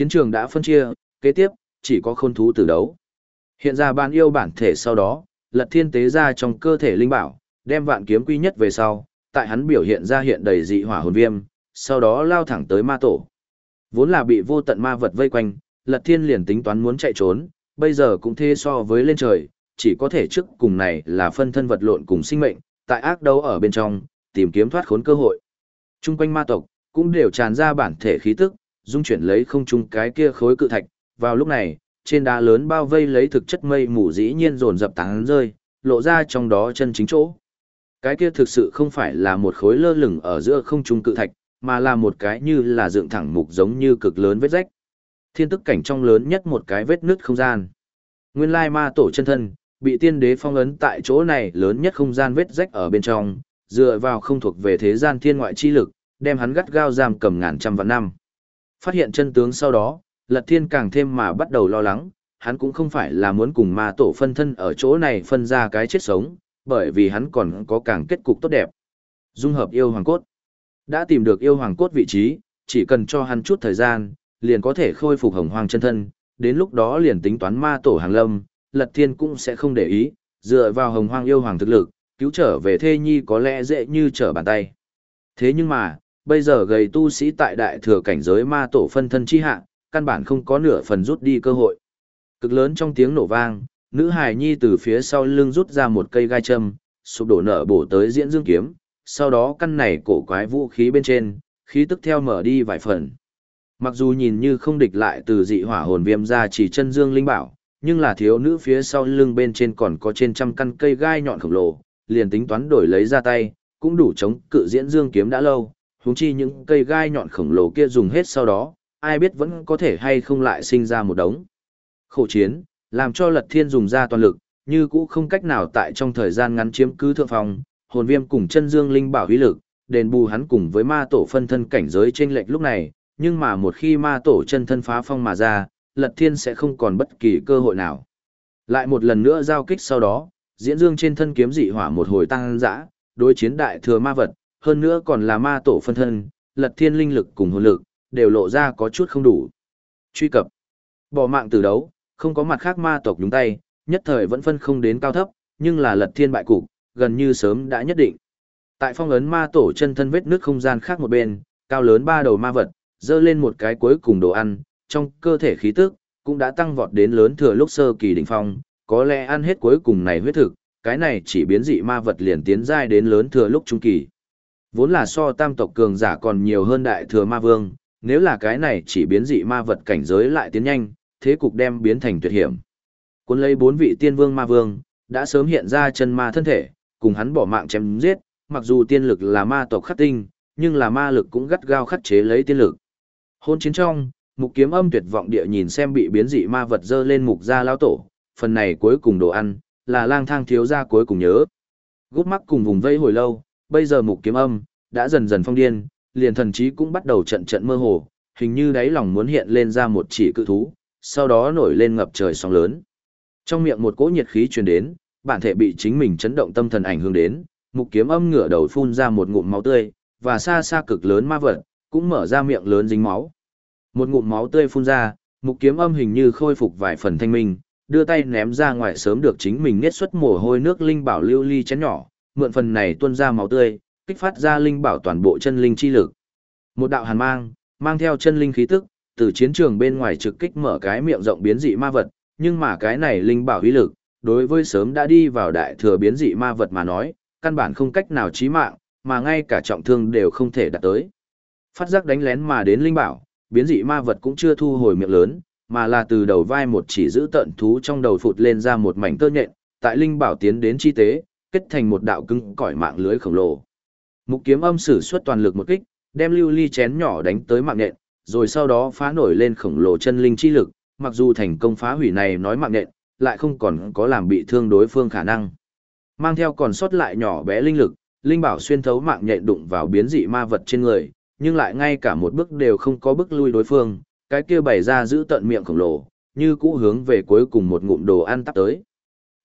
Chiến trường đã phân chia, kế tiếp, chỉ có khôn thú tử đấu. Hiện ra ban yêu bản thể sau đó, lật thiên tế ra trong cơ thể linh bảo, đem vạn kiếm quy nhất về sau, tại hắn biểu hiện ra hiện đầy dị hỏa hồn viêm, sau đó lao thẳng tới ma tổ. Vốn là bị vô tận ma vật vây quanh, lật thiên liền tính toán muốn chạy trốn, bây giờ cũng thê so với lên trời, chỉ có thể trước cùng này là phân thân vật lộn cùng sinh mệnh, tại ác đấu ở bên trong, tìm kiếm thoát khốn cơ hội. Trung quanh ma tộc, cũng đều tràn ra bản thể khí tức, dung chuyển lấy không trung cái kia khối cự thạch. Vào lúc này, trên đá lớn bao vây lấy thực chất mây mù dĩ nhiên dồn dập tán rơi, lộ ra trong đó chân chính chỗ. Cái kia thực sự không phải là một khối lơ lửng ở giữa không trung cự thạch, mà là một cái như là dựng thẳng mục giống như cực lớn vết rách. Thiên tức cảnh trong lớn nhất một cái vết nứt không gian. Nguyên lai ma tổ chân thân, bị tiên đế phong ấn tại chỗ này lớn nhất không gian vết rách ở bên trong, dựa vào không thuộc về thế gian thiên ngoại chi lực, đem hắn gắt gao giam cầm ngàn trăm vạn năm. Phát hiện chân tướng sau đó, Lật Thiên càng thêm mà bắt đầu lo lắng, hắn cũng không phải là muốn cùng ma tổ phân thân ở chỗ này phân ra cái chết sống, bởi vì hắn còn có càng kết cục tốt đẹp. Dung hợp yêu hoàng cốt. Đã tìm được yêu hoàng cốt vị trí, chỉ cần cho hắn chút thời gian, liền có thể khôi phục hồng hoàng chân thân, đến lúc đó liền tính toán ma tổ hàng lâm, Lật Thiên cũng sẽ không để ý, dựa vào hồng hoàng yêu hoàng thực lực, cứu trở về thê nhi có lẽ dễ như trở bàn tay. Thế nhưng mà, bây giờ gầy tu sĩ tại đại thừa cảnh giới ma tổ phân thân chi hạ, căn bản không có nửa phần rút đi cơ hội. Cực lớn trong tiếng nổ vang, nữ hài nhi từ phía sau lưng rút ra một cây gai châm, sụp đổ nở bổ tới diễn dương kiếm, sau đó căn này cổ quái vũ khí bên trên, khí tức theo mở đi vài phần. Mặc dù nhìn như không địch lại từ dị hỏa hồn viêm ra chỉ chân dương linh bảo, nhưng là thiếu nữ phía sau lưng bên trên còn có trên trăm căn cây gai nhọn khổng lồ, liền tính toán đổi lấy ra tay, cũng đủ chống cự diễn dương kiếm đã lâu, huống chi những cây gai nhọn khổng lồ kia dùng hết sau đó, ai biết vẫn có thể hay không lại sinh ra một đống. Khổ chiến, làm cho lật thiên dùng ra toàn lực, như cũ không cách nào tại trong thời gian ngắn chiếm cứ thượng phòng, hồn viêm cùng chân dương linh bảo huy lực, đền bù hắn cùng với ma tổ phân thân cảnh giới trên lệch lúc này, nhưng mà một khi ma tổ chân thân phá phong mà ra, lật thiên sẽ không còn bất kỳ cơ hội nào. Lại một lần nữa giao kích sau đó, diễn dương trên thân kiếm dị hỏa một hồi tăng dã, đối chiến đại thừa ma vật, hơn nữa còn là ma tổ phân thân, lật thiên linh lực cùng hồn lực, đều lộ ra có chút không đủ. Truy cập, bỏ mạng từ đấu, không có mặt khác ma tộc nhúng tay, nhất thời vẫn phân không đến cao thấp, nhưng là lật thiên bại cục, gần như sớm đã nhất định. Tại phong ấn ma tổ chân thân vết nước không gian khác một bên, cao lớn ba đầu ma vật, dơ lên một cái cuối cùng đồ ăn, trong cơ thể khí tức, cũng đã tăng vọt đến lớn thừa lúc sơ kỳ đỉnh phong, có lẽ ăn hết cuối cùng này huyết thực, cái này chỉ biến dị ma vật liền tiến giai đến lớn thừa lúc trung kỳ. Vốn là so tam tộc cường giả còn nhiều hơn đại thừa ma vương, nếu là cái này chỉ biến dị ma vật cảnh giới lại tiến nhanh, thế cục đem biến thành tuyệt hiểm. Cuốn lấy bốn vị tiên vương ma vương, đã sớm hiện ra chân ma thân thể, cùng hắn bỏ mạng chém giết, mặc dù tiên lực là ma tộc khắc tinh, nhưng là ma lực cũng gắt gao khắc chế lấy tiên lực. Hôn chiến trong, mục kiếm âm tuyệt vọng địa nhìn xem bị biến dị ma vật dơ lên mục gia lao tổ, phần này cuối cùng đồ ăn, là lang thang thiếu gia cuối cùng nhớ. Gút mắt cùng vùng vây hồi lâu, bây giờ mục kiếm âm, đã dần dần phong điên, liền thần trí cũng bắt đầu trận trận mơ hồ, hình như đáy lòng muốn hiện lên ra một chỉ cự thú, sau đó nổi lên ngập trời sóng lớn. Trong miệng một cỗ nhiệt khí truyền đến, bản thể bị chính mình chấn động tâm thần ảnh hưởng đến, mục kiếm âm ngửa đầu phun ra một ngụm máu tươi, và xa xa cực lớn ma vật, cũng mở ra miệng lớn dính máu. Một ngụm máu tươi phun ra, mục kiếm âm hình như khôi phục vài phần thanh minh, đưa tay ném ra ngoài sớm được chính mình nghiết xuất mồ hôi nước linh bảo lưu ly chén nhỏ, mượn phần này tuôn ra máu tươi, kích phát ra linh bảo toàn bộ chân linh chi lực. Một đạo hàn mang, mang theo chân linh khí tức, từ chiến trường bên ngoài trực kích mở cái miệng rộng biến dị ma vật, nhưng mà cái này linh bảo uy lực, đối với sớm đã đi vào đại thừa biến dị ma vật mà nói, căn bản không cách nào chí mạng, mà ngay cả trọng thương đều không thể đạt tới. Phát giác đánh lén mà đến linh bảo, biến dị ma vật cũng chưa thu hồi miệng lớn, mà là từ đầu vai một chỉ giữ tận thú trong đầu phụt lên ra một mảnh tơ nhện, tại linh bảo tiến đến chi tế, kết thành một đạo cứng cỏi mạng lưới khổng lồ. Mục kiếm âm sử xuất toàn lực một kích, đem lưu ly chén nhỏ đánh tới mạng nện, rồi sau đó phá nổi lên khổng lồ chân linh chi lực, mặc dù thành công phá hủy này nói mạng nện, lại không còn có làm bị thương đối phương khả năng. Mang theo còn sót lại nhỏ bé linh lực, linh bảo xuyên thấu mạng nhện đụng vào biến dị ma vật trên người, nhưng lại ngay cả một bước đều không có bước lui đối phương, cái kia bày ra giữ tận miệng khổng lồ, như cũ hướng về cuối cùng một ngụm đồ ăn tắp tới.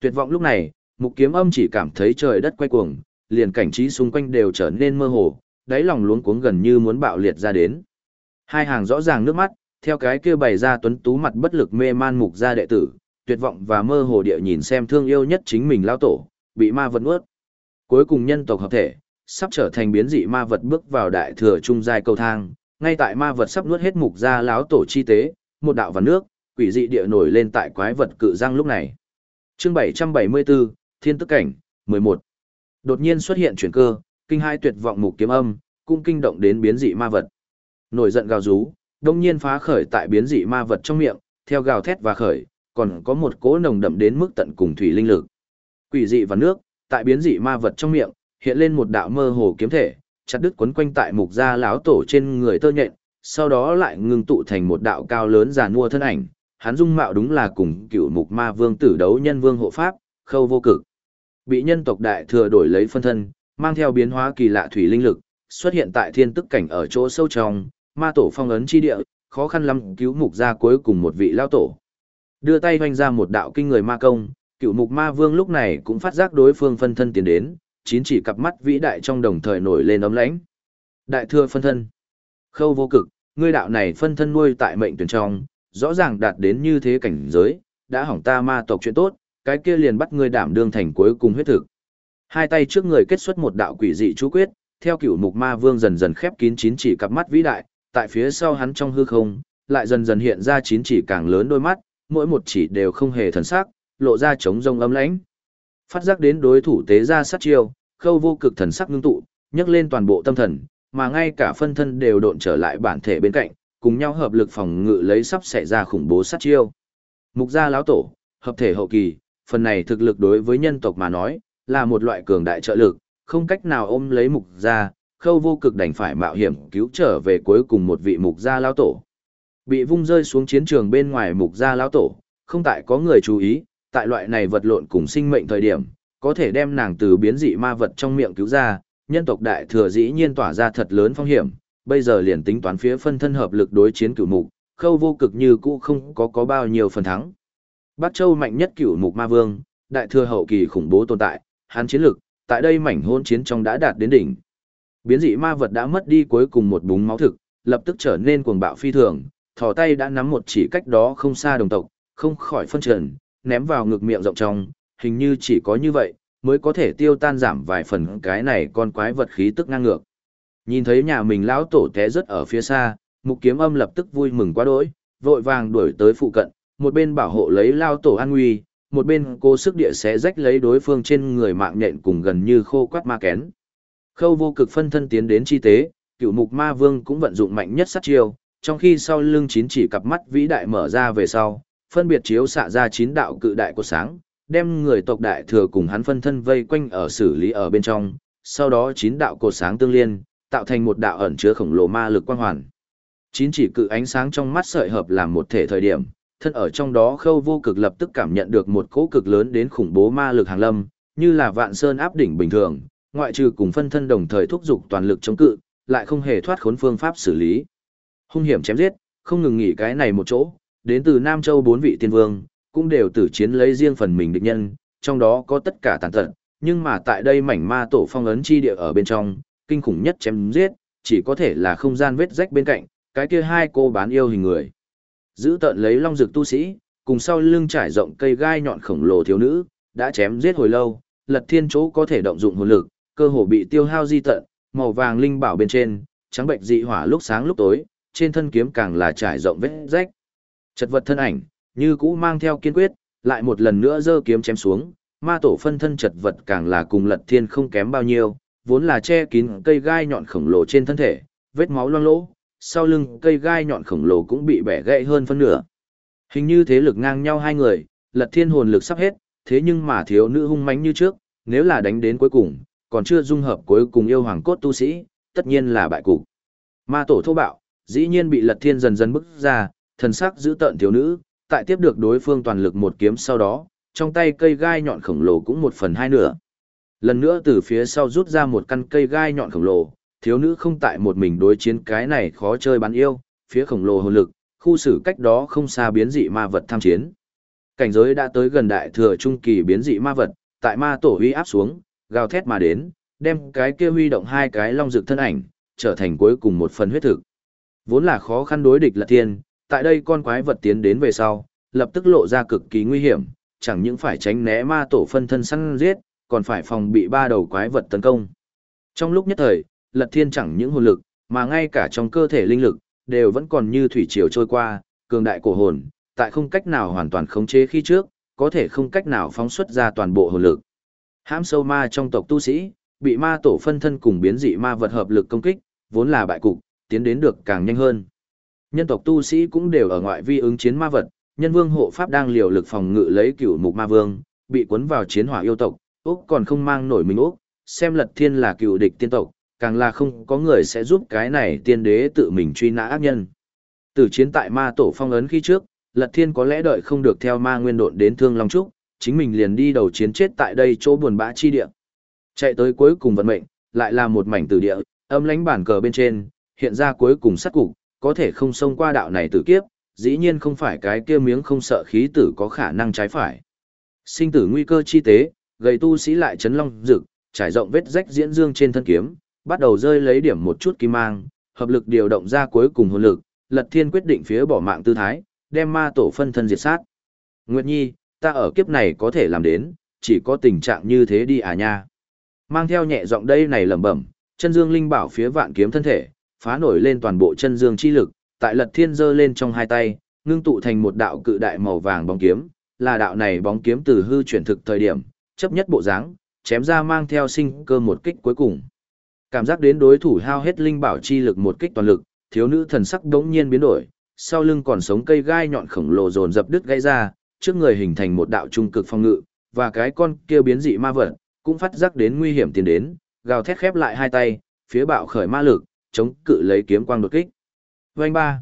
Tuyệt vọng lúc này, mục kiếm âm chỉ cảm thấy trời đất quay cuồng, liền cảnh trí xung quanh đều trở nên mơ hồ, đáy lòng luống cuống gần như muốn bạo liệt ra đến. Hai hàng rõ ràng nước mắt, Theo cái kia bày ra tuấn tú mặt bất lực mê man mục gia đệ tử, tuyệt vọng và mơ hồ địa nhìn xem thương yêu nhất chính mình lao tổ, bị ma vật nuốt. Cuối cùng nhân tộc hợp thể, sắp trở thành biến dị ma vật bước vào đại thừa trung giai cầu thang, ngay tại ma vật sắp nuốt hết mục gia lão tổ chi tế, một đạo và nước, quỷ dị địa nổi lên tại quái vật cự răng lúc này. Chương 774, Thiên tức cảnh, 11. Đột nhiên xuất hiện chuyển cơ, kinh hai tuyệt vọng mục kiếm âm, cũng kinh động đến biến dị ma vật. Nổi giận gào rú, đông nhiên phá khởi tại biến dị ma vật trong miệng, theo gào thét và khởi, còn có một cỗ nồng đậm đến mức tận cùng thủy linh lực. Quỷ dị và nước, tại biến dị ma vật trong miệng, hiện lên một đạo mơ hồ kiếm thể, chặt đứt quấn quanh tại mục gia láo tổ trên người tơ nhện, sau đó lại ngưng tụ thành một đạo cao lớn giàn mua thân ảnh, hắn dung mạo đúng là cùng cựu mục ma vương tử đấu nhân vương hộ pháp, khâu vô cực. Bị nhân tộc đại thừa đổi lấy phân thân, mang theo biến hóa kỳ lạ thủy linh lực, xuất hiện tại thiên tức cảnh ở chỗ sâu trong, ma tổ phong ấn chi địa, khó khăn lắm cứu mục ra cuối cùng một vị lao tổ. Đưa tay hoành ra một đạo kinh người ma công, cựu mục ma vương lúc này cũng phát giác đối phương phân thân tiến đến, chín chỉ cặp mắt vĩ đại trong đồng thời nổi lên ấm lãnh. Đại thừa phân thân. Khâu vô cực, ngươi đạo này phân thân nuôi tại mệnh tuyển trong, rõ ràng đạt đến như thế cảnh giới, đã hỏng ta ma tộc chuyện tốt, cái kia liền bắt ngươi đảm đương thành cuối cùng huyết thực. Hai tay trước người kết xuất một đạo quỷ dị chú quyết, theo cửu mục ma vương dần dần khép kín chín chỉ cặp mắt vĩ đại, tại phía sau hắn trong hư không, lại dần dần hiện ra chín chỉ càng lớn đôi mắt, mỗi một chỉ đều không hề thần sắc, lộ ra trống rông ấm lãnh. Phát giác đến đối thủ tế ra sát chiêu, khâu vô cực thần sắc ngưng tụ, nhấc lên toàn bộ tâm thần, mà ngay cả phân thân đều độn trở lại bản thể bên cạnh, cùng nhau hợp lực phòng ngự lấy sắp xảy ra khủng bố sát chiêu. Mục gia lão tổ, hợp thể hậu kỳ, phần này thực lực đối với nhân tộc mà nói, là một loại cường đại trợ lực, không cách nào ôm lấy mục gia, khâu vô cực đành phải mạo hiểm cứu trở về cuối cùng một vị mục gia lão tổ. Bị vung rơi xuống chiến trường bên ngoài mục gia lão tổ, không tại có người chú ý, tại loại này vật lộn cùng sinh mệnh thời điểm, có thể đem nàng từ biến dị ma vật trong miệng cứu ra, nhân tộc đại thừa dĩ nhiên tỏa ra thật lớn phong hiểm, bây giờ liền tính toán phía phân thân hợp lực đối chiến cửu mục, khâu vô cực như cũ không có có bao nhiêu phần thắng. Bắc Châu mạnh nhất cửu mục ma vương, đại thừa hậu kỳ khủng bố tồn tại, hắn chiến lực, tại đây mảnh hôn chiến trong đã đạt đến đỉnh. Biến dị ma vật đã mất đi cuối cùng một búng máu thực, lập tức trở nên cuồng bạo phi thường, thò tay đã nắm một chỉ cách đó không xa đồng tộc, không khỏi phân trần, ném vào ngực miệng rộng trong, hình như chỉ có như vậy, mới có thể tiêu tan giảm vài phần cái này con quái vật khí tức ngang ngược. Nhìn thấy nhà mình lão tổ té rất ở phía xa, mục kiếm âm lập tức vui mừng quá đỗi, vội vàng đuổi tới phụ cận, một bên bảo hộ lấy lao tổ an nguy, một bên cố sức địa sẽ rách lấy đối phương trên người mạng nhện cùng gần như khô quắt ma kén. Khâu vô cực phân thân tiến đến chi tế, cựu mục ma vương cũng vận dụng mạnh nhất sát chiêu, trong khi sau lưng chín chỉ cặp mắt vĩ đại mở ra về sau, phân biệt chiếu xạ ra chín đạo cự đại của sáng, đem người tộc đại thừa cùng hắn phân thân vây quanh ở xử lý ở bên trong, sau đó chín đạo cột sáng tương liên, tạo thành một đạo ẩn chứa khổng lồ ma lực quang hoàn. Chín chỉ cự ánh sáng trong mắt sợi hợp làm một thể thời điểm, thân ở trong đó khâu vô cực lập tức cảm nhận được một cỗ cực lớn đến khủng bố ma lực hàng lâm, như là vạn sơn áp đỉnh bình thường, ngoại trừ cùng phân thân đồng thời thúc giục toàn lực chống cự, lại không hề thoát khốn phương pháp xử lý. Hung hiểm chém giết, không ngừng nghỉ cái này một chỗ, đến từ Nam Châu bốn vị tiên vương, cũng đều tử chiến lấy riêng phần mình địch nhân, trong đó có tất cả tàn tận, nhưng mà tại đây mảnh ma tổ phong ấn chi địa ở bên trong, kinh khủng nhất chém giết, chỉ có thể là không gian vết rách bên cạnh, cái kia hai cô bán yêu hình người. Giữ tận lấy long dược tu sĩ, cùng sau lưng trải rộng cây gai nhọn khổng lồ thiếu nữ, đã chém giết hồi lâu, lật thiên chỗ có thể động dụng hồn lực, cơ hồ bị tiêu hao di tận, màu vàng linh bảo bên trên, trắng bệnh dị hỏa lúc sáng lúc tối, trên thân kiếm càng là trải rộng vết rách. Chật vật thân ảnh, như cũ mang theo kiên quyết, lại một lần nữa giơ kiếm chém xuống, ma tổ phân thân chật vật càng là cùng lật thiên không kém bao nhiêu, vốn là che kín cây gai nhọn khổng lồ trên thân thể, vết máu loang lỗ, sau lưng cây gai nhọn khổng lồ cũng bị bẻ gãy hơn phân nửa. Hình như thế lực ngang nhau hai người, lật thiên hồn lực sắp hết, thế nhưng mà thiếu nữ hung mãnh như trước, nếu là đánh đến cuối cùng, còn chưa dung hợp cuối cùng yêu hoàng cốt tu sĩ, tất nhiên là bại cục. Ma tổ thô bạo, dĩ nhiên bị lật thiên dần dần bức ra, thần sắc giữ tợn thiếu nữ, tại tiếp được đối phương toàn lực một kiếm sau đó, trong tay cây gai nhọn khổng lồ cũng một phần hai nửa. Lần nữa từ phía sau rút ra một căn cây gai nhọn khổng lồ, thiếu nữ không tại một mình đối chiến cái này khó chơi bán yêu, phía khổng lồ hồn lực, khu xử cách đó không xa biến dị ma vật tham chiến. Cảnh giới đã tới gần đại thừa trung kỳ biến dị ma vật, tại ma tổ huy áp xuống, gào thét mà đến, đem cái kia huy động hai cái long dược thân ảnh, trở thành cuối cùng một phần huyết thực. Vốn là khó khăn đối địch là thiên, tại đây con quái vật tiến đến về sau, lập tức lộ ra cực kỳ nguy hiểm, chẳng những phải tránh né ma tổ phân thân săn giết, còn phải phòng bị ba đầu quái vật tấn công. Trong lúc nhất thời, Lật Thiên chẳng những hồn lực, mà ngay cả trong cơ thể linh lực, đều vẫn còn như thủy triều trôi qua, cường đại cổ hồn, tại không cách nào hoàn toàn khống chế khi trước, có thể không cách nào phóng xuất ra toàn bộ hồn lực. Hãm sâu ma trong tộc tu sĩ, bị ma tổ phân thân cùng biến dị ma vật hợp lực công kích, vốn là bại cục, tiến đến được càng nhanh hơn. Nhân tộc tu sĩ cũng đều ở ngoại vi ứng chiến ma vật, nhân vương hộ pháp đang liều lực phòng ngự lấy cửu mục ma vương, bị cuốn vào chiến hỏa yêu tộc, Úc còn không mang nổi mình Úc, xem lật thiên là cựu địch tiên tộc, càng là không có người sẽ giúp cái này tiên đế tự mình truy nã ác nhân. Từ chiến tại ma tổ phong ấn khi trước, lật thiên có lẽ đợi không được theo ma nguyên độn đến thương long trúc, chính mình liền đi đầu chiến chết tại đây chỗ buồn bã chi địa. Chạy tới cuối cùng vận mệnh, lại là một mảnh tử địa, âm lánh bản cờ bên trên, hiện ra cuối cùng sát cục, có thể không xông qua đạo này tử kiếp, dĩ nhiên không phải cái kia miếng không sợ khí tử có khả năng trái phải. Sinh tử nguy cơ chi tế, gầy tu sĩ lại chấn long rực, trải rộng vết rách diễn dương trên thân kiếm, bắt đầu rơi lấy điểm một chút kim mang, hợp lực điều động ra cuối cùng hồn lực, Lật Thiên quyết định phía bỏ mạng tư thái, đem ma tổ phân thân diệt sát. Nguyệt Nhi, ta ở kiếp này có thể làm đến, chỉ có tình trạng như thế đi à nha. Mang theo nhẹ giọng đây này lẩm bẩm, chân dương linh bảo phía vạn kiếm thân thể, phá nổi lên toàn bộ chân dương chi lực, tại Lật Thiên giơ lên trong hai tay, ngưng tụ thành một đạo cự đại màu vàng bóng kiếm, là đạo này bóng kiếm từ hư chuyển thực thời điểm, chấp nhất bộ dáng, chém ra mang theo sinh cơ một kích cuối cùng. Cảm giác đến đối thủ hao hết linh bảo chi lực một kích toàn lực, thiếu nữ thần sắc đống nhiên biến đổi, sau lưng còn sống cây gai nhọn khổng lồ dồn dập đứt gãy ra, trước người hình thành một đạo trung cực phong ngự, và cái con kia biến dị ma vật, cũng phát giác đến nguy hiểm tiến đến, gào thét khép lại hai tay, phía bạo khởi ma lực, chống cự lấy kiếm quang đột kích. Vành ba,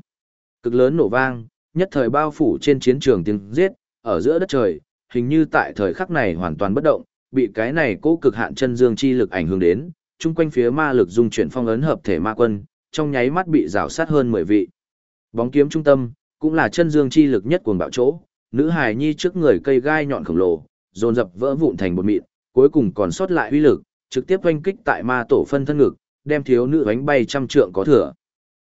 cực lớn nổ vang, nhất thời bao phủ trên chiến trường tiếng giết, ở giữa đất trời, hình như tại thời khắc này hoàn toàn bất động, bị cái này cố cực hạn chân dương chi lực ảnh hưởng đến, chung quanh phía ma lực dung chuyển phong ấn hợp thể ma quân, trong nháy mắt bị rào sát hơn 10 vị. Bóng kiếm trung tâm, cũng là chân dương chi lực nhất cuồng bạo chỗ, nữ hài nhi trước người cây gai nhọn khổng lồ, dồn dập vỡ vụn thành một mịn, cuối cùng còn sót lại uy lực, trực tiếp oanh kích tại ma tổ phân thân ngực, đem thiếu nữ đánh bay trăm trượng có thừa.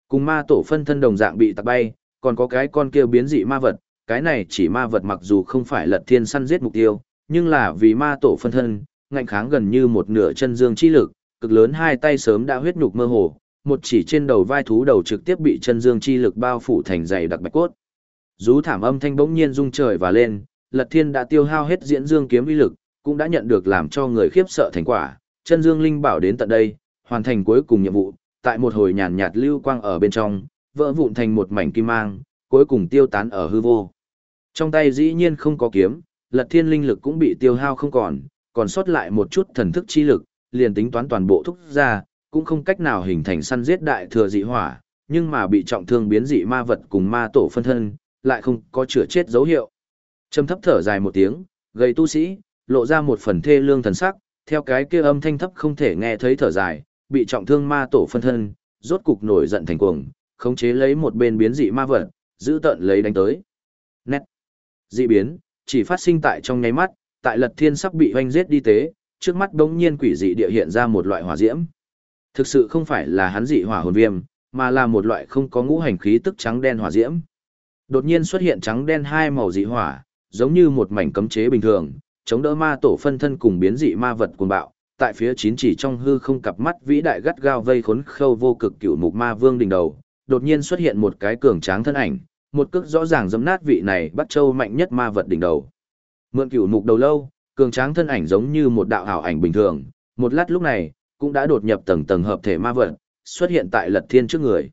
Cùng ma tổ phân thân đồng dạng bị tạc bay, còn có cái con kia biến dị ma vật, cái này chỉ ma vật mặc dù không phải lật thiên săn giết mục tiêu, nhưng là vì ma tổ phân thân, ngạnh kháng gần như một nửa chân dương chi lực, cực lớn hai tay sớm đã huyết nhục mơ hồ, một chỉ trên đầu vai thú đầu trực tiếp bị chân dương chi lực bao phủ thành dày đặc bạch cốt. Rú thảm âm thanh bỗng nhiên rung trời và lên, Lật Thiên đã tiêu hao hết diễn dương kiếm uy lực, cũng đã nhận được làm cho người khiếp sợ thành quả, chân dương linh bảo đến tận đây, hoàn thành cuối cùng nhiệm vụ, tại một hồi nhàn nhạt lưu quang ở bên trong, vỡ vụn thành một mảnh kim mang, cuối cùng tiêu tán ở hư vô. Trong tay dĩ nhiên không có kiếm, lật thiên linh lực cũng bị tiêu hao không còn, còn sót lại một chút thần thức chi lực, liền tính toán toàn bộ thúc ra, cũng không cách nào hình thành săn giết đại thừa dị hỏa, nhưng mà bị trọng thương biến dị ma vật cùng ma tổ phân thân, lại không có chữa chết dấu hiệu. Trầm thấp thở dài một tiếng, gầy tu sĩ, lộ ra một phần thê lương thần sắc, theo cái kia âm thanh thấp không thể nghe thấy thở dài, bị trọng thương ma tổ phân thân, rốt cục nổi giận thành cuồng, khống chế lấy một bên biến dị ma vật, giữ tận lấy đánh tới. Nét. Dị biến, chỉ phát sinh tại trong nháy mắt, tại lật thiên sắp bị hoanh giết đi tế, trước mắt đống nhiên quỷ dị địa hiện ra một loại hỏa diễm. Thực sự không phải là hắn dị hỏa hồn viêm, mà là một loại không có ngũ hành khí tức trắng đen hỏa diễm. Đột nhiên xuất hiện trắng đen hai màu dị hỏa, giống như một mảnh cấm chế bình thường, chống đỡ ma tổ phân thân cùng biến dị ma vật cuồng bạo. Tại phía chín chỉ trong hư không cặp mắt vĩ đại gắt gao vây khốn khâu vô cực cựu mục ma vương đỉnh đầu, đột nhiên xuất hiện một cái cường tráng thân ảnh, một cước rõ ràng giẫm nát vị này bắt châu mạnh nhất ma vật đỉnh đầu. Mượn cửu mục đầu lâu, cường tráng thân ảnh giống như một đạo ảo ảnh bình thường, một lát lúc này, cũng đã đột nhập tầng tầng hợp thể ma vật, xuất hiện tại Lật Thiên trước người.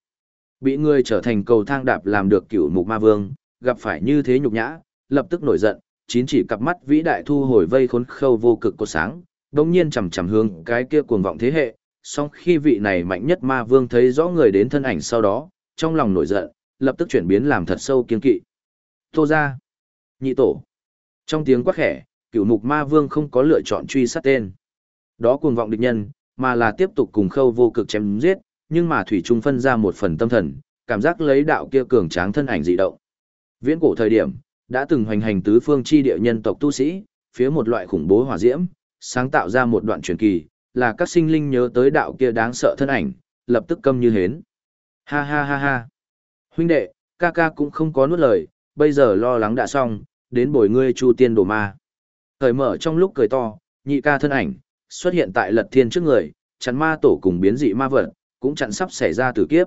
Bị người trở thành cầu thang đạp làm được cửu mục ma vương, gặp phải như thế nhục nhã, lập tức nổi giận, chín chỉ cặp mắt vĩ đại thu hồi vây khốn khâu vô cực của sáng, đồng nhiên chầm chầm hướng cái kia cuồng vọng thế hệ, song khi vị này mạnh nhất ma vương thấy rõ người đến thân ảnh sau đó, trong lòng nổi giận, lập tức chuyển biến làm thật sâu kiên kỵ. Tô ra, nhị tổ. Trong tiếng quát khẽ, Cựu mục ma vương không có lựa chọn truy sát tên. Đó cuồng vọng địch nhân, mà là tiếp tục cùng khâu vô cực chém giết, nhưng mà thủy trung phân ra một phần tâm thần, cảm giác lấy đạo kia cường tráng thân ảnh dị động. Viễn cổ thời điểm, đã từng hoành hành tứ phương chi địa nhân tộc tu sĩ, phía một loại khủng bố hỏa diễm, sáng tạo ra một đoạn truyền kỳ, là các sinh linh nhớ tới đạo kia đáng sợ thân ảnh, lập tức câm như hến. Ha ha ha ha. Huynh đệ, Ca ca cũng không có nuốt lời, bây giờ lo lắng đã xong, đến bồi ngươi chu tiên đồ ma. Thời mở trong lúc cười to, nhị ca thân ảnh, xuất hiện tại lật thiên trước người, chắn ma tổ cùng biến dị ma vật, cũng chặn sắp xảy ra tử kiếp.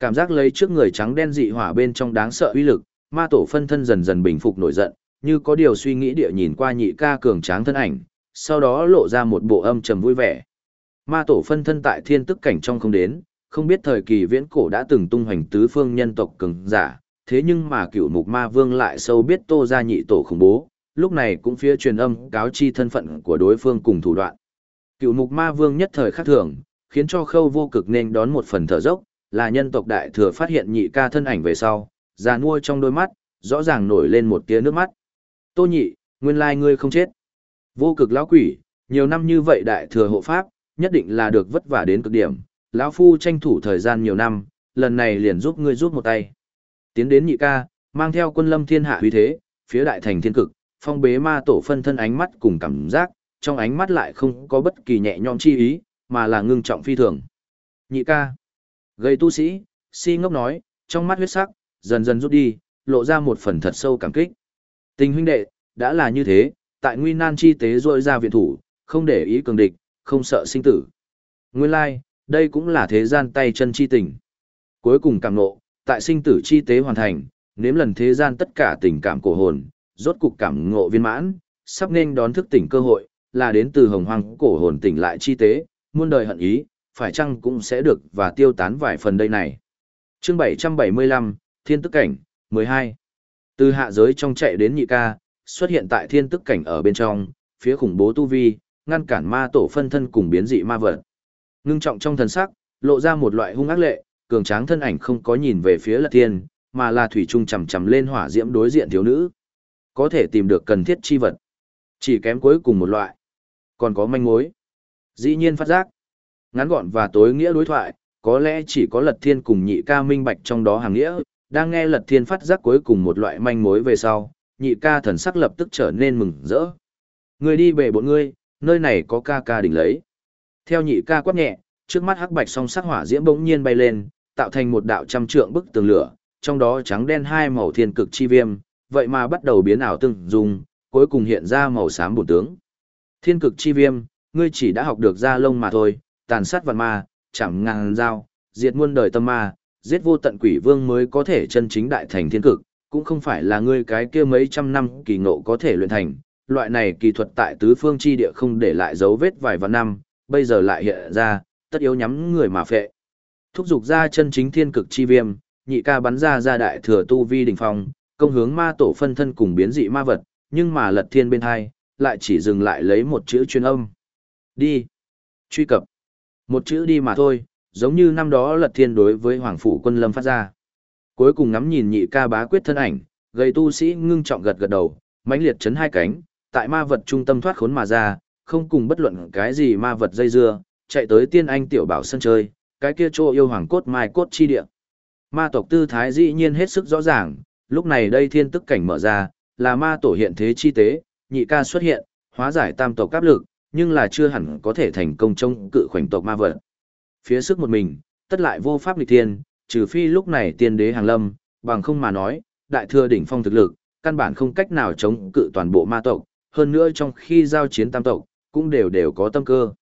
Cảm giác lấy trước người trắng đen dị hỏa bên trong đáng sợ uy lực, ma tổ phân thân dần dần bình phục nổi giận, như có điều suy nghĩ địa nhìn qua nhị ca cường tráng thân ảnh, sau đó lộ ra một bộ âm trầm vui vẻ. Ma tổ phân thân tại thiên tức cảnh trong không đến, không biết thời kỳ viễn cổ đã từng tung hoành tứ phương nhân tộc cường giả, thế nhưng mà cựu mục ma vương lại sâu biết tô ra nhị tổ khủng bố, lúc này cũng phía truyền âm cáo chi thân phận của đối phương cùng thủ đoạn. Cựu mục ma vương nhất thời khắc thường, khiến cho khâu vô cực nên đón một phần thở dốc, là nhân tộc đại thừa phát hiện nhị ca thân ảnh về sau, già nuôi trong đôi mắt, rõ ràng nổi lên một tia nước mắt. Tô nhị, nguyên lai ngươi không chết. Vô cực lão quỷ, nhiều năm như vậy đại thừa hộ pháp, nhất định là được vất vả đến cực điểm. Lão phu tranh thủ thời gian nhiều năm, lần này liền giúp ngươi giúp một tay. Tiến đến nhị ca, mang theo quân lâm thiên hạ uy thế, phía đại thành thiên cực, phong bế ma tổ phân thân ánh mắt cùng cảm giác, trong ánh mắt lại không có bất kỳ nhẹ nhõm chi ý, mà là ngưng trọng phi thường. Nhị ca. Gây tu sĩ, si ngốc nói, trong mắt huyết sắc, dần dần rút đi, lộ ra một phần thật sâu cảm kích. Tình huynh đệ, đã là như thế, tại nguy nan chi tế rôi ra viện thủ, không để ý cường địch, không sợ sinh tử. Nguyên lai, like, đây cũng là thế gian tay chân chi tình. Cuối cùng cảm nộ, tại sinh tử chi tế hoàn thành, nếm lần thế gian tất cả tình cảm cổ hồn, rốt cục cảm ngộ viên mãn, sắp nên đón thức tỉnh cơ hội, là đến từ hồng hoang cổ hồn tỉnh lại chi tế, muôn đời hận ý, phải chăng cũng sẽ được và tiêu tán vài phần đây này. Chương 775, Thiên Tức Cảnh, 12. Từ hạ giới trong chạy đến nhị ca, xuất hiện tại thiên tức cảnh ở bên trong, phía khủng bố tu vi, ngăn cản ma tổ phân thân cùng biến dị ma vật. Ngưng trọng trong thần sắc, lộ ra một loại hung ác lệ, cường tráng thân ảnh không có nhìn về phía Lật Thiên, mà là thủy trung chầm chầm lên hỏa diễm đối diện thiếu nữ. Có thể tìm được cần thiết chi vật. Chỉ kém cuối cùng một loại. Còn có manh mối. Dĩ nhiên phát giác. Ngắn gọn và tối nghĩa đối thoại, có lẽ chỉ có Lật Thiên cùng nhị ca minh bạch trong đó hàng nghĩa, đang nghe Lật Thiên phát giác cuối cùng một loại manh mối về sau, nhị ca thần sắc lập tức trở nên mừng rỡ. Người đi về bọn ngươi, nơi này có ca ca đỉnh lấy. Theo nhị ca quát nhẹ, trước mắt hắc bạch song sắc hỏa diễm bỗng nhiên bay lên, tạo thành một đạo trăm trượng bức tường lửa, trong đó trắng đen hai màu thiên cực chi viêm, vậy mà bắt đầu biến ảo từng dùng, cuối cùng hiện ra màu xám bổn tướng. Thiên cực chi viêm, ngươi chỉ đã học được ra lông mà thôi, tàn sát vạn ma, chẳng ngàn dao, diệt muôn đời tâm ma, giết vô tận quỷ vương mới có thể chân chính đại thành thiên cực, cũng không phải là ngươi cái kia mấy trăm năm kỳ ngộ có thể luyện thành, loại này kỳ thuật tại tứ phương chi địa không để lại dấu vết vài vạn năm, bây giờ lại hiện ra, tất yếu nhắm người mà phệ. Thúc dục ra chân chính thiên cực chi viêm, nhị ca bắn ra ra đại thừa tu vi đỉnh phong, công hướng ma tổ phân thân cùng biến dị ma vật, nhưng mà lật thiên bên hai, lại chỉ dừng lại lấy một chữ chuyên âm. Đi. Truy cập. Một chữ đi mà thôi, giống như năm đó lật thiên đối với hoàng phủ quân lâm phát ra. Cuối cùng ngắm nhìn nhị ca bá quyết thân ảnh, gây tu sĩ ngưng trọng gật gật đầu, mãnh liệt chấn hai cánh, tại ma vật trung tâm thoát khốn mà ra, không cùng bất luận cái gì ma vật dây dưa, chạy tới tiên anh tiểu bảo sân chơi, cái kia chỗ yêu hoàng cốt mai cốt chi địa. Ma tộc tư thái dĩ nhiên hết sức rõ ràng, lúc này đây thiên tức cảnh mở ra, là ma tổ hiện thế chi tế, nhị ca xuất hiện, hóa giải tam tộc áp lực, nhưng là chưa hẳn có thể thành công chống cự khoảnh tộc ma vật. Phía sức một mình, tất lại vô pháp nghịch thiên, trừ phi lúc này tiên đế hàng lâm, bằng không mà nói, đại thừa đỉnh phong thực lực, căn bản không cách nào chống cự toàn bộ ma tộc, hơn nữa trong khi giao chiến tam tộc, cũng đều đều có tâm cơ.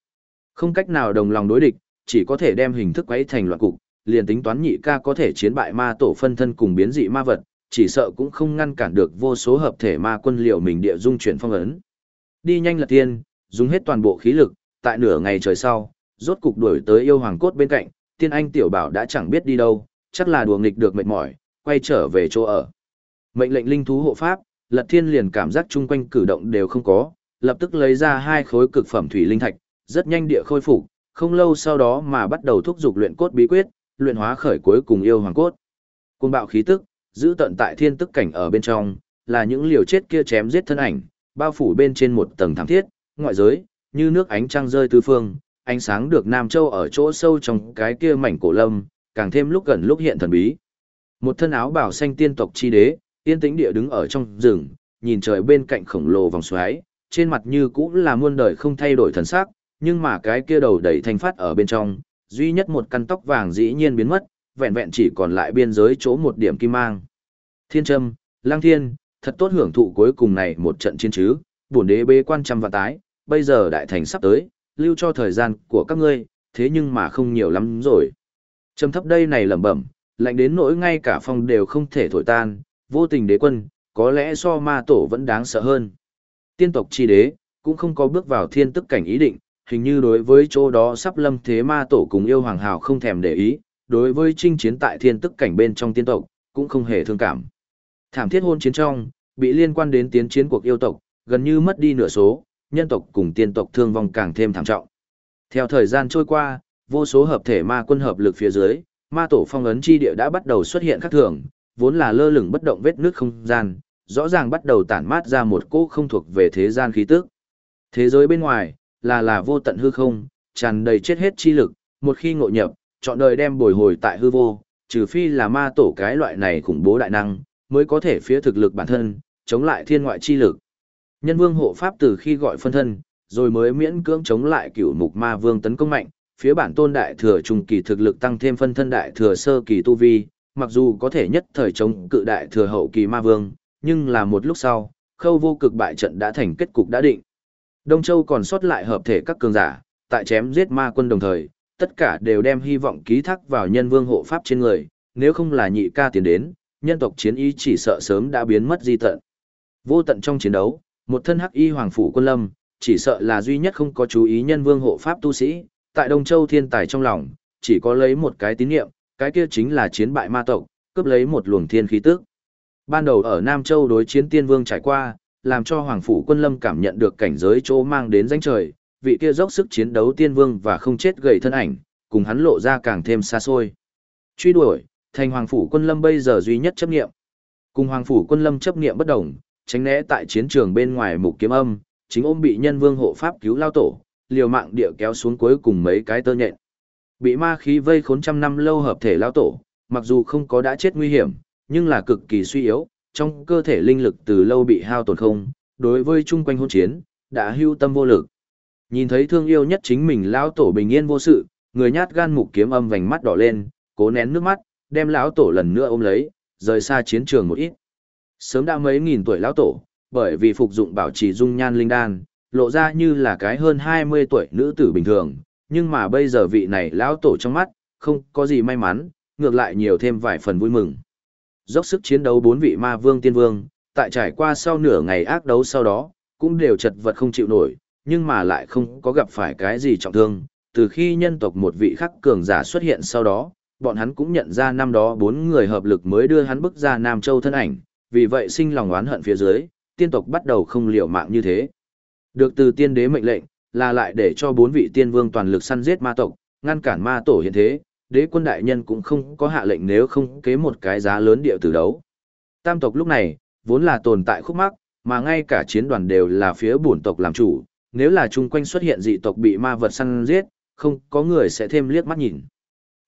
Không cách nào đồng lòng đối địch, chỉ có thể đem hình thức quấy thành loạn cục, liền tính toán nhị ca có thể chiến bại ma tổ phân thân cùng biến dị ma vật, chỉ sợ cũng không ngăn cản được vô số hợp thể ma quân liệu mình địa dung chuyển phong ấn. Đi nhanh là tiên, dùng hết toàn bộ khí lực, tại nửa ngày trời sau, rốt cục đuổi tới yêu hoàng cốt bên cạnh, tiên anh tiểu bảo đã chẳng biết đi đâu, chắc là đùa nghịch được mệt mỏi, quay trở về chỗ ở. Mệnh lệnh linh thú hộ pháp, Lật Thiên liền cảm giác chung quanh cử động đều không có, lập tức lấy ra hai khối cực phẩm thủy linh thạch, rất nhanh địa khôi phục, không lâu sau đó mà bắt đầu thúc dục luyện cốt bí quyết, luyện hóa khởi cuối cùng yêu hoàng cốt. Cuồng bạo khí tức, giữ tận tại thiên tức cảnh ở bên trong, là những liều chết kia chém giết thân ảnh, bao phủ bên trên một tầng thảm thiết, ngoại giới, như nước ánh trăng rơi tứ phương, ánh sáng được Nam Châu ở chỗ sâu trong cái kia mảnh cổ lâm, càng thêm lúc gần lúc hiện thần bí. Một thân áo bảo xanh tiên tộc chi đế, yên tĩnh địa đứng ở trong rừng, nhìn trời bên cạnh khổng lồ vòng xoáy, trên mặt như cũng là muôn đời không thay đổi thần sắc, nhưng mà cái kia đầu đầy thanh phát ở bên trong, duy nhất một căn tóc vàng dĩ nhiên biến mất, vẹn vẹn chỉ còn lại biên giới chỗ một điểm kim mang. Thiên Trâm, Lang Thiên, thật tốt hưởng thụ cuối cùng này một trận chiến chứ, bổn đế bế quan trăm và tái, bây giờ đại thành sắp tới, lưu cho thời gian của các ngươi, thế nhưng mà không nhiều lắm rồi. Trầm thấp đây này lẩm bẩm, lạnh đến nỗi ngay cả phong đều không thể thổi tan, vô tình đế quân, có lẽ so ma tổ vẫn đáng sợ hơn. Tiên tộc chi đế, cũng không có bước vào thiên tức cảnh ý định, hình như đối với chỗ đó sắp lâm thế ma tổ cùng yêu hoàng hào không thèm để ý, đối với chinh chiến tại thiên tức cảnh bên trong tiên tộc, cũng không hề thương cảm. Thảm thiết hôn chiến trong, bị liên quan đến tiến chiến cuộc yêu tộc, gần như mất đi nửa số, nhân tộc cùng tiên tộc thương vong càng thêm thảm trọng. Theo thời gian trôi qua, vô số hợp thể ma quân hợp lực phía dưới, ma tổ phong ấn chi địa đã bắt đầu xuất hiện các thường, vốn là lơ lửng bất động vết nước không gian, rõ ràng bắt đầu tản mát ra một cỗ không thuộc về thế gian khí tức. Thế giới bên ngoài, là là vô tận hư không, tràn đầy chết hết chi lực, một khi ngộ nhập, chọn đời đem bồi hồi tại hư vô, trừ phi là ma tổ cái loại này khủng bố đại năng, mới có thể phía thực lực bản thân, chống lại thiên ngoại chi lực. Nhân vương hộ pháp từ khi gọi phân thân, rồi mới miễn cưỡng chống lại cửu mục ma vương tấn công mạnh, phía bản tôn đại thừa trung kỳ thực lực tăng thêm phân thân đại thừa sơ kỳ tu vi, mặc dù có thể nhất thời chống cự đại thừa hậu kỳ ma vương, nhưng là một lúc sau, khâu vô cực bại trận đã thành kết cục đã định. Đông Châu còn sót lại hợp thể các cường giả, tại chém giết ma quân đồng thời, tất cả đều đem hy vọng ký thác vào nhân vương hộ pháp trên người, nếu không là nhị ca tiến đến, nhân tộc chiến ý chỉ sợ sớm đã biến mất di tận. Vô tận trong chiến đấu, một thân hắc y hoàng phủ quân lâm, chỉ sợ là duy nhất không có chú ý nhân vương hộ pháp tu sĩ, tại Đông Châu thiên tài trong lòng, chỉ có lấy một cái tín niệm, cái kia chính là chiến bại ma tộc, cướp lấy một luồng thiên khí tức. Ban đầu ở Nam Châu đối chiến tiên vương trải qua, làm cho Hoàng Phủ Quân Lâm cảm nhận được cảnh giới chỗ mang đến danh trời, vị kia dốc sức chiến đấu tiên vương và không chết gầy thân ảnh, cùng hắn lộ ra càng thêm xa xôi. Truy đuổi, thành Hoàng Phủ Quân Lâm bây giờ duy nhất chấp nghiệm. Cùng Hoàng Phủ Quân Lâm chấp nghiệm bất đồng, tránh né tại chiến trường bên ngoài mục kiếm âm, chính ôm bị nhân vương hộ pháp cứu lao tổ, liều mạng địa kéo xuống cuối cùng mấy cái tơ nhện. Bị ma khí vây khốn trăm năm lâu hợp thể lao tổ, mặc dù không có đã chết nguy hiểm, nhưng là cực kỳ suy yếu, trong cơ thể linh lực từ lâu bị hao tổn không, đối với chung quanh hôn chiến, đã hưu tâm vô lực. Nhìn thấy thương yêu nhất chính mình lão tổ bình yên vô sự, người nhát gan mục kiếm âm vành mắt đỏ lên, cố nén nước mắt, đem lão tổ lần nữa ôm lấy, rời xa chiến trường một ít. Sớm đã mấy nghìn tuổi lão tổ, bởi vì phục dụng bảo trì dung nhan linh đan, lộ ra như là cái hơn 20 tuổi nữ tử bình thường, nhưng mà bây giờ vị này lão tổ trong mắt, không có gì may mắn, ngược lại nhiều thêm vài phần vui mừng dốc sức chiến đấu bốn vị ma vương tiên vương, tại trải qua sau nửa ngày ác đấu sau đó, cũng đều chật vật không chịu nổi, nhưng mà lại không có gặp phải cái gì trọng thương. Từ khi nhân tộc một vị khắc cường giả xuất hiện sau đó, bọn hắn cũng nhận ra năm đó bốn người hợp lực mới đưa hắn bước ra Nam Châu thân ảnh, vì vậy sinh lòng oán hận phía dưới, tiên tộc bắt đầu không liều mạng như thế. Được từ tiên đế mệnh lệnh, là lại để cho bốn vị tiên vương toàn lực săn giết ma tộc, ngăn cản ma tổ hiện thế, đế quân đại nhân cũng không có hạ lệnh nếu không kế một cái giá lớn địa tử đấu. Tam tộc lúc này, vốn là tồn tại khúc mắc, mà ngay cả chiến đoàn đều là phía bổn tộc làm chủ, nếu là chung quanh xuất hiện dị tộc bị ma vật săn giết, không có người sẽ thêm liếc mắt nhìn.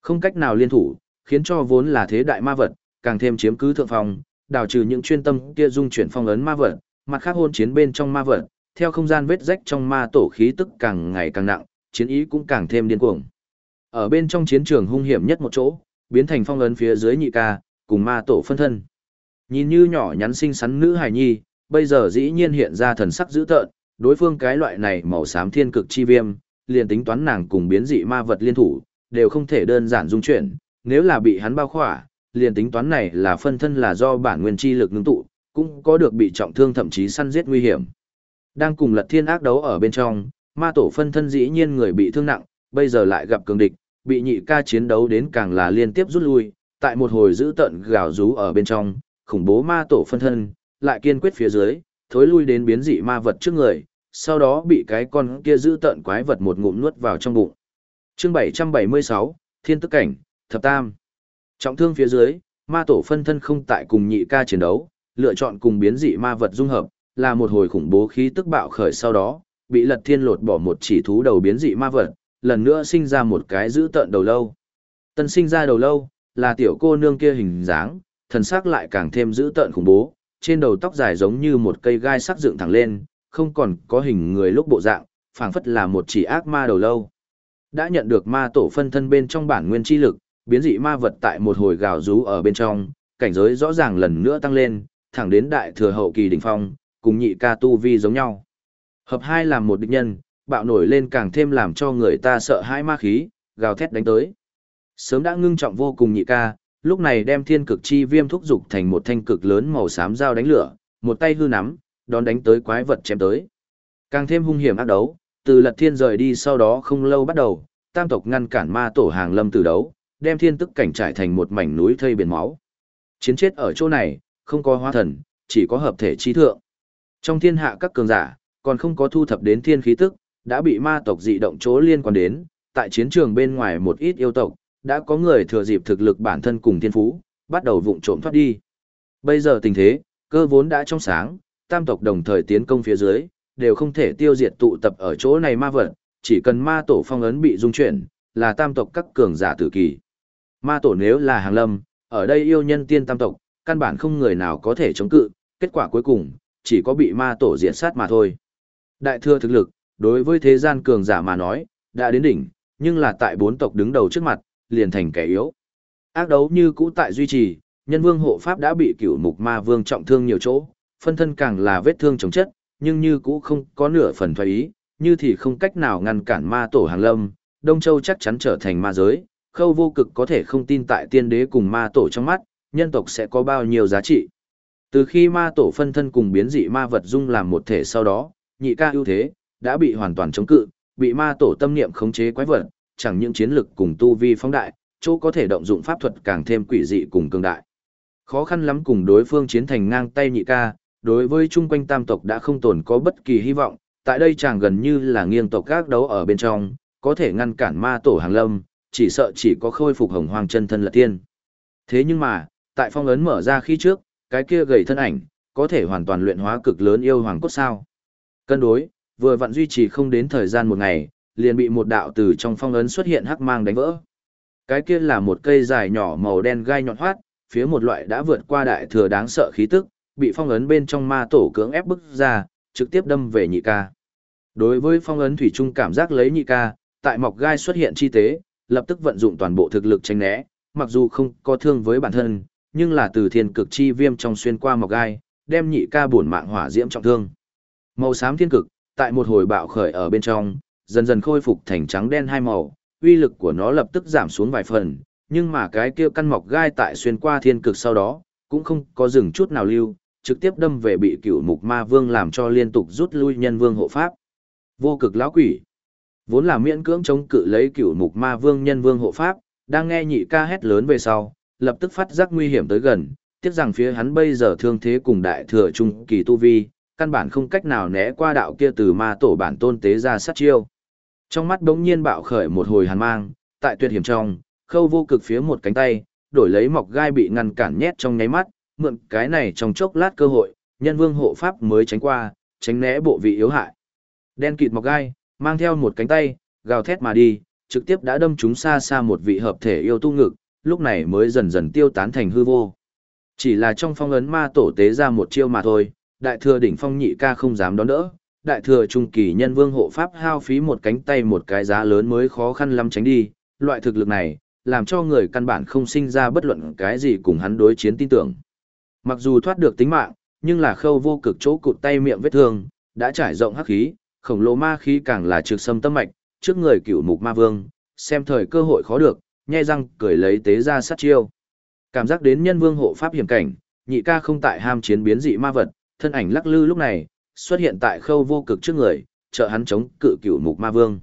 Không cách nào liên thủ, khiến cho vốn là thế đại ma vật, càng thêm chiếm cứ thượng phòng, đào trừ những chuyên tâm kia dung chuyển phong ấn ma vật, mặt khác hôn chiến bên trong ma vật, theo không gian vết rách trong ma tổ khí tức càng ngày càng nặng, chiến ý cũng càng thêm điên cuồng. Ở bên trong chiến trường hung hiểm nhất một chỗ, biến thành phong ấn phía dưới nhị ca, cùng ma tổ phân thân. Nhìn như nhỏ nhắn xinh xắn nữ hài nhi, bây giờ dĩ nhiên hiện ra thần sắc dữ tợn, đối phương cái loại này màu xám thiên cực chi viêm, liền tính toán nàng cùng biến dị ma vật liên thủ, đều không thể đơn giản dung chuyển, nếu là bị hắn bao khỏa, liền tính toán này là phân thân là do bản nguyên chi lực ngưng tụ, cũng có được bị trọng thương thậm chí săn giết nguy hiểm. Đang cùng lật thiên ác đấu ở bên trong, ma tổ phân thân dĩ nhiên người bị thương nặng, bây giờ lại gặp cường địch, bị nhị ca chiến đấu đến càng là liên tiếp rút lui, tại một hồi giữ tận gào rú ở bên trong, khủng bố ma tổ phân thân, lại kiên quyết phía dưới, thối lui đến biến dị ma vật trước người, sau đó bị cái con kia giữ tận quái vật một ngụm nuốt vào trong bụng. Chương 776, Thiên Tức Cảnh, Thập Tam. Trọng thương phía dưới, ma tổ phân thân không tại cùng nhị ca chiến đấu, lựa chọn cùng biến dị ma vật dung hợp, là một hồi khủng bố khí tức bạo khởi sau đó, bị lật thiên lột bỏ một chỉ thú đầu biến dị ma vật, lần nữa sinh ra một cái giữ tợn đầu lâu. Tân sinh ra đầu lâu, là tiểu cô nương kia hình dáng, thần sắc lại càng thêm giữ tợn khủng bố, trên đầu tóc dài giống như một cây gai sắc dựng thẳng lên, không còn có hình người lúc bộ dạng, phảng phất là một chỉ ác ma đầu lâu. Đã nhận được ma tổ phân thân bên trong bản nguyên chi lực, biến dị ma vật tại một hồi gào rú ở bên trong, cảnh giới rõ ràng lần nữa tăng lên, thẳng đến đại thừa hậu kỳ đỉnh phong, cùng nhị ca tu vi giống nhau. Hợp hai làm một địch nhân, bạo nổi lên càng thêm làm cho người ta sợ hãi ma khí, gào thét đánh tới. Sớm đã ngưng trọng vô cùng nhị ca, lúc này đem thiên cực chi viêm thúc dục thành một thanh cực lớn màu xám dao đánh lửa, một tay hư nắm, đón đánh tới quái vật chém tới. Càng thêm hung hiểm ác đấu, từ lật thiên rời đi sau đó không lâu bắt đầu, tam tộc ngăn cản ma tổ hàng lâm từ đấu, đem thiên tức cảnh trải thành một mảnh núi thây biển máu. Chiến chết ở chỗ này, không có hóa thần, chỉ có hợp thể trí thượng. Trong thiên hạ các cường giả, còn không có thu thập đến thiên khí tức, đã bị ma tộc dị động chỗ liên quan đến, tại chiến trường bên ngoài một ít yêu tộc, đã có người thừa dịp thực lực bản thân cùng thiên phú, bắt đầu vụng trộm thoát đi. Bây giờ tình thế, cơ vốn đã trong sáng, tam tộc đồng thời tiến công phía dưới, đều không thể tiêu diệt tụ tập ở chỗ này ma vật, chỉ cần ma tổ phong ấn bị dung chuyển, là tam tộc các cường giả tử kỳ. Ma tổ nếu là hàng lâm, ở đây yêu nhân tiên tam tộc, căn bản không người nào có thể chống cự, kết quả cuối cùng, chỉ có bị ma tổ diện sát mà thôi. Đại thừa thực lực, đối với thế gian cường giả mà nói, đã đến đỉnh, nhưng là tại bốn tộc đứng đầu trước mặt, liền thành kẻ yếu. Ác đấu như cũ tại duy trì, nhân vương hộ pháp đã bị cửu mục ma vương trọng thương nhiều chỗ, phân thân càng là vết thương chống chất, nhưng như cũ không có nửa phần thoái ý, như thì không cách nào ngăn cản ma tổ hàng lâm, Đông Châu chắc chắn trở thành ma giới, khâu vô cực có thể không tin tại tiên đế cùng ma tổ trong mắt, nhân tộc sẽ có bao nhiêu giá trị. Từ khi ma tổ phân thân cùng biến dị ma vật dung làm một thể sau đó, nhị ca ưu thế, đã bị hoàn toàn chống cự, bị ma tổ tâm niệm khống chế quái vật, chẳng những chiến lực cùng tu vi phóng đại, chỗ có thể động dụng pháp thuật càng thêm quỷ dị cùng cường đại. Khó khăn lắm cùng đối phương chiến thành ngang tay nhị ca, đối với chung quanh tam tộc đã không tồn có bất kỳ hy vọng, tại đây chàng gần như là nghiêng tộc gác đấu ở bên trong, có thể ngăn cản ma tổ hàng lâm, chỉ sợ chỉ có khôi phục hồng hoàng chân thân là tiên. Thế nhưng mà, tại phong ấn mở ra khi trước, cái kia gầy thân ảnh, có thể hoàn toàn luyện hóa cực lớn yêu hoàng cốt sao. Cân đối, vừa vặn duy trì không đến thời gian một ngày, liền bị một đạo từ trong phong ấn xuất hiện hắc mang đánh vỡ. Cái kia là một cây dài nhỏ màu đen gai nhọn hoắt, phía một loại đã vượt qua đại thừa đáng sợ khí tức, bị phong ấn bên trong ma tổ cưỡng ép bức ra, trực tiếp đâm về nhị ca. Đối với phong ấn thủy trung cảm giác lấy nhị ca, tại mọc gai xuất hiện chi tế, lập tức vận dụng toàn bộ thực lực tránh né, mặc dù không có thương với bản thân, nhưng là từ thiên cực chi viêm trong xuyên qua mọc gai, đem nhị ca bổn mạng hỏa diễm trọng thương. Màu xám thiên cực, tại một hồi bạo khởi ở bên trong, dần dần khôi phục thành trắng đen hai màu, uy lực của nó lập tức giảm xuống vài phần, nhưng mà cái kia căn mọc gai tại xuyên qua thiên cực sau đó, cũng không có dừng chút nào lưu, trực tiếp đâm về bị cửu mục ma vương làm cho liên tục rút lui nhân vương hộ pháp. Vô cực lão quỷ, vốn là miễn cưỡng chống cự lấy cửu mục ma vương nhân vương hộ pháp, đang nghe nhị ca hét lớn về sau, lập tức phát giác nguy hiểm tới gần, tiếc rằng phía hắn bây giờ thương thế cùng đại thừa trung kỳ tu vi, căn bản không cách nào né qua đạo kia từ ma tổ bản tôn tế ra sát chiêu. Trong mắt đống nhiên bạo khởi một hồi hàn mang, tại tuyệt hiểm trong, khâu vô cực phía một cánh tay, đổi lấy mọc gai bị ngăn cản nhét trong nháy mắt, mượn cái này trong chốc lát cơ hội, nhân vương hộ pháp mới tránh qua, tránh né bộ vị yếu hại. Đen kịt mọc gai, mang theo một cánh tay, gào thét mà đi, trực tiếp đã đâm chúng xa xa một vị hợp thể yêu tu ngực, lúc này mới dần dần tiêu tán thành hư vô. Chỉ là trong phong ấn ma tổ tế ra một chiêu mà thôi, đại thừa đỉnh phong nhị ca không dám đón đỡ, đại thừa trung kỳ nhân vương hộ pháp hao phí một cánh tay một cái giá lớn mới khó khăn lắm tránh đi, loại thực lực này, làm cho người căn bản không sinh ra bất luận cái gì cùng hắn đối chiến tin tưởng. Mặc dù thoát được tính mạng, nhưng là khâu vô cực chỗ cụt tay miệng vết thương, đã trải rộng hắc khí, khổng lồ ma khí càng là trực sâm tâm mạch, trước người cựu mục ma vương, xem thời cơ hội khó được, nhai răng cười lấy tế ra sát chiêu. Cảm giác đến nhân vương hộ pháp hiểm cảnh, nhị ca không tại ham chiến biến dị ma vật, thân ảnh lắc lư lúc này, xuất hiện tại khâu vô cực trước người, trợ hắn chống cự cửu mục ma vương.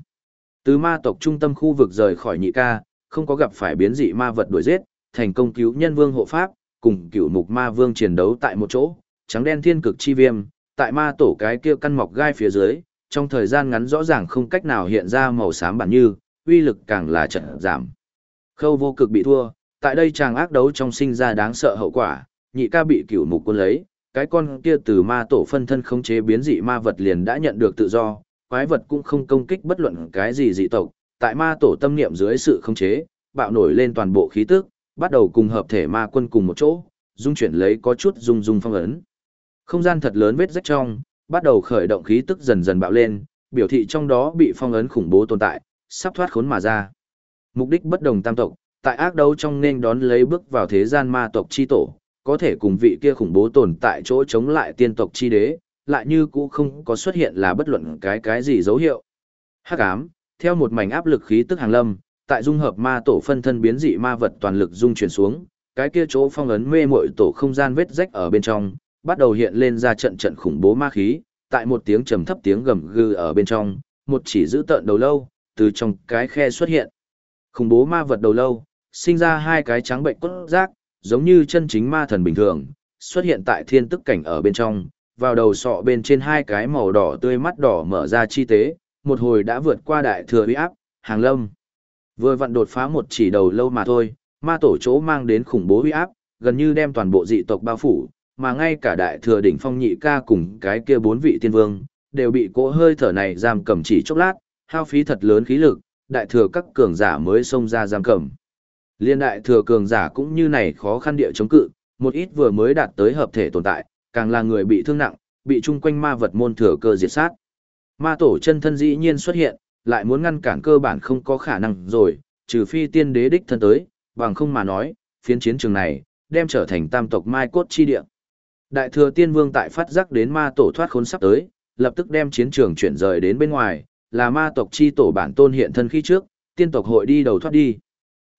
Từ ma tộc trung tâm khu vực rời khỏi nhị ca, không có gặp phải biến dị ma vật đuổi giết, thành công cứu nhân vương hộ pháp, cùng cửu mục ma vương chiến đấu tại một chỗ, trắng đen thiên cực chi viêm, tại ma tổ cái kia căn mọc gai phía dưới, trong thời gian ngắn rõ ràng không cách nào hiện ra màu xám bản như, uy lực càng là trận giảm. Khâu vô cực bị thua, tại đây chàng ác đấu trong sinh ra đáng sợ hậu quả, nhị ca bị cửu mục quân lấy, cái con kia từ ma tổ phân thân không chế biến dị ma vật liền đã nhận được tự do, quái vật cũng không công kích bất luận cái gì dị tộc, tại ma tổ tâm niệm dưới sự không chế, bạo nổi lên toàn bộ khí tức, bắt đầu cùng hợp thể ma quân cùng một chỗ, dung chuyển lấy có chút rung rung phong ấn. Không gian thật lớn vết rách trong, bắt đầu khởi động khí tức dần dần bạo lên, biểu thị trong đó bị phong ấn khủng bố tồn tại, sắp thoát khốn mà ra. Mục đích bất đồng tam tộc, tại ác đấu trong nên đón lấy bước vào thế gian ma tộc chi tổ, có thể cùng vị kia khủng bố tồn tại chỗ chống lại tiên tộc chi đế, lại như cũ không có xuất hiện là bất luận cái cái gì dấu hiệu. Hắc ám, theo một mảnh áp lực khí tức hàng lâm, tại dung hợp ma tổ phân thân biến dị ma vật toàn lực dung chuyển xuống, cái kia chỗ phong ấn mê muội tổ không gian vết rách ở bên trong, bắt đầu hiện lên ra trận trận khủng bố ma khí, tại một tiếng trầm thấp tiếng gầm gừ ở bên trong, một chỉ giữ tợn đầu lâu, từ trong cái khe xuất hiện. Khủng bố ma vật đầu lâu, sinh ra hai cái trắng bệnh cốt rác, giống như chân chính ma thần bình thường, xuất hiện tại thiên tức cảnh ở bên trong, vào đầu sọ bên trên hai cái màu đỏ tươi mắt đỏ mở ra chi tế, một hồi đã vượt qua đại thừa uy áp, hàng lâm. Vừa vặn đột phá một chỉ đầu lâu mà thôi, ma tổ chỗ mang đến khủng bố uy áp, gần như đem toàn bộ dị tộc bao phủ, mà ngay cả đại thừa đỉnh phong nhị ca cùng cái kia bốn vị tiên vương, đều bị cỗ hơi thở này giam cầm chỉ chốc lát, hao phí thật lớn khí lực, đại thừa các cường giả mới xông ra giam cầm. Liên đại thừa cường giả cũng như này khó khăn địa chống cự, một ít vừa mới đạt tới hợp thể tồn tại, càng là người bị thương nặng, bị chung quanh ma vật môn thừa cơ diệt sát. Ma tổ chân thân dĩ nhiên xuất hiện, lại muốn ngăn cản cơ bản không có khả năng rồi, trừ phi tiên đế đích thân tới, bằng không mà nói, phiến chiến trường này, đem trở thành tam tộc mai cốt chi địa. Đại thừa tiên vương tại phát giác đến ma tổ thoát khốn sắp tới, lập tức đem chiến trường chuyển rời đến bên ngoài, là ma tộc chi tổ bản tôn hiện thân khi trước, tiên tộc hội đi đầu thoát đi.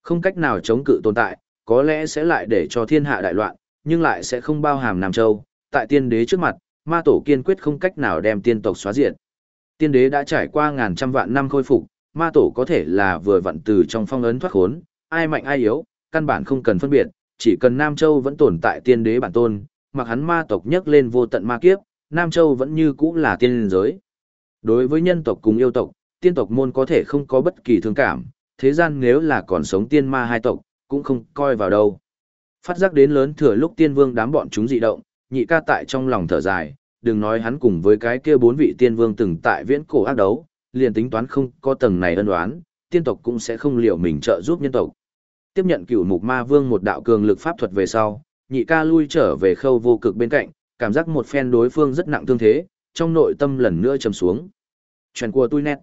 Không cách nào chống cự tồn tại, có lẽ sẽ lại để cho thiên hạ đại loạn, nhưng lại sẽ không bao hàm Nam Châu, tại tiên đế trước mặt, ma tổ kiên quyết không cách nào đem tiên tộc xóa diệt. Tiên đế đã trải qua ngàn trăm vạn năm khôi phục, ma tổ có thể là vừa vặn từ trong phong ấn thoát khốn, ai mạnh ai yếu, căn bản không cần phân biệt, chỉ cần Nam Châu vẫn tồn tại tiên đế bản tôn, mặc hắn ma tộc nhấc lên vô tận ma kiếp, Nam Châu vẫn như cũ là tiên giới. Đối với nhân tộc cùng yêu tộc, tiên tộc môn có thể không có bất kỳ thương cảm, thế gian nếu là còn sống tiên ma hai tộc, cũng không coi vào đâu. Phát giác đến lớn thừa lúc tiên vương đám bọn chúng dị động, nhị ca tại trong lòng thở dài, đừng nói hắn cùng với cái kia bốn vị tiên vương từng tại viễn cổ ác đấu, liền tính toán không có tầng này ân oán, tiên tộc cũng sẽ không liệu mình trợ giúp nhân tộc. Tiếp nhận cửu mục ma vương một đạo cường lực pháp thuật về sau, nhị ca lui trở về khâu vô cực bên cạnh, cảm giác một phen đối phương rất nặng thương thế, trong nội tâm lần nữa trầm xuống. Chuyện của tôi nét.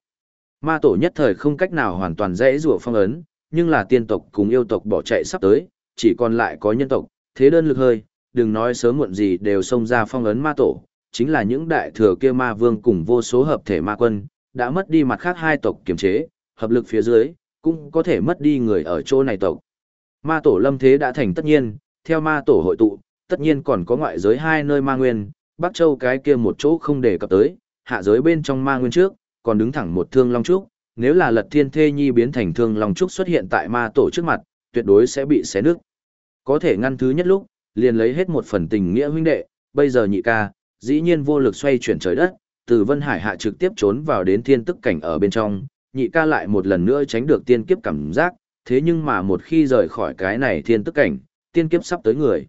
Ma tổ nhất thời không cách nào hoàn toàn dễ rủa phong ấn, nhưng là tiên tộc cùng yêu tộc bỏ chạy sắp tới, chỉ còn lại có nhân tộc, thế đơn lực hơi, đừng nói sớm muộn gì đều xông ra phong ấn ma tổ, chính là những đại thừa kia ma vương cùng vô số hợp thể ma quân, đã mất đi mặt khác hai tộc kiềm chế, hợp lực phía dưới, cũng có thể mất đi người ở chỗ này tộc. Ma tổ lâm thế đã thành tất nhiên, theo ma tổ hội tụ, tất nhiên còn có ngoại giới hai nơi ma nguyên, Bắc Châu cái kia một chỗ không để cập tới, hạ giới bên trong ma nguyên trước, còn đứng thẳng một thương long trúc, nếu là lật thiên thê nhi biến thành thương long trúc xuất hiện tại ma tổ trước mặt, tuyệt đối sẽ bị xé nước. Có thể ngăn thứ nhất lúc, liền lấy hết một phần tình nghĩa huynh đệ, bây giờ nhị ca, dĩ nhiên vô lực xoay chuyển trời đất, từ Vân Hải hạ trực tiếp trốn vào đến thiên tức cảnh ở bên trong, nhị ca lại một lần nữa tránh được tiên kiếp cảm giác, thế nhưng mà một khi rời khỏi cái này thiên tức cảnh, tiên kiếp sắp tới người.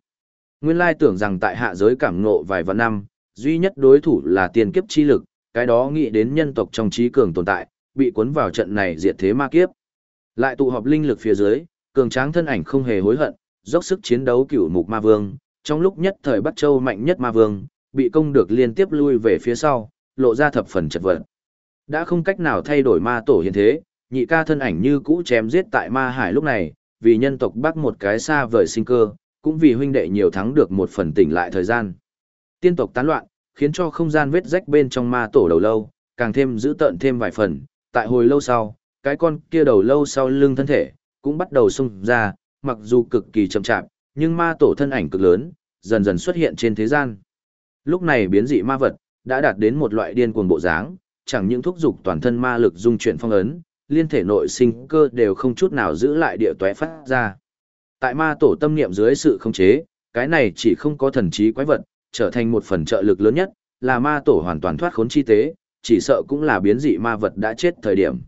Nguyên lai tưởng rằng tại hạ giới cảm ngộ vài vạn năm, duy nhất đối thủ là tiên kiếp chi lực, cái đó nghĩ đến nhân tộc trong trí cường tồn tại, bị cuốn vào trận này diệt thế ma kiếp. Lại tụ họp linh lực phía dưới, cường tráng thân ảnh không hề hối hận, dốc sức chiến đấu cửu mục ma vương, trong lúc nhất thời Bắc Châu mạnh nhất ma vương, bị công được liên tiếp lui về phía sau, lộ ra thập phần chật vật. Đã không cách nào thay đổi ma tổ hiện thế, nhị ca thân ảnh như cũ chém giết tại ma hải lúc này, vì nhân tộc bắt một cái xa vời sinh cơ, cũng vì huynh đệ nhiều thắng được một phần tỉnh lại thời gian. Tiên tộc tán loạn, khiến cho không gian vết rách bên trong ma tổ đầu lâu, càng thêm giữ tợn thêm vài phần, tại hồi lâu sau, cái con kia đầu lâu sau lưng thân thể, cũng bắt đầu xung ra, mặc dù cực kỳ chậm chạp, nhưng ma tổ thân ảnh cực lớn, dần dần xuất hiện trên thế gian. Lúc này biến dị ma vật, đã đạt đến một loại điên cuồng bộ dáng, chẳng những thúc dục toàn thân ma lực dung chuyển phong ấn, liên thể nội sinh cơ đều không chút nào giữ lại địa toé phát ra. Tại ma tổ tâm niệm dưới sự khống chế, cái này chỉ không có thần trí quái vật, trở thành một phần trợ lực lớn nhất, là ma tổ hoàn toàn thoát khốn chi tế, chỉ sợ cũng là biến dị ma vật đã chết thời điểm.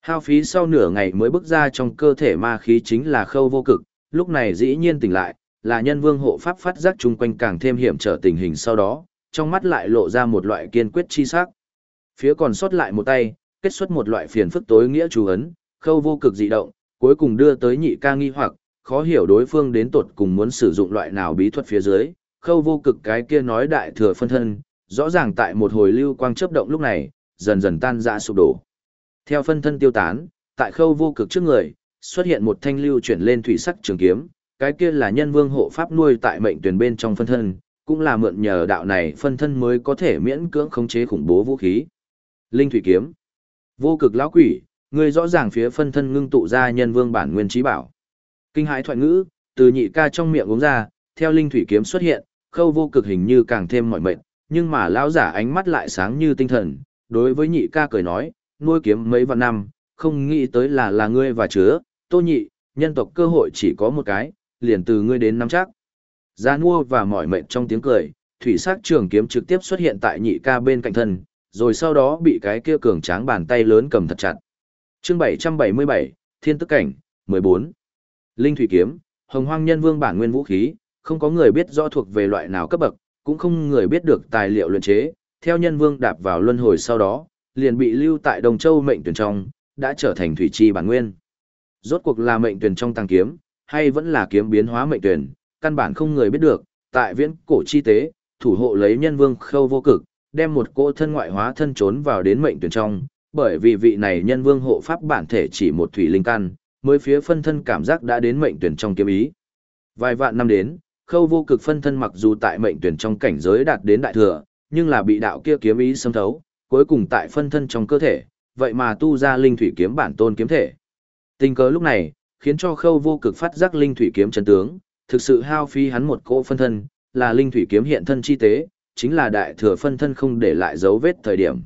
Hao phí sau nửa ngày mới bước ra trong cơ thể ma khí chính là khâu vô cực, lúc này dĩ nhiên tỉnh lại, là nhân vương hộ pháp phát giác chung quanh càng thêm hiểm trở tình hình sau đó, trong mắt lại lộ ra một loại kiên quyết chi sắc. Phía còn sót lại một tay, kết xuất một loại phiền phức tối nghĩa chú ấn, khâu vô cực dị động, cuối cùng đưa tới nhị ca nghi hoặc, khó hiểu đối phương đến tột cùng muốn sử dụng loại nào bí thuật phía dưới, khâu vô cực cái kia nói đại thừa phân thân, rõ ràng tại một hồi lưu quang chớp động lúc này, dần dần tan ra sụp đổ. Theo phân thân tiêu tán, tại khâu vô cực trước người, xuất hiện một thanh lưu chuyển lên thủy sắc trường kiếm, cái kia là nhân vương hộ pháp nuôi tại mệnh tuyển bên trong phân thân, cũng là mượn nhờ đạo này phân thân mới có thể miễn cưỡng khống chế khủng bố vũ khí. Linh thủy kiếm. Vô cực lão quỷ, người rõ ràng phía phân thân ngưng tụ ra nhân vương bản nguyên trí bảo. Kinh hãi thoại ngữ, từ nhị ca trong miệng uống ra, theo linh thủy kiếm xuất hiện, khâu vô cực hình như càng thêm mỏi mệt, nhưng mà lão giả ánh mắt lại sáng như tinh thần, đối với nhị ca cười nói, nuôi kiếm mấy vạn năm, không nghĩ tới là là ngươi và chứa, tô nhị, nhân tộc cơ hội chỉ có một cái, liền từ ngươi đến nắm chắc. Gia nua và mỏi mệt trong tiếng cười, thủy sắc trường kiếm trực tiếp xuất hiện tại nhị ca bên cạnh thân, rồi sau đó bị cái kia cường tráng bàn tay lớn cầm thật chặt. Chương 777, Thiên Tức Cảnh, 14. Linh Thủy Kiếm, Hồng Hoang Nhân Vương bản nguyên vũ khí, không có người biết rõ thuộc về loại nào cấp bậc, cũng không người biết được tài liệu luyện chế, theo Nhân Vương đạp vào luân hồi sau đó, liền bị lưu tại Đồng Châu mệnh tuyển trong, đã trở thành thủy chi bản nguyên. Rốt cuộc là mệnh tuyển trong tăng kiếm, hay vẫn là kiếm biến hóa mệnh tuyển, căn bản không người biết được, tại viễn cổ chi tế, thủ hộ lấy nhân vương khâu vô cực, đem một cỗ thân ngoại hóa thân trốn vào đến mệnh tuyển trong, bởi vì vị này nhân vương hộ pháp bản thể chỉ một thủy linh căn, mới phía phân thân cảm giác đã đến mệnh tuyển trong kiếm ý. Vài vạn năm đến, khâu vô cực phân thân mặc dù tại mệnh tuyển trong cảnh giới đạt đến đại thừa, nhưng là bị đạo kia kiếm ý xâm thấu, cuối cùng tại phân thân trong cơ thể, vậy mà tu ra linh thủy kiếm bản tôn kiếm thể. Tình cớ lúc này, khiến cho khâu vô cực phát giác linh thủy kiếm chân tướng, thực sự hao phí hắn một cỗ phân thân, là linh thủy kiếm hiện thân chi tế, chính là đại thừa phân thân không để lại dấu vết thời điểm.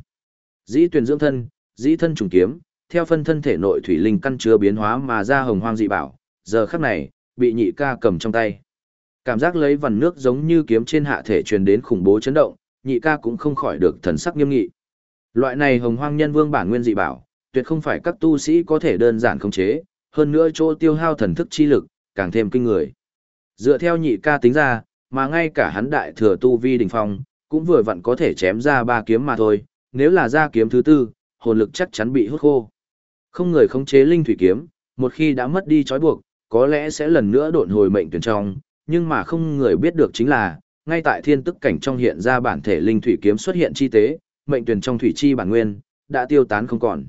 Dĩ tuyển dưỡng thân, dĩ thân trùng kiếm, theo phân thân thể nội thủy linh căn chứa biến hóa mà ra hồng hoang dị bảo, giờ khắc này, bị nhị ca cầm trong tay. Cảm giác lấy vằn nước giống như kiếm trên hạ thể truyền đến khủng bố chấn động, nhị ca cũng không khỏi được thần sắc nghiêm nghị. Loại này hồng hoang nhân vương bản nguyên dị bảo, tuyệt không phải các tu sĩ có thể đơn giản khống chế, hơn nữa chỗ tiêu hao thần thức chi lực, càng thêm kinh người. Dựa theo nhị ca tính ra, mà ngay cả hắn đại thừa tu vi đỉnh phong, cũng vừa vặn có thể chém ra ba kiếm mà thôi, nếu là ra kiếm thứ tư, hồn lực chắc chắn bị hút khô. Không người khống chế linh thủy kiếm, một khi đã mất đi trói buộc, có lẽ sẽ lần nữa độn hồi mệnh tuyển trong, nhưng mà không người biết được chính là, ngay tại thiên tức cảnh trong hiện ra bản thể linh thủy kiếm xuất hiện chi tế, mệnh tuyển trong thủy chi bản nguyên, đã tiêu tán không còn.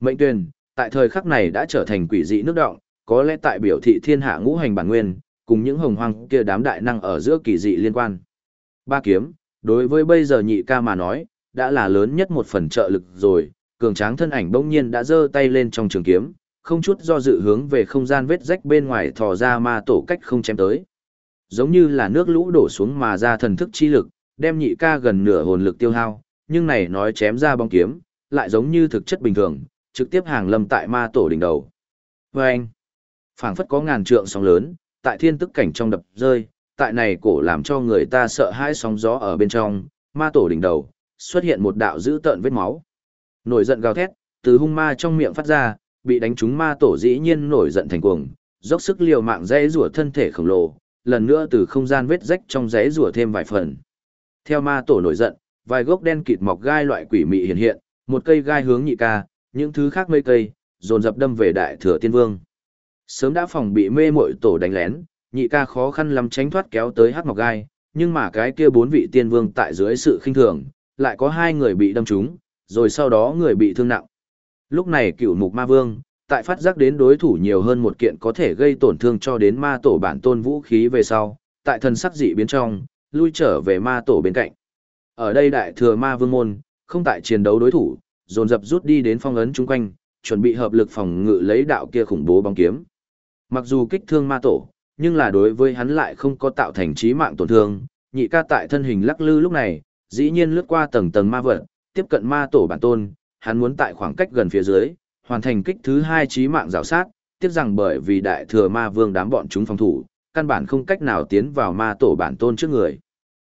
Mệnh tuyển, tại thời khắc này đã trở thành quỷ dị nước động, có lẽ tại biểu thị thiên hạ ngũ hành bản nguyên, cùng những hồng hoang kia đám đại năng ở giữa kỳ dị liên quan. Ba kiếm, đối với bây giờ nhị ca mà nói, đã là lớn nhất một phần trợ lực rồi, cường tráng thân ảnh bỗng nhiên đã giơ tay lên trong trường kiếm, không chút do dự hướng về không gian vết rách bên ngoài thò ra ma tổ cách không chém tới. Giống như là nước lũ đổ xuống mà ra thần thức chi lực, đem nhị ca gần nửa hồn lực tiêu hao, nhưng này nói chém ra bóng kiếm, lại giống như thực chất bình thường, trực tiếp hàng lâm tại ma tổ đỉnh đầu. Và anh, phảng phất có ngàn trượng sóng lớn, tại thiên tức cảnh trong đập rơi, tại này cổ làm cho người ta sợ hãi sóng gió ở bên trong, ma tổ đỉnh đầu, xuất hiện một đạo dữ tợn vết máu. Nổi giận gào thét, từ hung ma trong miệng phát ra, bị đánh trúng ma tổ dĩ nhiên nổi giận thành cuồng, dốc sức liều mạng dây rủa thân thể khổng lồ, lần nữa từ không gian vết rách trong giấy rủa thêm vài phần. Theo ma tổ nổi giận, vài gốc đen kịt mọc gai loại quỷ mị hiện hiện, một cây gai hướng nhị ca, những thứ khác mấy cây, dồn dập đâm về đại thừa tiên vương. Sớm đã phòng bị mê muội tổ đánh lén, nhị ca khó khăn lắm tránh thoát kéo tới hắc mọc gai, nhưng mà cái kia bốn vị tiên vương tại dưới sự khinh thường, lại có hai người bị đâm trúng, rồi sau đó người bị thương nặng. Lúc này cựu mục ma vương, tại phát giác đến đối thủ nhiều hơn một kiện có thể gây tổn thương cho đến ma tổ bản tôn vũ khí về sau, tại thần sắc dị biến trong, lui trở về ma tổ bên cạnh. Ở đây đại thừa ma vương môn, không tại chiến đấu đối thủ, dồn dập rút đi đến phong ấn chung quanh, chuẩn bị hợp lực phòng ngự lấy đạo kia khủng bố bóng kiếm. Mặc dù kích thương ma tổ, nhưng là đối với hắn lại không có tạo thành trí mạng tổn thương, nhị ca tại thân hình lắc lư lúc này, dĩ nhiên lướt qua tầng tầng ma vật, tiếp cận ma tổ bản tôn, hắn muốn tại khoảng cách gần phía dưới, hoàn thành kích thứ hai trí mạng rào sát, tiếc rằng bởi vì đại thừa ma vương đám bọn chúng phòng thủ, căn bản không cách nào tiến vào ma tổ bản tôn trước người.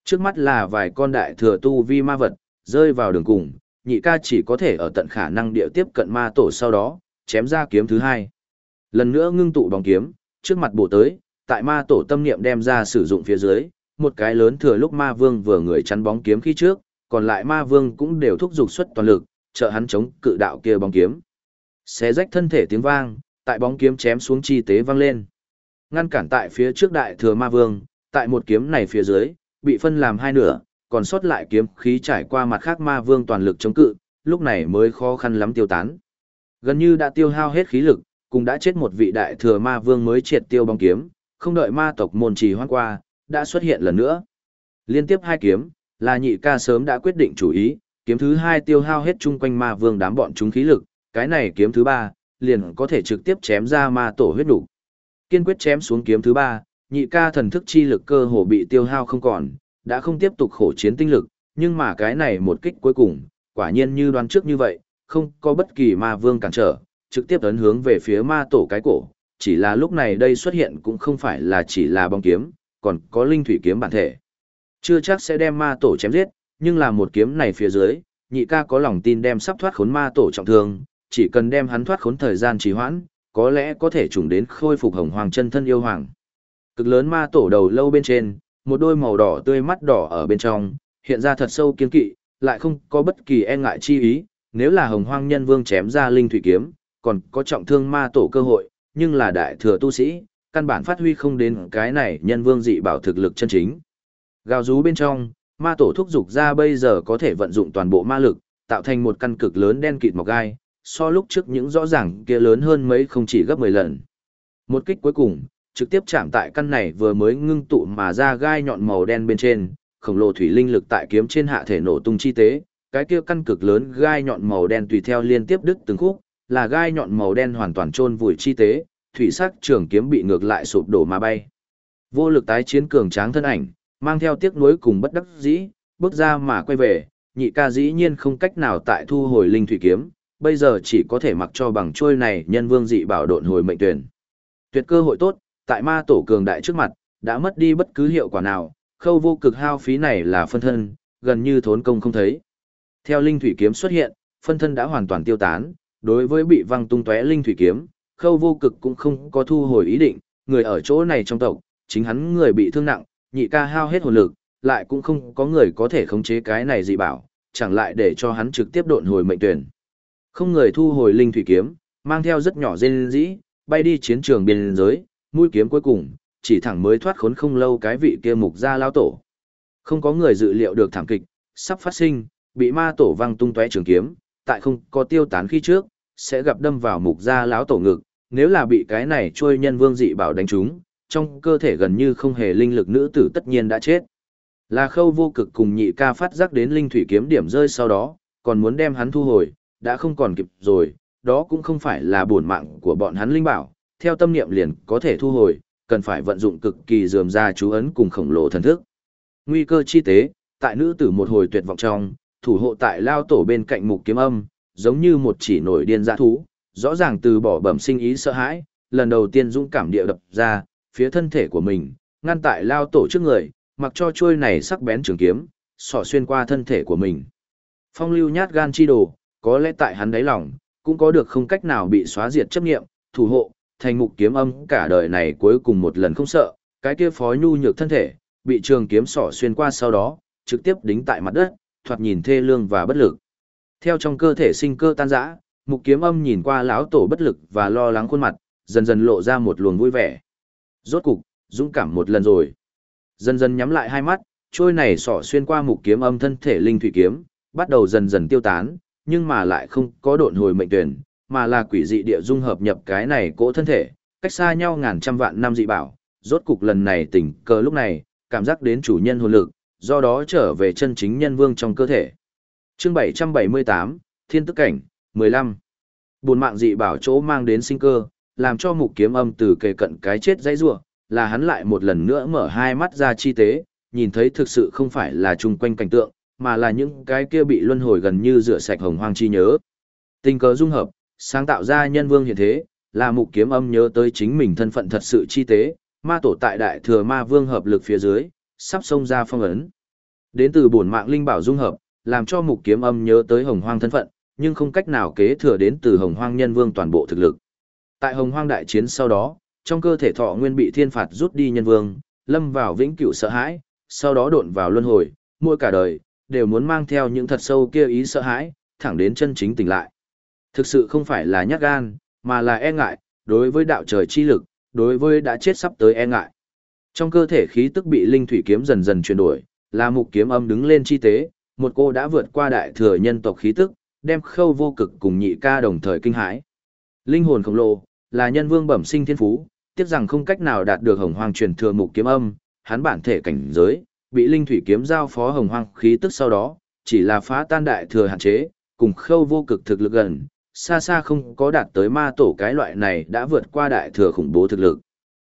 Trước mắt là vài con đại thừa tu vi ma vật, rơi vào đường cùng, nhị ca chỉ có thể ở tận khả năng địa tiếp cận ma tổ sau đó, chém ra kiếm thứ hai. Lần nữa ngưng tụ bóng kiếm, trước mặt bổ tới, tại ma tổ tâm niệm đem ra sử dụng phía dưới, một cái lớn thừa lúc ma vương vừa người chắn bóng kiếm khi trước, còn lại ma vương cũng đều thúc giục xuất toàn lực, trợ hắn chống cự đạo kia bóng kiếm. Xé rách thân thể tiếng vang, tại bóng kiếm chém xuống chi tế vang lên. Ngăn cản tại phía trước đại thừa ma vương, tại một kiếm này phía dưới, bị phân làm hai nửa, còn sót lại kiếm khí trải qua mặt khác ma vương toàn lực chống cự, lúc này mới khó khăn lắm tiêu tán. Gần như đã tiêu hao hết khí lực, cùng đã chết một vị đại thừa ma vương mới triệt tiêu bóng kiếm, không đợi ma tộc môn trì hoang qua, đã xuất hiện lần nữa. Liên tiếp hai kiếm, là nhị ca sớm đã quyết định chủ ý, kiếm thứ hai tiêu hao hết chung quanh ma vương đám bọn chúng khí lực, cái này kiếm thứ ba, liền có thể trực tiếp chém ra ma tổ huyết đủ. Kiên quyết chém xuống kiếm thứ ba, nhị ca thần thức chi lực cơ hồ bị tiêu hao không còn, đã không tiếp tục khổ chiến tinh lực, nhưng mà cái này một kích cuối cùng, quả nhiên như đoán trước như vậy, không có bất kỳ ma vương cản trở, trực tiếp ấn hướng về phía ma tổ cái cổ, chỉ là lúc này đây xuất hiện cũng không phải là chỉ là bóng kiếm, còn có linh thủy kiếm bản thể. Chưa chắc sẽ đem ma tổ chém giết, nhưng là một kiếm này phía dưới, nhị ca có lòng tin đem sắp thoát khốn ma tổ trọng thương, chỉ cần đem hắn thoát khốn thời gian trì hoãn, có lẽ có thể trùng đến khôi phục hồng hoàng chân thân yêu hoàng. Cực lớn ma tổ đầu lâu bên trên, một đôi màu đỏ tươi mắt đỏ ở bên trong, hiện ra thật sâu kiên kỵ, lại không có bất kỳ e ngại chi ý, nếu là hồng hoang nhân vương chém ra linh thủy kiếm, còn có trọng thương ma tổ cơ hội, nhưng là đại thừa tu sĩ, căn bản phát huy không đến cái này nhân vương dị bảo thực lực chân chính. Gào rú bên trong, ma tổ thúc dục ra bây giờ có thể vận dụng toàn bộ ma lực, tạo thành một căn cực lớn đen kịt mọc gai, so lúc trước những rõ ràng kia lớn hơn mấy không chỉ gấp 10 lần. Một kích cuối cùng, trực tiếp chạm tại căn này vừa mới ngưng tụ mà ra gai nhọn màu đen bên trên, khổng lồ thủy linh lực tại kiếm trên hạ thể nổ tung chi tế, cái kia căn cực lớn gai nhọn màu đen tùy theo liên tiếp đứt từng khúc, là gai nhọn màu đen hoàn toàn chôn vùi chi tế, thủy sắc trường kiếm bị ngược lại sụp đổ mà bay. Vô lực tái chiến cường tráng thân ảnh, mang theo tiếc nuối cùng bất đắc dĩ, bước ra mà quay về, nhị ca dĩ nhiên không cách nào tại thu hồi linh thủy kiếm, bây giờ chỉ có thể mặc cho bằng trôi này nhân vương dị bảo độn hồi mệnh tuyển. Tuyệt cơ hội tốt, tại ma tổ cường đại trước mặt, đã mất đi bất cứ hiệu quả nào, khâu vô cực hao phí này là phân thân, gần như thốn công không thấy. Theo linh thủy kiếm xuất hiện, phân thân đã hoàn toàn tiêu tán, đối với bị văng tung tóe linh thủy kiếm, khâu vô cực cũng không có thu hồi ý định, người ở chỗ này trong tộc, chính hắn người bị thương nặng, nhị ca hao hết hồn lực, lại cũng không có người có thể khống chế cái này dị bảo, chẳng lại để cho hắn trực tiếp độn hồi mệnh tuyển. Không người thu hồi linh thủy kiếm, mang theo rất nhỏ dên dĩ, bay đi chiến trường biên giới, mũi kiếm cuối cùng, chỉ thẳng mới thoát khốn không lâu cái vị kia mục gia lao tổ. Không có người dự liệu được thảm kịch, sắp phát sinh, bị ma tổ văng tung tóe trường kiếm, tại không có tiêu tán khi trước, sẽ gặp đâm vào mục gia lão tổ ngực, nếu là bị cái này trôi nhân vương dị bảo đánh trúng, trong cơ thể gần như không hề linh lực nữ tử tất nhiên đã chết. Là khâu vô cực cùng nhị ca phát giác đến linh thủy kiếm điểm rơi sau đó, còn muốn đem hắn thu hồi, đã không còn kịp rồi, đó cũng không phải là bổn mạng của bọn hắn linh bảo, theo tâm niệm liền có thể thu hồi, cần phải vận dụng cực kỳ dườm ra chú ấn cùng khổng lồ thần thức. Nguy cơ chi tế, tại nữ tử một hồi tuyệt vọng trong, thủ hộ tại lao tổ bên cạnh mục kiếm âm, giống như một chỉ nổi điên dã thú, rõ ràng từ bỏ bẩm sinh ý sợ hãi, lần đầu tiên dũng cảm địa đập ra, phía thân thể của mình, ngăn tại lao tổ trước người, mặc cho chuôi này sắc bén trường kiếm, sỏ xuyên qua thân thể của mình. Phong lưu nhát gan chi đồ, có lẽ tại hắn đáy lòng, cũng có được không cách nào bị xóa diệt chấp nghiệm, thủ hộ, thành mục kiếm âm cả đời này cuối cùng một lần không sợ, cái kia phó nhu nhược thân thể, bị trường kiếm sỏ xuyên qua sau đó, trực tiếp đính tại mặt đất, thoạt nhìn thê lương và bất lực. Theo trong cơ thể sinh cơ tan rã, mục kiếm âm nhìn qua lão tổ bất lực và lo lắng khuôn mặt, dần dần lộ ra một luồng vui vẻ. Rốt cục, dũng cảm một lần rồi. Dần dần nhắm lại hai mắt, trôi này sỏ xuyên qua mục kiếm âm thân thể linh thủy kiếm, bắt đầu dần dần tiêu tán, nhưng mà lại không có độn hồi mệnh tuyển, mà là quỷ dị địa dung hợp nhập cái này cỗ thân thể, cách xa nhau ngàn trăm vạn năm dị bảo, rốt cục lần này tỉnh cờ lúc này, cảm giác đến chủ nhân hồn lực, do đó trở về chân chính nhân vương trong cơ thể. Chương 778, Thiên tức cảnh, 15. Buồn mạng dị bảo chỗ mang đến sinh cơ, làm cho mục kiếm âm từ kề cận cái chết dãy rủa, là hắn lại một lần nữa mở hai mắt ra chi tế, nhìn thấy thực sự không phải là chung quanh cảnh tượng, mà là những cái kia bị luân hồi gần như rửa sạch hồng hoang chi nhớ. Tình cờ dung hợp, sáng tạo ra nhân vương hiện thế, là mục kiếm âm nhớ tới chính mình thân phận thật sự chi tế, ma tổ tại đại thừa ma vương hợp lực phía dưới, sắp xông ra phong ấn. Đến từ bổn mạng linh bảo dung hợp, làm cho mục kiếm âm nhớ tới hồng hoang thân phận, nhưng không cách nào kế thừa đến từ hồng hoang nhân vương toàn bộ thực lực. Tại hồng hoang đại chiến sau đó, trong cơ thể thọ nguyên bị thiên phạt rút đi nhân vương, lâm vào vĩnh cửu sợ hãi, sau đó độn vào luân hồi, mỗi cả đời, đều muốn mang theo những thật sâu kia ý sợ hãi, thẳng đến chân chính tỉnh lại. Thực sự không phải là nhát gan, mà là e ngại, đối với đạo trời chi lực, đối với đã chết sắp tới e ngại. Trong cơ thể khí tức bị linh thủy kiếm dần dần chuyển đổi, là mục kiếm âm đứng lên chi tế, một cô đã vượt qua đại thừa nhân tộc khí tức, đem khâu vô cực cùng nhị ca đồng thời kinh hãi. Linh hồn khổng lồ, là nhân vương bẩm sinh thiên phú, tiếc rằng không cách nào đạt được hồng hoàng truyền thừa mục kiếm âm, hắn bản thể cảnh giới, bị linh thủy kiếm giao phó hồng hoang khí tức sau đó, chỉ là phá tan đại thừa hạn chế, cùng khâu vô cực thực lực gần, xa xa không có đạt tới ma tổ cái loại này đã vượt qua đại thừa khủng bố thực lực.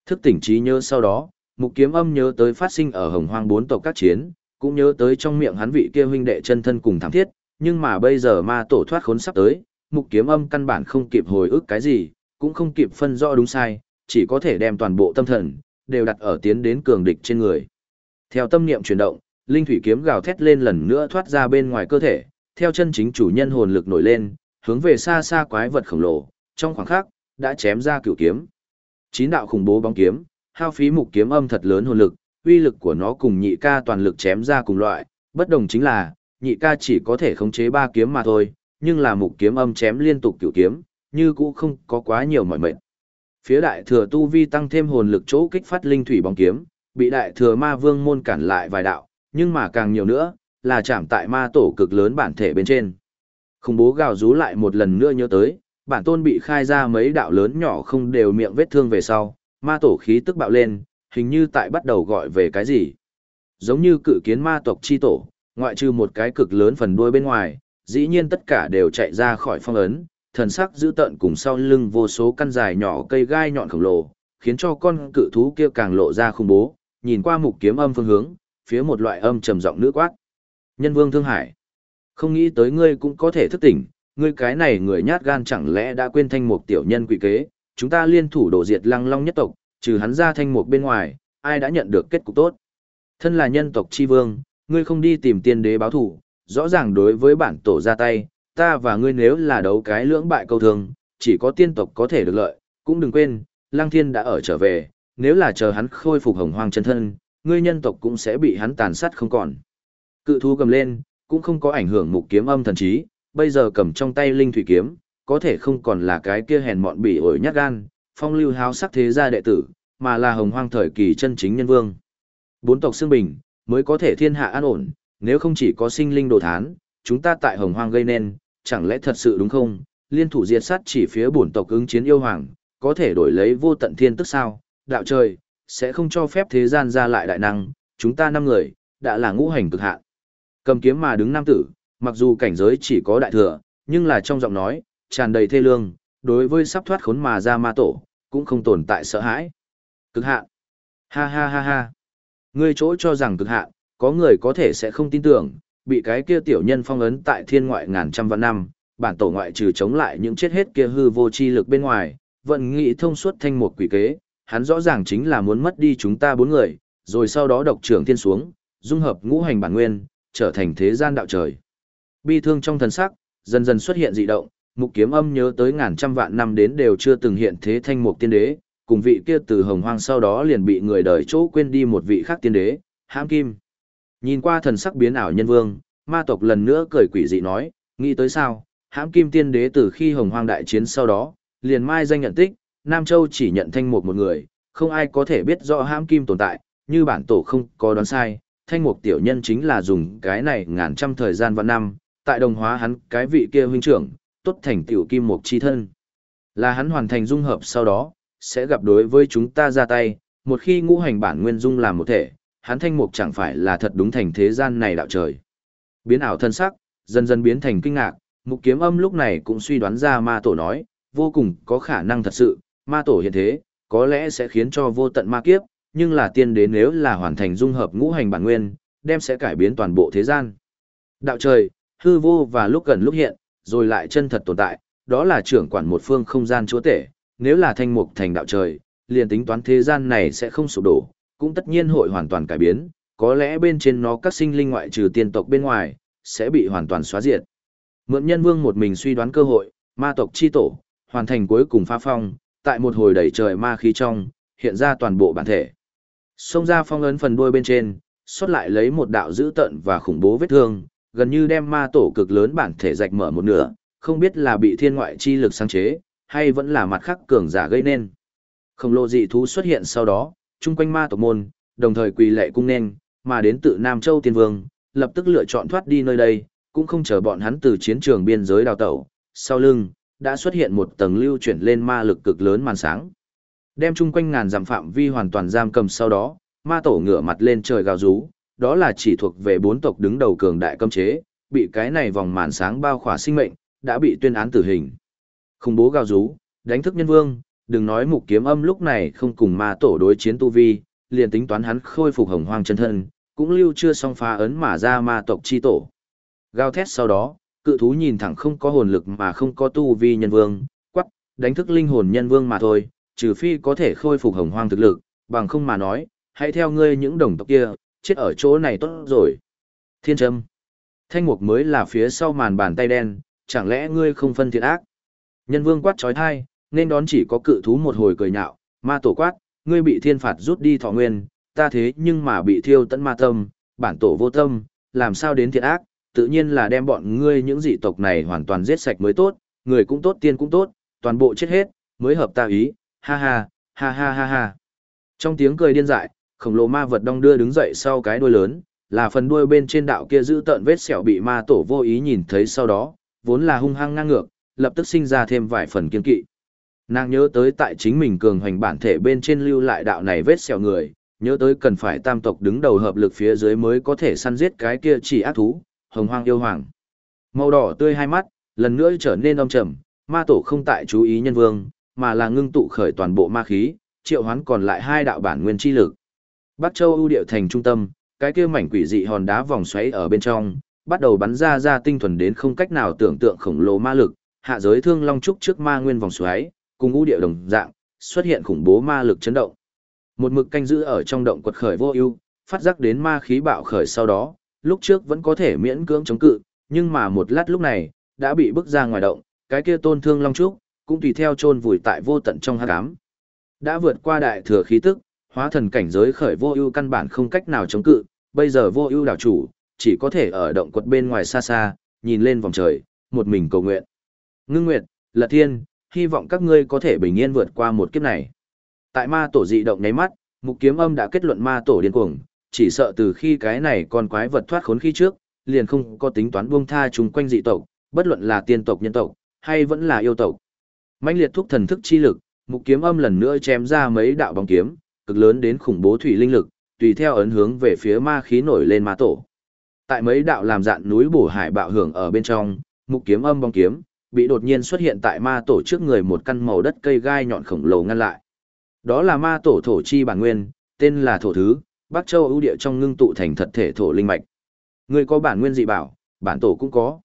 Thức tỉnh trí nhớ sau đó, mục kiếm âm nhớ tới phát sinh ở hồng hoang bốn tộc các chiến, cũng nhớ tới trong miệng hắn vị kia huynh đệ chân thân cùng thảm thiết, nhưng mà bây giờ ma tổ thoát khốn sắp tới, mục kiếm âm căn bản không kịp hồi ức cái gì, cũng không kịp phân rõ đúng sai, chỉ có thể đem toàn bộ tâm thần, đều đặt ở tiến đến cường địch trên người. Theo tâm niệm chuyển động, linh thủy kiếm gào thét lên lần nữa thoát ra bên ngoài cơ thể, theo chân chính chủ nhân hồn lực nổi lên, hướng về xa xa quái vật khổng lồ, trong khoảng khắc, đã chém ra cửu kiếm. Chín đạo khủng bố bóng kiếm, hao phí mục kiếm âm thật lớn hồn lực, uy lực của nó cùng nhị ca toàn lực chém ra cùng loại, bất đồng chính là, nhị ca chỉ có thể khống chế ba kiếm mà thôi, nhưng là mục kiếm âm chém liên tục cửu kiếm, như cũ không có quá nhiều mỏi mệt. Phía đại thừa tu vi tăng thêm hồn lực chỗ kích phát linh thủy bóng kiếm, bị đại thừa ma vương môn cản lại vài đạo, nhưng mà càng nhiều nữa, là chạm tại ma tổ cực lớn bản thể bên trên. Khủng bố gào rú lại một lần nữa nhớ tới, bản tôn bị khai ra mấy đạo lớn nhỏ không đều miệng vết thương về sau, ma tổ khí tức bạo lên, hình như tại bắt đầu gọi về cái gì. Giống như cự kiến ma tộc chi tổ, ngoại trừ một cái cực lớn phần đuôi bên ngoài, dĩ nhiên tất cả đều chạy ra khỏi phong ấn, thần sắc giữ tợn cùng sau lưng vô số căn dài nhỏ cây gai nhọn khổng lồ, khiến cho con cự thú kia càng lộ ra khủng bố, nhìn qua mục kiếm âm phương hướng, phía một loại âm trầm giọng nữ quát. Nhân vương Thương Hải, không nghĩ tới ngươi cũng có thể thức tỉnh, ngươi cái này người nhát gan chẳng lẽ đã quên thanh mục tiểu nhân quỷ kế, chúng ta liên thủ đổ diệt lăng long nhất tộc, trừ hắn ra thanh mục bên ngoài, ai đã nhận được kết cục tốt. Thân là nhân tộc chi vương, ngươi không đi tìm tiên đế báo thủ, rõ ràng đối với bản tổ ra tay, ta và ngươi nếu là đấu cái lưỡng bại câu thường, chỉ có tiên tộc có thể được lợi, cũng đừng quên, lăng thiên đã ở trở về, nếu là chờ hắn khôi phục hồng hoang chân thân, ngươi nhân tộc cũng sẽ bị hắn tàn sát không còn. Cự thú cầm lên, cũng không có ảnh hưởng mục kiếm âm thần trí, bây giờ cầm trong tay linh thủy kiếm, có thể không còn là cái kia hèn mọn bỉ ổi nhát gan, phong lưu háo sắc thế gia đệ tử, mà là hồng hoang thời kỳ chân chính nhân vương. Bốn tộc xương bình, mới có thể thiên hạ an ổn, nếu không chỉ có sinh linh đồ thán, chúng ta tại hồng hoang gây nên, chẳng lẽ thật sự đúng không? Liên thủ diệt sát chỉ phía bổn tộc ứng chiến yêu hoàng, có thể đổi lấy vô tận thiên tức sao? Đạo trời, sẽ không cho phép thế gian ra lại đại năng, chúng ta năm người, đã là ngũ hành cực hạn. Cầm kiếm mà đứng nam tử, mặc dù cảnh giới chỉ có đại thừa, nhưng là trong giọng nói, tràn đầy thê lương, đối với sắp thoát khốn mà ra ma tổ, cũng không tồn tại sợ hãi. Cực hạn. Ha ha ha ha. Ngươi chỗ cho rằng cực hạn, có người có thể sẽ không tin tưởng, bị cái kia tiểu nhân phong ấn tại thiên ngoại ngàn trăm vạn năm, bản tổ ngoại trừ chống lại những chết hết kia hư vô chi lực bên ngoài, vận nghĩ thông suốt thanh một quỷ kế, hắn rõ ràng chính là muốn mất đi chúng ta bốn người, rồi sau đó độc trưởng thiên xuống, dung hợp ngũ hành bản nguyên, trở thành thế gian đạo trời. Bi thương trong thần sắc, dần dần xuất hiện dị động, mục kiếm âm nhớ tới ngàn trăm vạn năm đến đều chưa từng hiện thế thanh mục tiên đế, cùng vị kia từ hồng hoang sau đó liền bị người đời chỗ quên đi một vị khác tiên đế, hãm kim. Nhìn qua thần sắc biến ảo nhân vương, ma tộc lần nữa cười quỷ dị nói, nghĩ tới sao, hãm kim tiên đế từ khi hồng hoang đại chiến sau đó, liền mai danh nhận tích, Nam Châu chỉ nhận thanh mục một người, không ai có thể biết rõ hãm kim tồn tại, như bản tổ không có đoán sai, thanh mục tiểu nhân chính là dùng cái này ngàn trăm thời gian và năm, tại đồng hóa hắn cái vị kia huynh trưởng, tốt thành tiểu kim mục chi thân. Là hắn hoàn thành dung hợp sau đó, sẽ gặp đối với chúng ta ra tay, một khi ngũ hành bản nguyên dung làm một thể, hắn thanh mục chẳng phải là thật đúng thành thế gian này đạo trời. Biến ảo thân sắc, dần dần biến thành kinh ngạc, mục kiếm âm lúc này cũng suy đoán ra ma tổ nói, vô cùng có khả năng thật sự, ma tổ hiện thế, có lẽ sẽ khiến cho vô tận ma kiếp, nhưng là tiên đế nếu là hoàn thành dung hợp ngũ hành bản nguyên, đem sẽ cải biến toàn bộ thế gian. Đạo trời, hư vô và lúc gần lúc hiện, rồi lại chân thật tồn tại, đó là trưởng quản một phương không gian chúa tể, nếu là thanh mục thành đạo trời, liền tính toán thế gian này sẽ không sụp đổ, cũng tất nhiên hội hoàn toàn cải biến, có lẽ bên trên nó các sinh linh ngoại trừ tiên tộc bên ngoài, sẽ bị hoàn toàn xóa diệt. Mượn nhân vương một mình suy đoán cơ hội, ma tộc chi tổ, hoàn thành cuối cùng phá phong, tại một hồi đầy trời ma khí trong, hiện ra toàn bộ bản thể. Xông ra phong ấn phần đuôi bên trên, xuất lại lấy một đạo dữ tận và khủng bố vết thương, gần như đem ma tổ cực lớn bản thể rạch mở một nửa, không biết là bị thiên ngoại chi lực sáng chế, hay vẫn là mặt khắc cường giả gây nên. Khổng lồ dị thú xuất hiện sau đó, chung quanh ma tộc môn, đồng thời quỳ lệ cung nên, mà đến tự Nam Châu Tiên Vương, lập tức lựa chọn thoát đi nơi đây, cũng không chờ bọn hắn từ chiến trường biên giới đào tẩu, sau lưng, đã xuất hiện một tầng lưu chuyển lên ma lực cực lớn màn sáng. Đem chung quanh ngàn dặm phạm vi hoàn toàn giam cầm sau đó, ma tổ ngửa mặt lên trời gào rú, đó là chỉ thuộc về bốn tộc đứng đầu cường đại cấm chế, bị cái này vòng màn sáng bao khỏa sinh mệnh, đã bị tuyên án tử hình. Khủng bố gào rú, đánh thức nhân vương, đừng nói mục kiếm âm lúc này không cùng ma tổ đối chiến tu vi, liền tính toán hắn khôi phục hồng hoang chân thân, cũng lưu chưa xong phá ấn mà ra ma tộc chi tổ. Gào thét sau đó, cự thú nhìn thẳng không có hồn lực mà không có tu vi nhân vương, quắc, đánh thức linh hồn nhân vương mà thôi, trừ phi có thể khôi phục hồng hoang thực lực, bằng không mà nói, hãy theo ngươi những đồng tộc kia, chết ở chỗ này tốt rồi. Thiên trâm. Thanh mục mới là phía sau màn bàn tay đen, chẳng lẽ ngươi không phân thiện ác? Nhân vương quát trói thai, nên đón chỉ có cự thú một hồi cười nhạo, ma tổ quát, ngươi bị thiên phạt rút đi thọ nguyên, ta thế nhưng mà bị thiêu tận ma tâm, bản tổ vô tâm, làm sao đến thiện ác, tự nhiên là đem bọn ngươi những dị tộc này hoàn toàn giết sạch mới tốt, người cũng tốt tiên cũng tốt, toàn bộ chết hết, mới hợp ta ý, ha ha, ha ha ha ha. Trong tiếng cười điên dại, khổng lồ ma vật đong đưa đứng dậy sau cái đuôi lớn, là phần đuôi bên trên đạo kia giữ tợn vết sẹo bị ma tổ vô ý nhìn thấy sau đó, vốn là hung hăng ngang ngược, lập tức sinh ra thêm vài phần kiên kỵ. Nàng nhớ tới tại chính mình cường hoành bản thể bên trên lưu lại đạo này vết sẹo người, nhớ tới cần phải tam tộc đứng đầu hợp lực phía dưới mới có thể săn giết cái kia chỉ ác thú, hồng hoang yêu hoàng. Màu đỏ tươi hai mắt, lần nữa trở nên âm trầm, ma tổ không tại chú ý nhân vương, mà là ngưng tụ khởi toàn bộ ma khí, triệu hoán còn lại hai đạo bản nguyên chi lực. Bắc Châu ưu điệu thành trung tâm, cái kia mảnh quỷ dị hòn đá vòng xoáy ở bên trong, bắt đầu bắn ra ra tinh thuần đến không cách nào tưởng tượng khổng lồ ma lực, hạ giới thương long trúc trước ma nguyên vòng xoáy, cùng ưu điệu đồng dạng, xuất hiện khủng bố ma lực chấn động. Một mực canh giữ ở trong động quật khởi vô ưu, phát giác đến ma khí bạo khởi sau đó, lúc trước vẫn có thể miễn cưỡng chống cự, nhưng mà một lát lúc này, đã bị bức ra ngoài động, cái kia tôn thương long trúc, cũng tùy theo chôn vùi tại vô tận trong hắc ám. Đã vượt qua đại thừa khí tức, hóa thần cảnh giới khởi vô ưu căn bản không cách nào chống cự, bây giờ vô ưu đảo chủ, chỉ có thể ở động quật bên ngoài xa xa, nhìn lên vòng trời, một mình cầu nguyện. Ngưng nguyệt, lật thiên, hy vọng các ngươi có thể bình yên vượt qua một kiếp này. Tại ma tổ dị động nháy mắt, mục kiếm âm đã kết luận ma tổ điên cuồng, chỉ sợ từ khi cái này con quái vật thoát khốn khi trước, liền không có tính toán buông tha chúng quanh dị tộc, bất luận là tiên tộc nhân tộc, hay vẫn là yêu tộc. mãnh liệt thúc thần thức chi lực, mục kiếm âm lần nữa chém ra mấy đạo bóng kiếm, cực lớn đến khủng bố thủy linh lực, tùy theo ấn hướng về phía ma khí nổi lên ma tổ. Tại mấy đạo làm dạn núi bổ hải bạo hưởng ở bên trong, mục kiếm âm bóng kiếm, bị đột nhiên xuất hiện tại ma tổ trước người một căn màu đất cây gai nhọn khổng lồ ngăn lại. Đó là ma tổ thổ chi bản nguyên, tên là thổ thứ, Bắc Châu ưu địa trong ngưng tụ thành thật thể thổ linh mạch. Ngươi có bản nguyên dị bảo, bản tổ cũng có.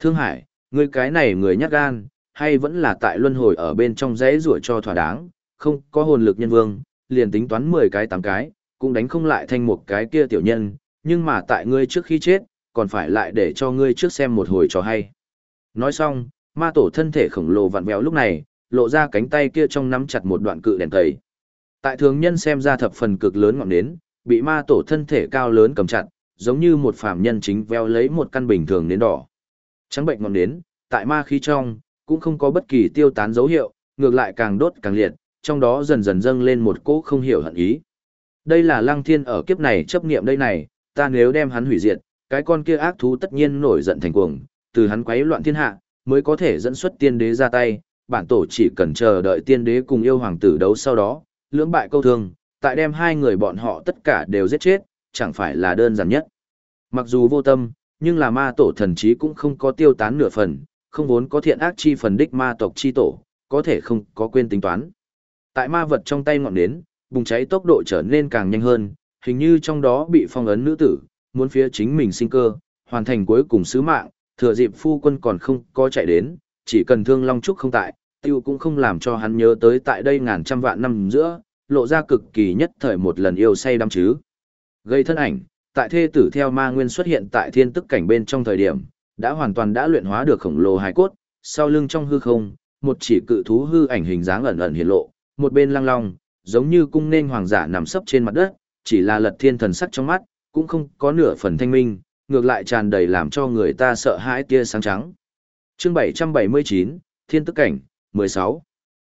Thương Hải, ngươi cái này người nhát gan, hay vẫn là tại luân hồi ở bên trong rẽ rủa cho thỏa đáng, không có hồn lực nhân vương, liền tính toán 10 cái 8 cái, cũng đánh không lại thanh một cái kia tiểu nhân, nhưng mà tại ngươi trước khi chết, còn phải lại để cho ngươi trước xem một hồi cho hay. Nói xong, ma tổ thân thể khổng lồ vặn vẹo lúc này, lộ ra cánh tay kia trong nắm chặt một đoạn cự đèn tẩy. Tại thường nhân xem ra thập phần cực lớn ngọn nến, bị ma tổ thân thể cao lớn cầm chặt, giống như một phàm nhân chính veo lấy một căn bình thường nến đỏ. Trắng bệnh ngọn nến, tại ma khí trong, cũng không có bất kỳ tiêu tán dấu hiệu, ngược lại càng đốt càng liệt, trong đó dần dần dâng lên một cỗ không hiểu hận ý. Đây là lăng thiên ở kiếp này chấp niệm đây này, ta nếu đem hắn hủy diệt, cái con kia ác thú tất nhiên nổi giận thành cuồng, từ hắn quấy loạn thiên hạ, mới có thể dẫn xuất tiên đế ra tay, bản tổ chỉ cần chờ đợi tiên đế cùng yêu hoàng tử đấu sau đó, lưỡng bại câu thương, tại đem hai người bọn họ tất cả đều giết chết, chẳng phải là đơn giản nhất. Mặc dù vô tâm, nhưng là ma tổ thần trí cũng không có tiêu tán nửa phần, không vốn có thiện ác chi phần đích ma tộc chi tổ, có thể không có quên tính toán. Tại ma vật trong tay ngọn nến, bùng cháy tốc độ trở nên càng nhanh hơn, hình như trong đó bị phong ấn nữ tử, muốn phía chính mình sinh cơ, hoàn thành cuối cùng sứ mạng, thừa dịp phu quân còn không có chạy đến, chỉ cần thương long trúc không tại, tiêu cũng không làm cho hắn nhớ tới tại đây ngàn trăm vạn năm giữa, lộ ra cực kỳ nhất thời một lần yêu say đắm chứ. Gây thân ảnh, tại thê tử theo ma nguyên xuất hiện tại thiên tức cảnh bên trong thời điểm, đã hoàn toàn đã luyện hóa được khổng lồ hài cốt, sau lưng trong hư không, một chỉ cự thú hư ảnh hình dáng ẩn ẩn hiện lộ, một bên lăng long, giống như cung nên hoàng giả nằm sấp trên mặt đất, chỉ là lật thiên thần sắc trong mắt, cũng không có nửa phần thanh minh, ngược lại tràn đầy làm cho người ta sợ hãi tia sáng trắng. Chương 779, Thiên Tức Cảnh, 16.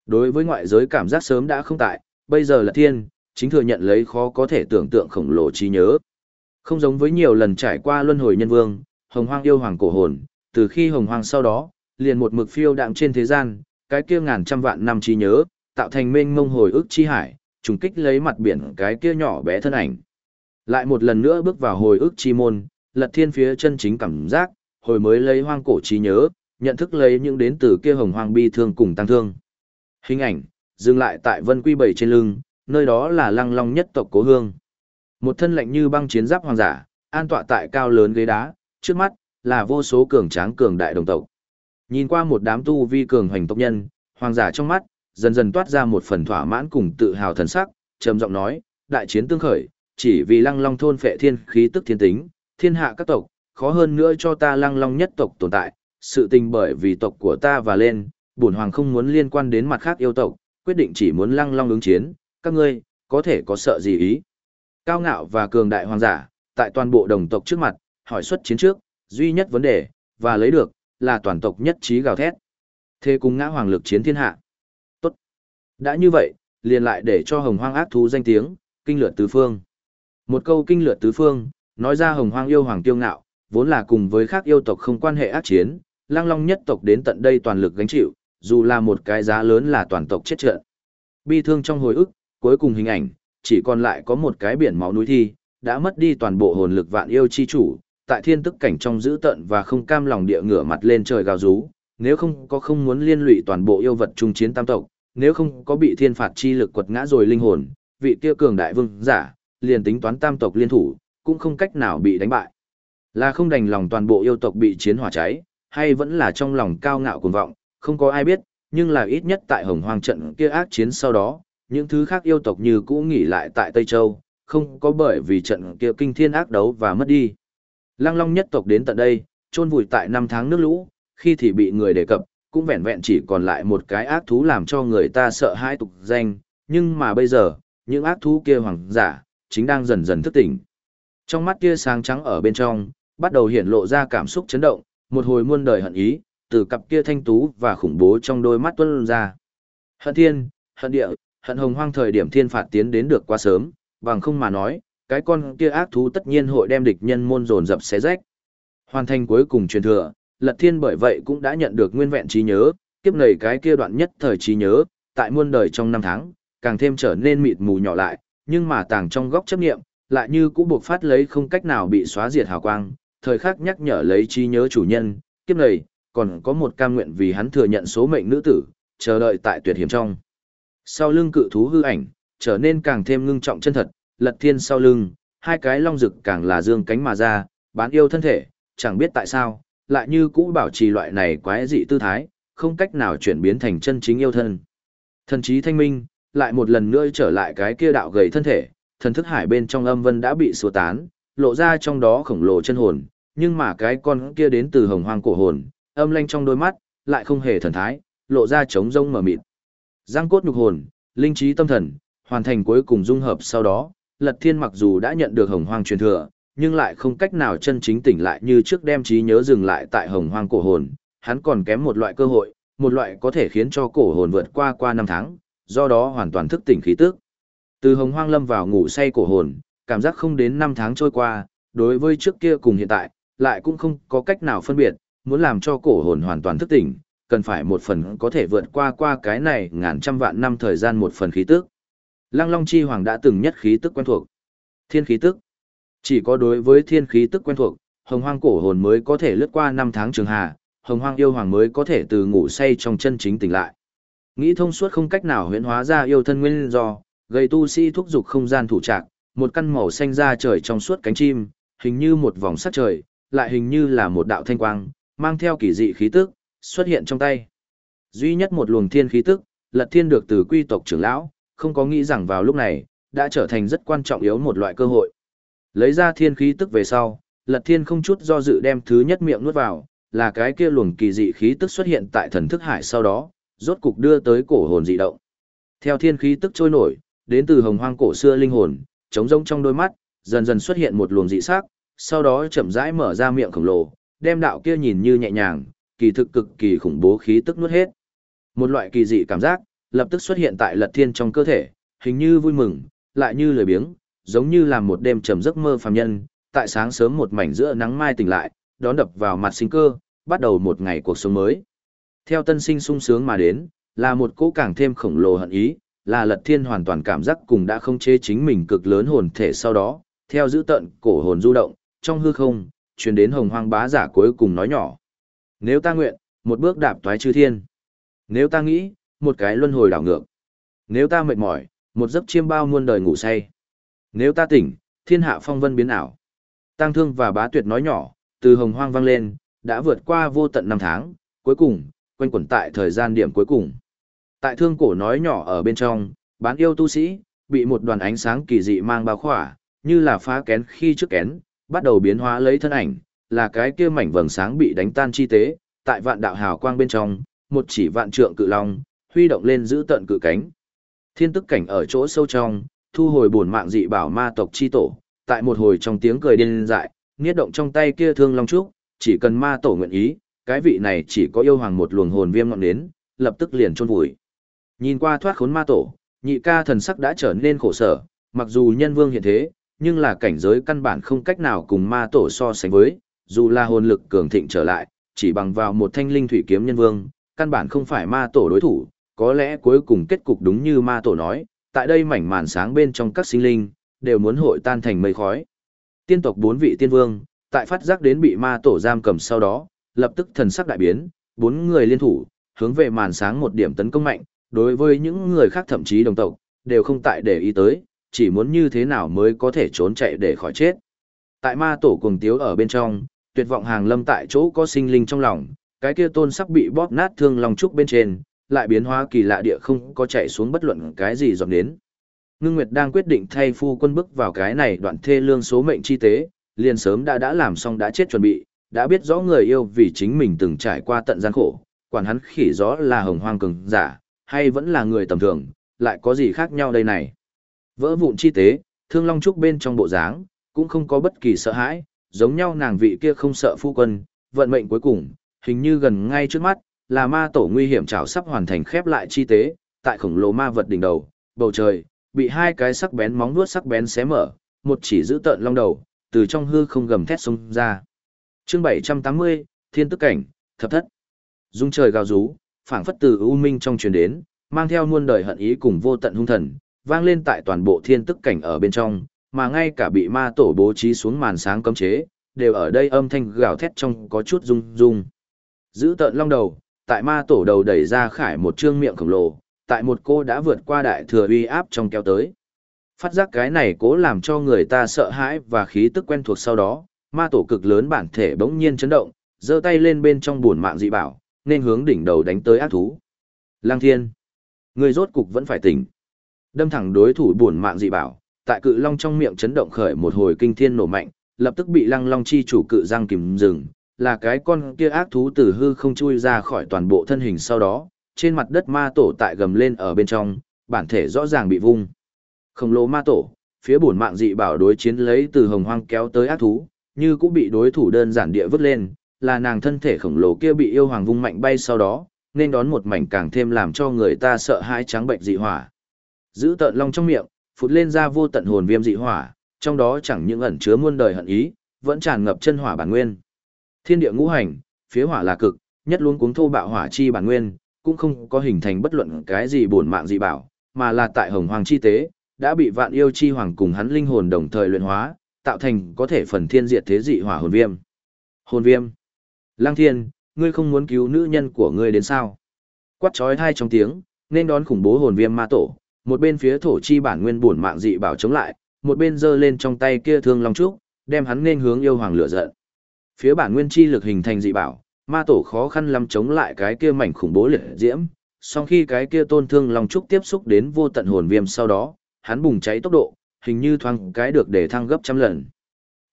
Đối với ngoại giới cảm giác sớm đã không tại, bây giờ là thiên, chính thừa nhận lấy khó có thể tưởng tượng khổng lồ trí nhớ. Không giống với nhiều lần trải qua luân hồi nhân vương, hồng hoang yêu hoàng cổ hồn, từ khi hồng hoang sau đó, liền một mực phiêu đạm trên thế gian, cái kia ngàn trăm vạn năm trí nhớ, tạo thành mênh mông hồi ức chi hải, trùng kích lấy mặt biển cái kia nhỏ bé thân ảnh. Lại một lần nữa bước vào hồi ức chi môn, lật thiên phía chân chính cảm giác, hồi mới lấy hoang cổ trí nhớ, nhận thức lấy những đến từ kia hồng hoang bi thương cùng tăng thương. Hình ảnh, dừng lại tại vân quy bảy trên lưng, nơi đó là lăng long nhất tộc cố hương. Một thân lạnh như băng chiến giáp hoàng giả, an tọa tại cao lớn ghế đá, trước mắt, là vô số cường tráng cường đại đồng tộc. Nhìn qua một đám tu vi cường hoành tộc nhân, hoàng giả trong mắt, dần dần toát ra một phần thỏa mãn cùng tự hào thần sắc, trầm giọng nói, đại chiến tương khởi, chỉ vì lăng long thôn phệ thiên khí tức thiên tính, thiên hạ các tộc, khó hơn nữa cho ta lăng long nhất tộc tồn tại, sự tình bởi vì tộc của ta và lên, bổn hoàng không muốn liên quan đến mặt khác yêu tộc, quyết định chỉ muốn lăng long ứng chiến, các ngươi, có thể có sợ gì ý. Cao ngạo và cường đại hoàng giả, tại toàn bộ đồng tộc trước mặt, hỏi xuất chiến trước, duy nhất vấn đề, và lấy được, là toàn tộc nhất trí gào thét. Thế cùng ngã hoàng lực chiến thiên hạ. Tốt. Đã như vậy, liền lại để cho hồng hoang ác thú danh tiếng, kinh lượt tứ phương. Một câu kinh lượt tứ phương, nói ra hồng hoang yêu hoàng tiêu ngạo, vốn là cùng với khác yêu tộc không quan hệ ác chiến, lang long nhất tộc đến tận đây toàn lực gánh chịu, dù là một cái giá lớn là toàn tộc chết trận. Bi thương trong hồi ức, cuối cùng hình ảnh, chỉ còn lại có một cái biển máu núi thi, đã mất đi toàn bộ hồn lực vạn yêu chi chủ, tại thiên tức cảnh trong giữ tận và không cam lòng địa ngửa mặt lên trời gào rú, nếu không có không muốn liên lụy toàn bộ yêu vật trung chiến tam tộc, nếu không có bị thiên phạt chi lực quật ngã rồi linh hồn, vị kia cường đại vương giả, liền tính toán tam tộc liên thủ, cũng không cách nào bị đánh bại. Là không đành lòng toàn bộ yêu tộc bị chiến hỏa cháy, hay vẫn là trong lòng cao ngạo cuồng vọng, không có ai biết, nhưng là ít nhất tại hồng hoang trận kia ác chiến sau đó, những thứ khác yêu tộc như cũ nghỉ lại tại Tây Châu, không có bởi vì trận kia kinh thiên ác đấu và mất đi. Lăng Long nhất tộc đến tận đây, chôn vùi tại năm tháng nước lũ, khi thì bị người đề cập, cũng vẹn vẹn chỉ còn lại một cái ác thú làm cho người ta sợ hãi tục danh, nhưng mà bây giờ, những ác thú kia hoàng giả, chính đang dần dần thức tỉnh. Trong mắt kia sáng trắng ở bên trong, bắt đầu hiện lộ ra cảm xúc chấn động, một hồi muôn đời hận ý, từ cặp kia thanh tú và khủng bố trong đôi mắt tuân ra. Hận thiên, hận địa, hận hồng hoang thời điểm thiên phạt tiến đến được quá sớm, bằng không mà nói, cái con kia ác thú tất nhiên hội đem địch nhân môn dồn dập xé rách. Hoàn thành cuối cùng truyền thừa, Lật Thiên bởi vậy cũng đã nhận được nguyên vẹn trí nhớ, kiếp này cái kia đoạn nhất thời trí nhớ, tại muôn đời trong năm tháng, càng thêm trở nên mịt mù nhỏ lại, nhưng mà tàng trong góc chấp nghiệm, lại như cũ buộc phát lấy không cách nào bị xóa diệt hào quang, thời khắc nhắc nhở lấy trí nhớ chủ nhân, kiếp này, còn có một cam nguyện vì hắn thừa nhận số mệnh nữ tử, chờ đợi tại tuyệt hiểm trong. Sau lưng cự thú hư ảnh, trở nên càng thêm ngưng trọng chân thật, lật thiên sau lưng, hai cái long rực càng là dương cánh mà ra, bán yêu thân thể, chẳng biết tại sao, lại như cũ bảo trì loại này quái dị tư thái, không cách nào chuyển biến thành chân chính yêu thân. Thần trí thanh minh, lại một lần nữa trở lại cái kia đạo gầy thân thể, thần thức hải bên trong âm vân đã bị xua tán, lộ ra trong đó khổng lồ chân hồn, nhưng mà cái con kia đến từ hồng hoang cổ hồn, âm lanh trong đôi mắt, lại không hề thần thái, lộ ra trống rông mở mịt. Giang cốt nhục hồn, linh trí tâm thần, hoàn thành cuối cùng dung hợp sau đó, Lật Thiên mặc dù đã nhận được hồng hoang truyền thừa, nhưng lại không cách nào chân chính tỉnh lại như trước đem trí nhớ dừng lại tại hồng hoang cổ hồn, hắn còn kém một loại cơ hội, một loại có thể khiến cho cổ hồn vượt qua qua năm tháng, do đó hoàn toàn thức tỉnh khí tức. Từ hồng hoang lâm vào ngủ say cổ hồn, cảm giác không đến năm tháng trôi qua, đối với trước kia cùng hiện tại, lại cũng không có cách nào phân biệt, muốn làm cho cổ hồn hoàn toàn thức tỉnh, cần phải một phần có thể vượt qua qua cái này ngàn trăm vạn năm thời gian một phần khí tức. Lăng Long Chi Hoàng đã từng nhất khí tức quen thuộc. Thiên khí tức. Chỉ có đối với thiên khí tức quen thuộc, hồng hoang cổ hồn mới có thể lướt qua năm tháng trường hà, hồng hoang yêu hoàng mới có thể từ ngủ say trong chân chính tỉnh lại. Nghĩ thông suốt không cách nào huyễn hóa ra yêu thân nguyên do, gây tu sĩ thúc dục không gian thủ trạc, một căn màu xanh ra trời trong suốt cánh chim, hình như một vòng sắt trời, lại hình như là một đạo thanh quang, mang theo kỳ dị khí tức, xuất hiện trong tay. Duy nhất một luồng thiên khí tức, lật thiên được từ quy tộc trưởng lão, không có nghĩ rằng vào lúc này, đã trở thành rất quan trọng yếu một loại cơ hội. Lấy ra thiên khí tức về sau, lật thiên không chút do dự đem thứ nhất miệng nuốt vào, là cái kia luồng kỳ dị khí tức xuất hiện tại thần thức hải sau đó, rốt cục đưa tới cổ hồn dị động. Theo thiên khí tức trôi nổi, đến từ hồng hoang cổ xưa linh hồn, trống rông trong đôi mắt, dần dần xuất hiện một luồng dị sắc, sau đó chậm rãi mở ra miệng khổng lồ, đem đạo kia nhìn như nhẹ nhàng, kỳ thực cực kỳ khủng bố khí tức nuốt hết. Một loại kỳ dị cảm giác, lập tức xuất hiện tại lật thiên trong cơ thể, hình như vui mừng, lại như lười biếng, giống như là một đêm trầm giấc mơ phàm nhân, tại sáng sớm một mảnh giữa nắng mai tỉnh lại, đón đập vào mặt sinh cơ, bắt đầu một ngày cuộc sống mới. Theo tân sinh sung sướng mà đến, là một cỗ càng thêm khổng lồ hận ý, là lật thiên hoàn toàn cảm giác cùng đã không chế chính mình cực lớn hồn thể sau đó, theo giữ tận cổ hồn du động, trong hư không, truyền đến hồng hoang bá giả cuối cùng nói nhỏ. Nếu ta nguyện, một bước đạp toái chư thiên. Nếu ta nghĩ, một cái luân hồi đảo ngược. Nếu ta mệt mỏi, một giấc chiêm bao muôn đời ngủ say. Nếu ta tỉnh, thiên hạ phong vân biến ảo. Tăng thương và bá tuyệt nói nhỏ, từ hồng hoang vang lên, đã vượt qua vô tận năm tháng, cuối cùng, quanh quẩn tại thời gian điểm cuối cùng. Tại thương cổ nói nhỏ ở bên trong, bán yêu tu sĩ, bị một đoàn ánh sáng kỳ dị mang bao khỏa, như là phá kén khi trước kén, bắt đầu biến hóa lấy thân ảnh, là cái kia mảnh vầng sáng bị đánh tan chi tế, tại vạn đạo hào quang bên trong, một chỉ vạn trượng cự long, huy động lên giữ tận cự cánh. Thiên tức cảnh ở chỗ sâu trong, thu hồi bổn mạng dị bảo ma tộc chi tổ, tại một hồi trong tiếng cười điên dại, nghiết động trong tay kia thương long trúc, chỉ cần ma tổ nguyện ý, cái vị này chỉ có yêu hoàng một luồng hồn viêm ngọn đến, lập tức liền chôn vùi. Nhìn qua thoát khốn ma tổ, nhị ca thần sắc đã trở nên khổ sở, mặc dù nhân vương hiện thế, nhưng là cảnh giới căn bản không cách nào cùng ma tổ so sánh với, dù là hồn lực cường thịnh trở lại, chỉ bằng vào một thanh linh thủy kiếm nhân vương, căn bản không phải ma tổ đối thủ, có lẽ cuối cùng kết cục đúng như ma tổ nói, tại đây mảnh màn sáng bên trong các sinh linh, đều muốn hội tan thành mây khói. Tiên tộc bốn vị tiên vương, tại phát giác đến bị ma tổ giam cầm sau đó, lập tức thần sắc đại biến, bốn người liên thủ, hướng về màn sáng một điểm tấn công mạnh, đối với những người khác thậm chí đồng tộc, đều không tại để ý tới, chỉ muốn như thế nào mới có thể trốn chạy để khỏi chết. Tại ma tổ cuồng tiếu ở bên trong, tuyệt vọng hàng lâm tại chỗ có sinh linh trong lòng, cái kia tôn sắp bị bóp nát thương lòng trúc bên trên, lại biến hóa kỳ lạ địa không có chạy xuống bất luận cái gì dòng đến. Ngưng Nguyệt đang quyết định thay phu quân bước vào cái này đoạn thê lương số mệnh chi tế, liền sớm đã đã làm xong đã chết chuẩn bị, đã biết rõ người yêu vì chính mình từng trải qua tận gian khổ, quản hắn khỉ rõ là hồng hoang cường giả, hay vẫn là người tầm thường, lại có gì khác nhau đây này. Vỡ vụn chi tế, thương long trúc bên trong bộ dáng, cũng không có bất kỳ sợ hãi, giống nhau nàng vị kia không sợ phu quân, vận mệnh cuối cùng, hình như gần ngay trước mắt, là ma tổ nguy hiểm chảo sắp hoàn thành khép lại chi tế, tại khổng lồ ma vật đỉnh đầu, bầu trời, bị hai cái sắc bén móng vuốt sắc bén xé mở, một chỉ giữ tợn long đầu, từ trong hư không gầm thét xông ra. Chương 780, Thiên tức cảnh, thập thất. Dung trời gào rú, phảng phất từ u minh trong truyền đến, mang theo muôn đời hận ý cùng vô tận hung thần, vang lên tại toàn bộ thiên tức cảnh ở bên trong, mà ngay cả bị ma tổ bố trí xuống màn sáng cấm chế, đều ở đây âm thanh gào thét trong có chút rung rung. Giữ tợn long đầu, tại ma tổ đầu đẩy ra khải một trương miệng khổng lồ, tại một cô đã vượt qua đại thừa uy áp trong kéo tới. Phát giác cái này cố làm cho người ta sợ hãi và khí tức quen thuộc sau đó, ma tổ cực lớn bản thể bỗng nhiên chấn động, giơ tay lên bên trong buồn mạng dị bảo, nên hướng đỉnh đầu đánh tới ác thú. Lang thiên, người rốt cục vẫn phải tỉnh. Đâm thẳng đối thủ buồn mạng dị bảo, tại cự long trong miệng chấn động khởi một hồi kinh thiên nổ mạnh, lập tức bị lăng long chi chủ cự giang kìm dừng, là cái con kia ác thú từ hư không chui ra khỏi toàn bộ thân hình sau đó, trên mặt đất ma tổ tại gầm lên ở bên trong, bản thể rõ ràng bị vung. Khổng lồ ma tổ, phía bổn mạng dị bảo đối chiến lấy từ hồng hoang kéo tới ác thú, như cũng bị đối thủ đơn giản địa vứt lên, là nàng thân thể khổng lồ kia bị yêu hoàng vung mạnh bay sau đó, nên đón một mảnh càng thêm làm cho người ta sợ hãi trắng bệnh dị hỏa. Giữ tợn long trong miệng, phụt lên ra vô tận hồn viêm dị hỏa, trong đó chẳng những ẩn chứa muôn đời hận ý, vẫn tràn ngập chân hỏa bản nguyên. Thiên địa ngũ hành, phía hỏa là cực, nhất luôn cuống thô bạo hỏa chi bản nguyên, cũng không có hình thành bất luận cái gì bổn mạng dị bảo, mà là tại hồng hoàng chi tế, đã bị vạn yêu chi hoàng cùng hắn linh hồn đồng thời luyện hóa, tạo thành có thể phần thiên diệt thế dị hỏa hồn viêm. Hồn viêm. Lăng thiên, ngươi không muốn cứu nữ nhân của ngươi đến sao? Quát chói hai trong tiếng, nên đón khủng bố hồn viêm ma tổ, một bên phía thổ chi bản nguyên bổn mạng dị bảo chống lại, một bên giơ lên trong tay kia thương long trúc, đem hắn nên hướng yêu hoàng lửa giận. Phía bản nguyên chi lực hình thành dị bảo, ma tổ khó khăn lắm chống lại cái kia mảnh khủng bố liệt diễm, song khi cái kia tôn thương long trúc tiếp xúc đến vô tận hồn viêm sau đó, hắn bùng cháy tốc độ, hình như thoáng cái được để thăng gấp trăm lần.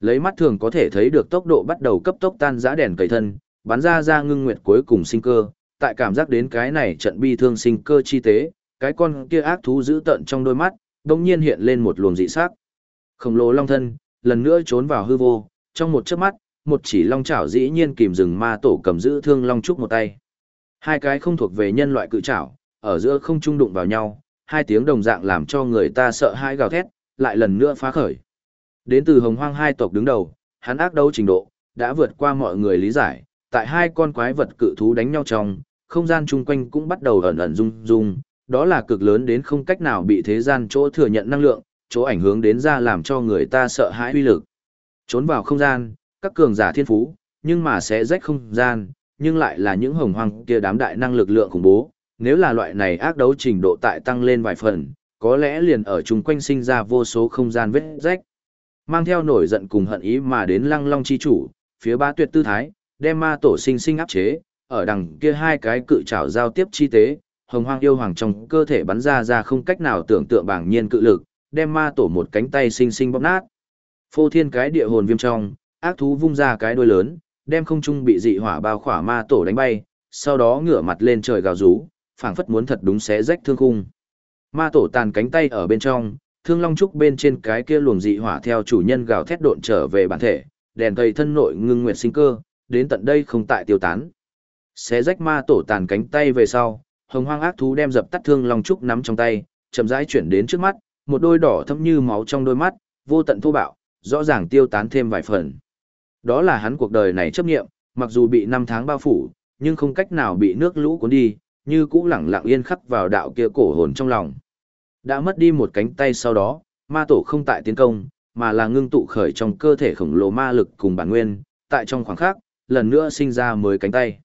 Lấy mắt thường có thể thấy được tốc độ bắt đầu cấp tốc tan rã đèn cầy thân, bắn ra ra ngưng nguyệt cuối cùng sinh cơ, tại cảm giác đến cái này trận bi thương sinh cơ chi tế, cái con kia ác thú giữ tận trong đôi mắt, đột nhiên hiện lên một luồng dị sắc. Khổng lồ long thân, lần nữa trốn vào hư vô, trong một chớp mắt, một chỉ long chảo dĩ nhiên kìm dừng ma tổ cầm giữ thương long trúc một tay. Hai cái không thuộc về nhân loại cự chảo, ở giữa không trung đụng vào nhau, hai tiếng đồng dạng làm cho người ta sợ hãi gào thét, lại lần nữa phá khởi. Đến từ hồng hoang hai tộc đứng đầu, hắn ác đấu trình độ, đã vượt qua mọi người lý giải, tại hai con quái vật cự thú đánh nhau trong, không gian chung quanh cũng bắt đầu ẩn ẩn rung rung, đó là cực lớn đến không cách nào bị thế gian chỗ thừa nhận năng lượng, chỗ ảnh hưởng đến ra làm cho người ta sợ hãi uy lực. Trốn vào không gian, các cường giả thiên phú, nhưng mà sẽ rách không gian, nhưng lại là những hồng hoang kia đám đại năng lực lượng khủng bố, nếu là loại này ác đấu trình độ tại tăng lên vài phần, có lẽ liền ở chung quanh sinh ra vô số không gian vết rách. Mang theo nổi giận cùng hận ý mà đến lăng long chi chủ, phía ba tuyệt tư thái, đem ma tổ sinh sinh áp chế, ở đằng kia hai cái cự trảo giao tiếp chi tế, hồng hoang yêu hoàng trong cơ thể bắn ra ra không cách nào tưởng tượng bảng nhiên cự lực, đem ma tổ một cánh tay sinh sinh bóp nát. Phô thiên cái địa hồn viêm trong, ác thú vung ra cái đuôi lớn, đem không trung bị dị hỏa bao khỏa ma tổ đánh bay, sau đó ngửa mặt lên trời gào rú, phảng phất muốn thật đúng xé rách thương khung. Ma tổ tàn cánh tay ở bên trong, thương long trúc bên trên cái kia luồng dị hỏa theo chủ nhân gào thét độn trở về bản thể, đèn thầy thân nội ngưng nguyệt sinh cơ, đến tận đây không tại tiêu tán. Xé rách ma tổ tàn cánh tay về sau, hồng hoang ác thú đem dập tắt thương long trúc nắm trong tay, chậm rãi chuyển đến trước mắt, một đôi đỏ thâm như máu trong đôi mắt, vô tận thô bạo, rõ ràng tiêu tán thêm vài phần. Đó là hắn cuộc đời này chấp nghiệm, mặc dù bị năm tháng bao phủ, nhưng không cách nào bị nước lũ cuốn đi, như cũ lẳng lặng yên khắc vào đạo kia cổ hồn trong lòng. Đã mất đi một cánh tay sau đó, ma tổ không tại tiến công, mà là ngưng tụ khởi trong cơ thể khổng lồ ma lực cùng bản nguyên, tại trong khoảng khắc, lần nữa sinh ra mới cánh tay.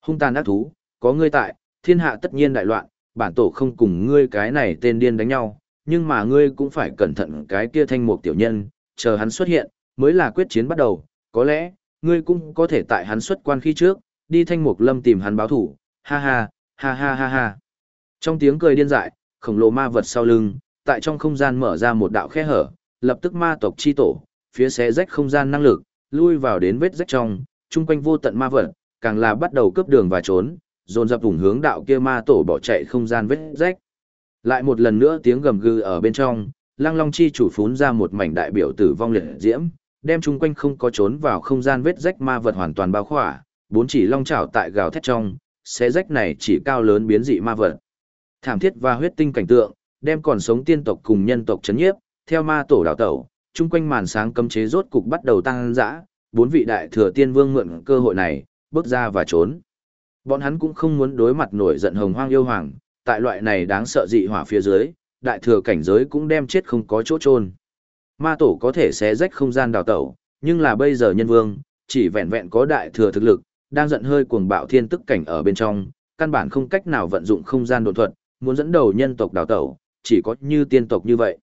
Hung tàn ác thú, có ngươi tại, thiên hạ tất nhiên đại loạn, bản tổ không cùng ngươi cái này tên điên đánh nhau, nhưng mà ngươi cũng phải cẩn thận cái kia thanh mục tiểu nhân, chờ hắn xuất hiện, mới là quyết chiến bắt đầu, có lẽ, ngươi cũng có thể tại hắn xuất quan khi trước, đi thanh mục lâm tìm hắn báo thủ, ha ha, ha ha ha ha. Trong tiếng cười điên dại, khổng lồ ma vật sau lưng, tại trong không gian mở ra một đạo khe hở, lập tức ma tộc chi tổ, phía xé rách không gian năng lực, lui vào đến vết rách trong, chung quanh vô tận ma vật, càng là bắt đầu cướp đường và trốn, dồn dập vùng hướng đạo kia ma tổ bỏ chạy không gian vết rách. Lại một lần nữa tiếng gầm gừ ở bên trong, Lăng Long chi chủ phún ra một mảnh đại biểu tử vong liệt diễm, đem chung quanh không có trốn vào không gian vết rách ma vật hoàn toàn bao khỏa, bốn chỉ long chảo tại gào thét trong, xé rách này chỉ cao lớn biến dị ma vật. Thảm thiết và huyết tinh cảnh tượng, đem còn sống tiên tộc cùng nhân tộc chấn nhiếp, theo ma tổ đảo tẩu, chung quanh màn sáng cấm chế rốt cục bắt đầu tăng dã, bốn vị đại thừa tiên vương mượn cơ hội này, bước ra và trốn. Bọn hắn cũng không muốn đối mặt nổi giận hồng hoang yêu hoàng, tại loại này đáng sợ dị hỏa phía dưới, đại thừa cảnh giới cũng đem chết không có chỗ trôn. Ma tổ có thể xé rách không gian đào tẩu, nhưng là bây giờ nhân vương, chỉ vẹn vẹn có đại thừa thực lực, đang giận hơi cuồng bạo thiên tức cảnh ở bên trong, căn bản không cách nào vận dụng không gian đột thuật, muốn dẫn đầu nhân tộc đào tẩu, chỉ có như tiên tộc như vậy.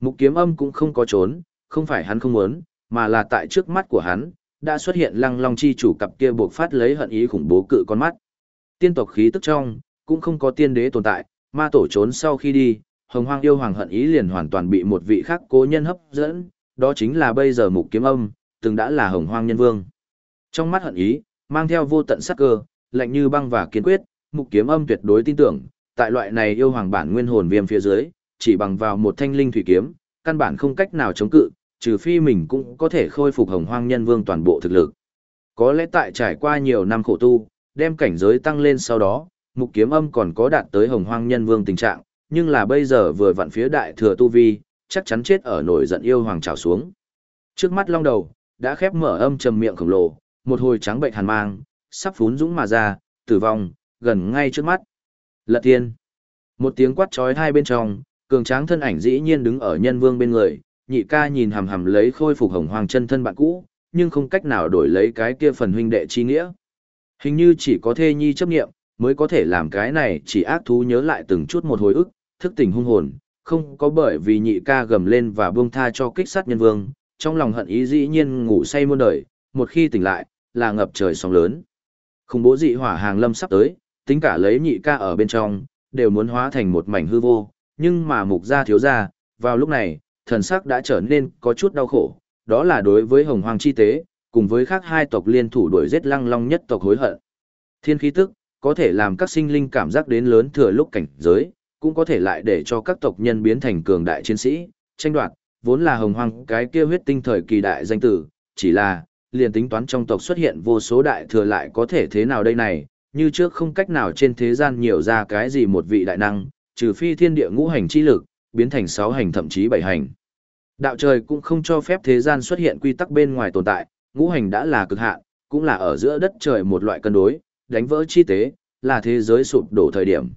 Mục kiếm âm cũng không có trốn, không phải hắn không muốn, mà là tại trước mắt của hắn, đã xuất hiện lăng long chi chủ cặp kia buộc phát lấy hận ý khủng bố cự con mắt. Tiên tộc khí tức trong, cũng không có tiên đế tồn tại, ma tổ trốn sau khi đi, hồng hoang yêu hoàng hận ý liền hoàn toàn bị một vị khác cố nhân hấp dẫn, đó chính là bây giờ mục kiếm âm, từng đã là hồng hoang nhân vương. Trong mắt hận ý, mang theo vô tận sắc cơ, lạnh như băng và kiên quyết, mục kiếm âm tuyệt đối tin tưởng, tại loại này yêu hoàng bản nguyên hồn viêm phía dưới, chỉ bằng vào một thanh linh thủy kiếm, căn bản không cách nào chống cự, trừ phi mình cũng có thể khôi phục hồng hoang nhân vương toàn bộ thực lực. Có lẽ tại trải qua nhiều năm khổ tu, đem cảnh giới tăng lên sau đó, mục kiếm âm còn có đạt tới hồng hoang nhân vương tình trạng, nhưng là bây giờ vừa vặn phía đại thừa tu vi, chắc chắn chết ở nổi giận yêu hoàng trào xuống. Trước mắt long đầu, đã khép mở âm trầm miệng khổng lồ, một hồi trắng bệnh hàn mang, sắp phún dũng mà ra, tử vong, gần ngay trước mắt. Lật thiên. Một tiếng quát trói hai bên trong, cường tráng thân ảnh dĩ nhiên đứng ở nhân vương bên người, nhị ca nhìn hầm hầm lấy khôi phục hồng hoàng chân thân bạn cũ, nhưng không cách nào đổi lấy cái kia phần huynh đệ chi nghĩa. Hình như chỉ có thê nhi chấp nghiệm, mới có thể làm cái này chỉ ác thú nhớ lại từng chút một hồi ức, thức tỉnh hung hồn, không có bởi vì nhị ca gầm lên và buông tha cho kích sát nhân vương, trong lòng hận ý dĩ nhiên ngủ say muôn đời, một khi tỉnh lại, là ngập trời sóng lớn. Không bố dị hỏa hàng lâm sắp tới, tính cả lấy nhị ca ở bên trong, đều muốn hóa thành một mảnh hư vô, nhưng mà mục gia thiếu gia, vào lúc này, thần sắc đã trở nên có chút đau khổ, đó là đối với hồng hoàng chi tế, cùng với khác hai tộc liên thủ đuổi giết lăng long nhất tộc hối hận. Thiên khí tức, có thể làm các sinh linh cảm giác đến lớn thừa lúc cảnh giới, cũng có thể lại để cho các tộc nhân biến thành cường đại chiến sĩ, tranh đoạt, vốn là hồng hoang cái kia huyết tinh thời kỳ đại danh tử, chỉ là, liền tính toán trong tộc xuất hiện vô số đại thừa lại có thể thế nào đây này, như trước không cách nào trên thế gian nhiều ra cái gì một vị đại năng, trừ phi thiên địa ngũ hành chi lực, biến thành sáu hành thậm chí bảy hành. Đạo trời cũng không cho phép thế gian xuất hiện quy tắc bên ngoài tồn tại, ngũ hành đã là cực hạn, cũng là ở giữa đất trời một loại cân đối, đánh vỡ chi tế, là thế giới sụp đổ thời điểm.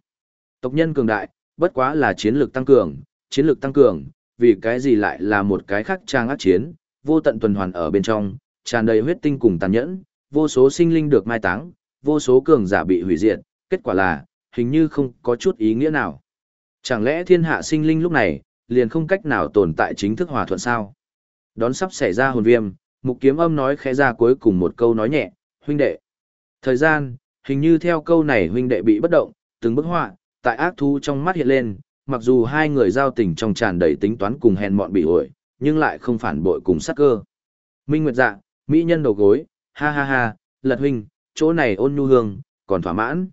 Tộc nhân cường đại, bất quá là chiến lược tăng cường, chiến lược tăng cường, vì cái gì lại là một cái khác trang ác chiến, vô tận tuần hoàn ở bên trong, tràn đầy huyết tinh cùng tàn nhẫn, vô số sinh linh được mai táng, vô số cường giả bị hủy diệt, kết quả là, hình như không có chút ý nghĩa nào. Chẳng lẽ thiên hạ sinh linh lúc này, liền không cách nào tồn tại chính thức hòa thuận sao? Đón sắp xảy ra hồn viêm, mục kiếm âm nói khẽ ra cuối cùng một câu nói nhẹ, huynh đệ. Thời gian, hình như theo câu này huynh đệ bị bất động, từng bức họa, tại ác thú trong mắt hiện lên, mặc dù hai người giao tình trong tràn đầy tính toán cùng hèn mọn bị ổi, nhưng lại không phản bội cùng sát cơ. Minh Nguyệt dạ, mỹ nhân đầu gối, ha ha ha, lật huynh, chỗ này ôn nhu hương, còn thỏa mãn.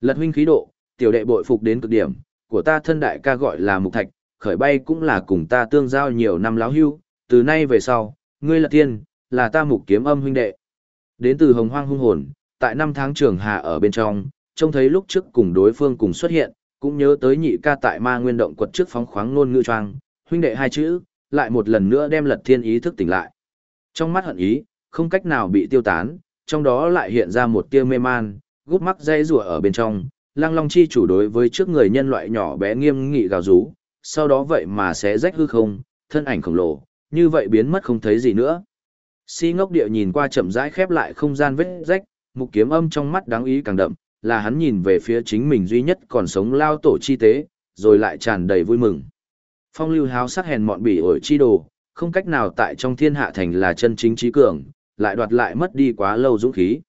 Lật huynh khí độ, tiểu đệ bội phục đến cực điểm, của ta thân đại ca gọi là mục thạch, khởi bay cũng là cùng ta tương giao nhiều năm láo hưu, từ nay về sau, ngươi là tiên, là ta mục kiếm âm huynh đệ. Đến từ hồng hoang hung hồn, tại năm tháng trường hạ ở bên trong, trông thấy lúc trước cùng đối phương cùng xuất hiện, cũng nhớ tới nhị ca tại ma nguyên động quật trước phóng khoáng nôn ngữ trang, huynh đệ hai chữ, lại một lần nữa đem lật thiên ý thức tỉnh lại. Trong mắt hận ý, không cách nào bị tiêu tán, trong đó lại hiện ra một tia mê man, gút mắt dây rùa ở bên trong, lang long chi chủ đối với trước người nhân loại nhỏ bé nghiêm nghị gào rú, sau đó vậy mà sẽ rách hư không, thân ảnh khổng lồ, như vậy biến mất không thấy gì nữa. Si ngốc địa nhìn qua chậm rãi khép lại không gian vết rách, mục kiếm âm trong mắt đáng ý càng đậm, là hắn nhìn về phía chính mình duy nhất còn sống lao tổ chi tế, rồi lại tràn đầy vui mừng. Phong lưu háo sắc hèn mọn bỉ ổi chi đồ, không cách nào tại trong thiên hạ thành là chân chính trí cường, lại đoạt lại mất đi quá lâu dũng khí.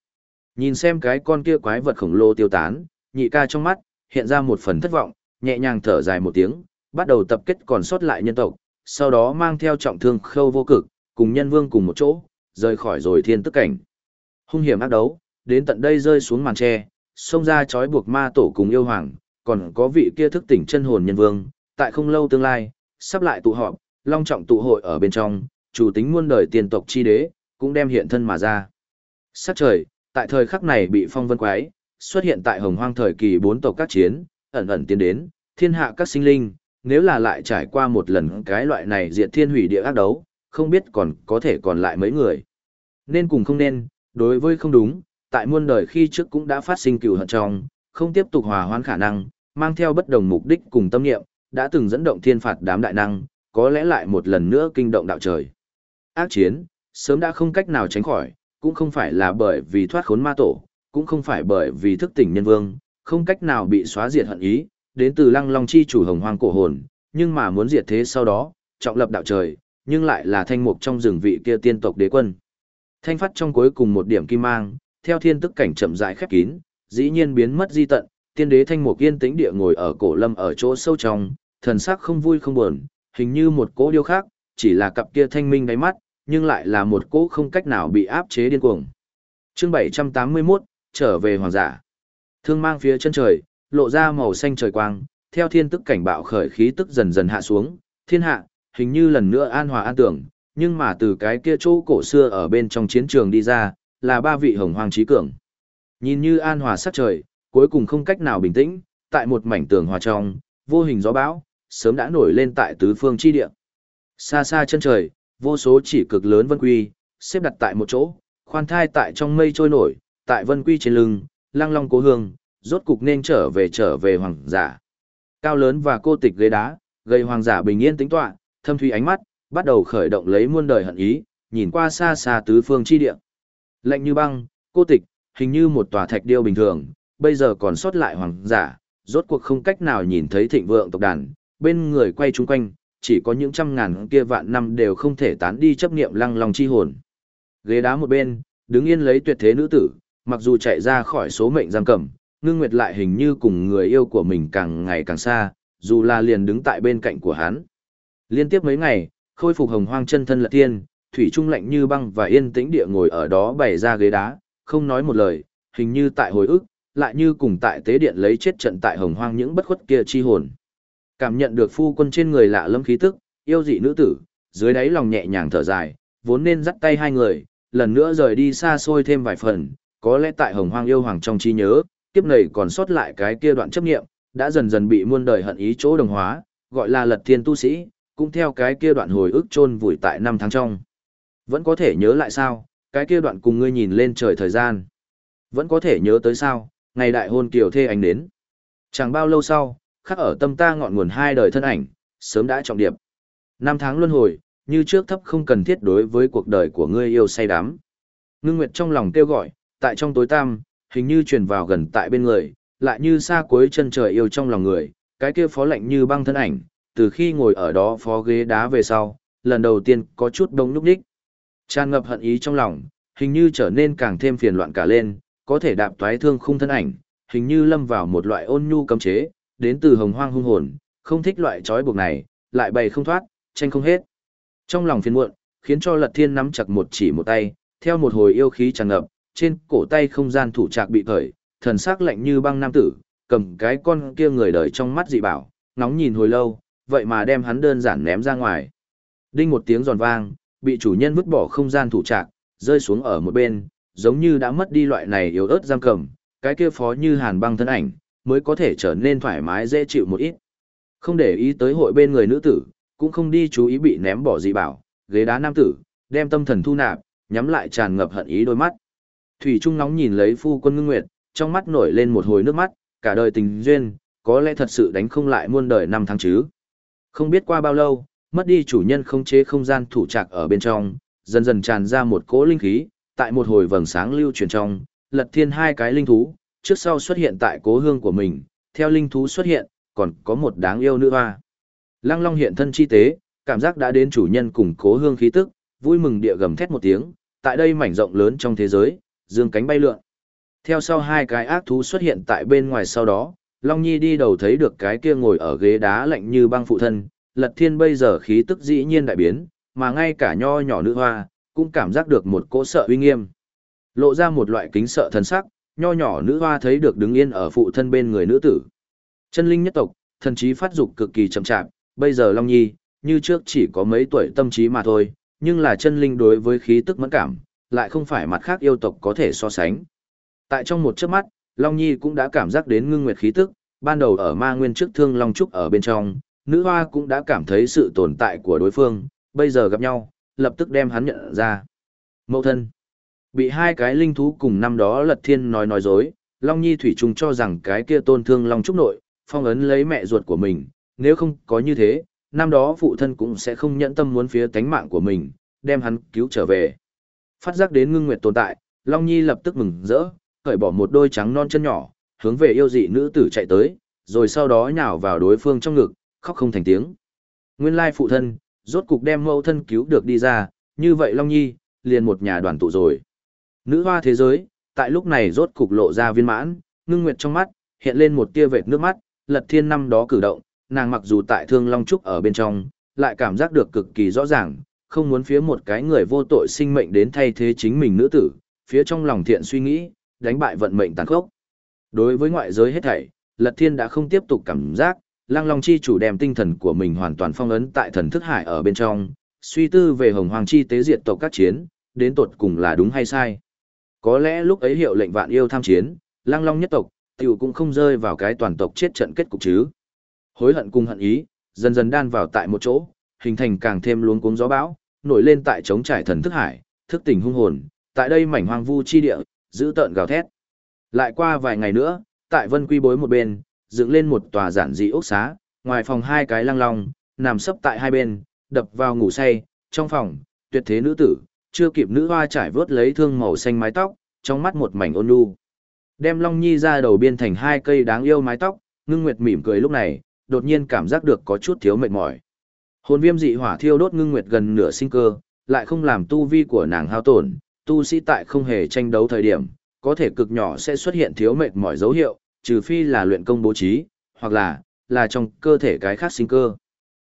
Nhìn xem cái con kia quái vật khổng lồ tiêu tán, nhị ca trong mắt, hiện ra một phần thất vọng, nhẹ nhàng thở dài một tiếng, bắt đầu tập kết còn sót lại nhân tộc, sau đó mang theo trọng thương khâu vô cực, cùng nhân vương cùng một chỗ, rời khỏi rồi thiên tức cảnh. Hung hiểm ác đấu, đến tận đây rơi xuống màn tre, xông ra chói buộc ma tổ cùng yêu hoàng, còn có vị kia thức tỉnh chân hồn nhân vương, tại không lâu tương lai, sắp lại tụ họp, long trọng tụ hội ở bên trong, chủ tính muôn đời tiền tộc chi đế, cũng đem hiện thân mà ra. sát trời, tại thời khắc này bị phong vân quái, xuất hiện tại hồng hoang thời kỳ bốn tộc các chiến, ẩn ẩn tiến đến, thiên hạ các sinh linh, nếu là lại trải qua một lần cái loại này diệt thiên hủy địa ác đấu, không biết còn có thể còn lại mấy người. Nên cùng không nên, đối với không đúng, tại muôn đời khi trước cũng đã phát sinh cựu hận trong, không tiếp tục hòa hoãn khả năng, mang theo bất đồng mục đích cùng tâm niệm, đã từng dẫn động thiên phạt đám đại năng, có lẽ lại một lần nữa kinh động đạo trời. Ác chiến, sớm đã không cách nào tránh khỏi, cũng không phải là bởi vì thoát khốn ma tổ, cũng không phải bởi vì thức tỉnh nhân vương, không cách nào bị xóa diệt hận ý, đến từ lăng long chi chủ hồng hoang cổ hồn, nhưng mà muốn diệt thế sau đó, trọng lập đạo trời, nhưng lại là thanh mục trong rừng vị kia tiên tộc đế quân. Thanh phát trong cuối cùng một điểm kim mang, theo thiên tức cảnh chậm rãi khép kín, dĩ nhiên biến mất di tận, tiên đế thanh mục yên tĩnh địa ngồi ở cổ lâm ở chỗ sâu trong, thần sắc không vui không buồn, hình như một cỗ điêu khác, chỉ là cặp kia thanh minh đáy mắt, nhưng lại là một cỗ không cách nào bị áp chế điên cuồng. Chương 781, trở về hoàng giả. Thương mang phía chân trời, lộ ra màu xanh trời quang, theo thiên tức cảnh bạo khởi khí tức dần dần hạ xuống, thiên hạ, hình như lần nữa an hòa an tưởng, nhưng mà từ cái kia chỗ cổ xưa ở bên trong chiến trường đi ra, là ba vị hồng hoàng trí cường. Nhìn như an hòa sắc trời, cuối cùng không cách nào bình tĩnh, tại một mảnh tường hòa trong, vô hình gió bão, sớm đã nổi lên tại tứ phương chi địa. Xa xa chân trời, vô số chỉ cực lớn vân quy, xếp đặt tại một chỗ, khoan thai tại trong mây trôi nổi, tại vân quy trên lưng, lăng long cố hương, rốt cục nên trở về trở về hoàng giả. Cao lớn và cô tịch ghế đá, gây hoàng giả bình yên tính tọa, thâm thủy ánh mắt, bắt đầu khởi động lấy muôn đời hận ý, nhìn qua xa xa tứ phương chi địa. Lạnh như băng, cô tịch, hình như một tòa thạch điêu bình thường, bây giờ còn sót lại hoàng giả, rốt cuộc không cách nào nhìn thấy thịnh vượng tộc đàn, bên người quay chung quanh, chỉ có những trăm ngàn kia vạn năm đều không thể tán đi chấp niệm lăng lòng chi hồn. Ghế đá một bên, đứng yên lấy tuyệt thế nữ tử, mặc dù chạy ra khỏi số mệnh giam cầm, ngưng nguyệt lại hình như cùng người yêu của mình càng ngày càng xa, dù là liền đứng tại bên cạnh của hắn. Liên tiếp mấy ngày, khôi phục hồng hoang chân thân lật tiên, thủy trung lạnh như băng và yên tĩnh địa ngồi ở đó bày ra ghế đá, không nói một lời, hình như tại hồi ức, lại như cùng tại tế điện lấy chết trận tại hồng hoang những bất khuất kia chi hồn. Cảm nhận được phu quân trên người lạ lâm khí tức, yêu dị nữ tử, dưới đáy lòng nhẹ nhàng thở dài, vốn nên dắt tay hai người, lần nữa rời đi xa xôi thêm vài phần, có lẽ tại hồng hoang yêu hoàng trong trí nhớ, kiếp này còn sót lại cái kia đoạn chấp nghiệm, đã dần dần bị muôn đời hận ý chỗ đồng hóa, gọi là lật thiên tu sĩ, cũng theo cái kia đoạn hồi ức chôn vùi tại năm tháng trong. Vẫn có thể nhớ lại sao, cái kia đoạn cùng ngươi nhìn lên trời thời gian. Vẫn có thể nhớ tới sao, Ngày đại hôn kiều thê ánh đến. Chẳng bao lâu sau, khắc ở tâm ta ngọn nguồn hai đời thân ảnh, sớm đã trọng điệp. Năm tháng luân hồi, như trước thấp không cần thiết đối với cuộc đời của ngươi yêu say đắm. Ngưng Nguyệt trong lòng kêu gọi, tại trong tối tăm, hình như truyền vào gần tại bên người, lại như xa cuối chân trời yêu trong lòng người, cái kia phó lạnh như băng thân ảnh, từ khi ngồi ở đó phó ghế đá về sau, lần đầu tiên có chút đông núp đích. Tràn ngập hận ý trong lòng, hình như trở nên càng thêm phiền loạn cả lên, có thể đạp toái thương khung thân ảnh, hình như lâm vào một loại ôn nhu cấm chế, đến từ hồng hoang hung hồn, không thích loại trói buộc này, lại bày không thoát, tranh không hết. Trong lòng phiền muộn, khiến cho Lật Thiên nắm chặt một chỉ một tay, theo một hồi yêu khí tràn ngập, trên cổ tay không gian thủ trạc bị cởi, thần sắc lạnh như băng nam tử, cầm cái con kia người đời trong mắt dị bảo, nóng nhìn hồi lâu, vậy mà đem hắn đơn giản ném ra ngoài. Đinh một tiếng giòn vang, bị chủ nhân vứt bỏ không gian thủ trạc, rơi xuống ở một bên, giống như đã mất đi loại này yếu ớt giam cầm, cái kia phó như hàn băng thân ảnh, mới có thể trở nên thoải mái dễ chịu một ít. Không để ý tới hội bên người nữ tử, cũng không đi chú ý bị ném bỏ dị bảo, ghế đá nam tử, đem tâm thần thu nạp, nhắm lại tràn ngập hận ý đôi mắt. Thủy Trung nóng nhìn lấy phu quân ngưng nguyệt, trong mắt nổi lên một hồi nước mắt, cả đời tình duyên, có lẽ thật sự đánh không lại muôn đời năm tháng chứ. Không biết qua bao lâu, mất đi chủ nhân không chế không gian thủ trạc ở bên trong, dần dần tràn ra một cỗ linh khí, tại một hồi vầng sáng lưu truyền trong, lật thiên hai cái linh thú, trước sau xuất hiện tại cố hương của mình, theo linh thú xuất hiện, còn có một đáng yêu nữ hoa. Lăng Long hiện thân chi tế, cảm giác đã đến chủ nhân cùng cố hương khí tức, vui mừng địa gầm thét một tiếng, tại đây mảnh rộng lớn trong thế giới, dương cánh bay lượn. Theo sau hai cái ác thú xuất hiện tại bên ngoài sau đó, Long Nhi đi đầu thấy được cái kia ngồi ở ghế đá lạnh như băng phụ thân, Lật Thiên bây giờ khí tức dĩ nhiên đại biến, mà ngay cả nho nhỏ nữ hoa, cũng cảm giác được một cỗ sợ uy nghiêm. Lộ ra một loại kính sợ thần sắc, nho nhỏ nữ hoa thấy được đứng yên ở phụ thân bên người nữ tử. Chân linh nhất tộc, thần trí phát dục cực kỳ chậm chạp, bây giờ Long Nhi, như trước chỉ có mấy tuổi tâm trí mà thôi, nhưng là chân linh đối với khí tức mẫn cảm, lại không phải mặt khác yêu tộc có thể so sánh. Tại trong một chớp mắt, Long Nhi cũng đã cảm giác đến ngưng nguyệt khí tức, ban đầu ở ma nguyên trước thương Long Trúc ở bên trong, nữ hoa cũng đã cảm thấy sự tồn tại của đối phương, bây giờ gặp nhau, lập tức đem hắn nhận ra. Mậu thân. Bị hai cái linh thú cùng năm đó lật thiên nói nói dối, Long Nhi Thủy Trung cho rằng cái kia tôn thương Long Trúc nội, phong ấn lấy mẹ ruột của mình, nếu không có như thế, năm đó phụ thân cũng sẽ không nhẫn tâm muốn phía tánh mạng của mình, đem hắn cứu trở về. Phát giác đến ngưng nguyệt tồn tại, Long Nhi lập tức mừng rỡ, cởi bỏ một đôi trắng non chân nhỏ, hướng về yêu dị nữ tử chạy tới, rồi sau đó nhào vào đối phương trong ngực, khóc không thành tiếng. Nguyên lai phụ thân, rốt cục đem mẫu thân cứu được đi ra, như vậy Long Nhi, liền một nhà đoàn tụ rồi. Nữ hoa thế giới, tại lúc này rốt cục lộ ra viên mãn, ngưng nguyệt trong mắt, hiện lên một tia vệt nước mắt, lật thiên năm đó cử động, nàng mặc dù tại thương Long Trúc ở bên trong, lại cảm giác được cực kỳ rõ ràng, không muốn phía một cái người vô tội sinh mệnh đến thay thế chính mình nữ tử, phía trong lòng thiện suy nghĩ, đánh bại vận mệnh tàn khốc. Đối với ngoại giới hết thảy, Lật Thiên đã không tiếp tục cảm giác, Lăng Long chi chủ đem tinh thần của mình hoàn toàn phong ấn tại thần thức hải ở bên trong, suy tư về Hồng Hoàng chi tế diệt tộc các chiến, đến tột cùng là đúng hay sai. Có lẽ lúc ấy hiệu lệnh vạn yêu tham chiến, Lăng Long nhất tộc, tiểu cũng không rơi vào cái toàn tộc chết trận kết cục chứ. Hối hận cùng hận ý, dần dần đan vào tại một chỗ, hình thành càng thêm luống cuống gió bão, nổi lên tại chống trải thần thức hải, thức tỉnh hung hồn, tại đây mảnh hoang vu chi địa, giữ tợn gào thét. Lại qua vài ngày nữa, tại Vân Quy bối một bên, dựng lên một tòa giản dị ốc xá, ngoài phòng hai cái lăng long, nằm sấp tại hai bên, đập vào ngủ say, trong phòng, tuyệt thế nữ tử, chưa kịp nữ hoa trải vớt lấy thương màu xanh mái tóc, trong mắt một mảnh ôn nhu. Đem Long Nhi ra đầu biên thành hai cây đáng yêu mái tóc, ngưng nguyệt mỉm cười lúc này, đột nhiên cảm giác được có chút thiếu mệt mỏi. Hồn viêm dị hỏa thiêu đốt ngưng nguyệt gần nửa sinh cơ, lại không làm tu vi của nàng hao tổn, tu sĩ tại không hề tranh đấu thời điểm, có thể cực nhỏ sẽ xuất hiện thiếu mệt mỏi dấu hiệu, trừ phi là luyện công bố trí, hoặc là, là trong cơ thể cái khác sinh cơ.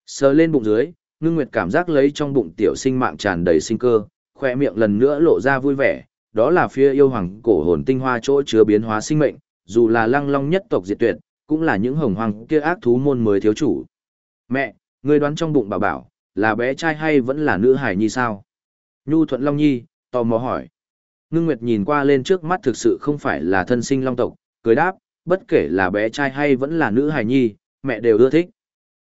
Sờ lên bụng dưới, ngưng nguyệt cảm giác lấy trong bụng tiểu sinh mạng tràn đầy sinh cơ, khoe miệng lần nữa lộ ra vui vẻ, đó là phía yêu hoàng cổ hồn tinh hoa chỗ chứa biến hóa sinh mệnh, dù là lăng long nhất tộc diệt tuyệt, cũng là những hồng hoàng kia ác thú môn mới thiếu chủ. Mẹ, người đoán trong bụng bảo bảo, là bé trai hay vẫn là nữ hải nhi sao? Nhu thuận long nhi, tò mò hỏi. Ngưng Nguyệt nhìn qua lên trước mắt thực sự không phải là thân sinh long tộc, cười đáp, bất kể là bé trai hay vẫn là nữ hài nhi, mẹ đều ưa thích.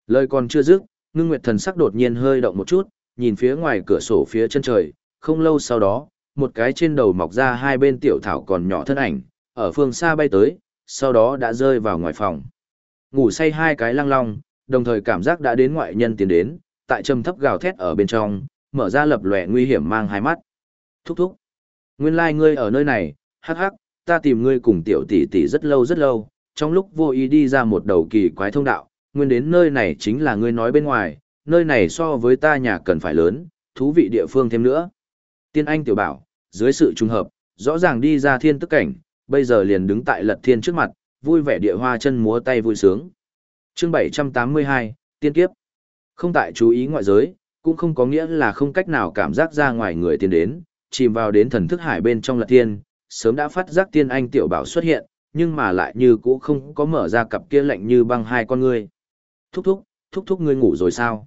Lời còn chưa dứt, Ngưng Nguyệt thần sắc đột nhiên hơi động một chút, nhìn phía ngoài cửa sổ phía chân trời, không lâu sau đó, một cái trên đầu mọc ra hai bên tiểu thảo còn nhỏ thân ảnh, ở phương xa bay tới, sau đó đã rơi vào ngoài phòng. Ngủ say hai cái lăng long, đồng thời cảm giác đã đến ngoại nhân tiến đến, tại trầm thấp gào thét ở bên trong, mở ra lập lòe nguy hiểm mang hai mắt. Thúc thúc. Nguyên lai like ngươi ở nơi này, hắc hắc, ta tìm ngươi cùng tiểu tỷ tỷ rất lâu rất lâu, trong lúc vô ý đi ra một đầu kỳ quái thông đạo, nguyên đến nơi này chính là ngươi nói bên ngoài, nơi này so với ta nhà cần phải lớn, thú vị địa phương thêm nữa. Tiên Anh tiểu bảo, dưới sự trùng hợp, rõ ràng đi ra thiên tức cảnh, bây giờ liền đứng tại lật thiên trước mặt, vui vẻ địa hoa chân múa tay vui sướng chương 782, Tiên Kiếp. Không tại chú ý ngoại giới, cũng không có nghĩa là không cách nào cảm giác ra ngoài người tiến đến, chìm vào đến thần thức hải bên trong lật tiên sớm đã phát giác tiên anh tiểu bảo xuất hiện, nhưng mà lại như cũ không có mở ra cặp kia lạnh như băng hai con ngươi. Thúc thúc, thúc thúc ngươi ngủ rồi sao?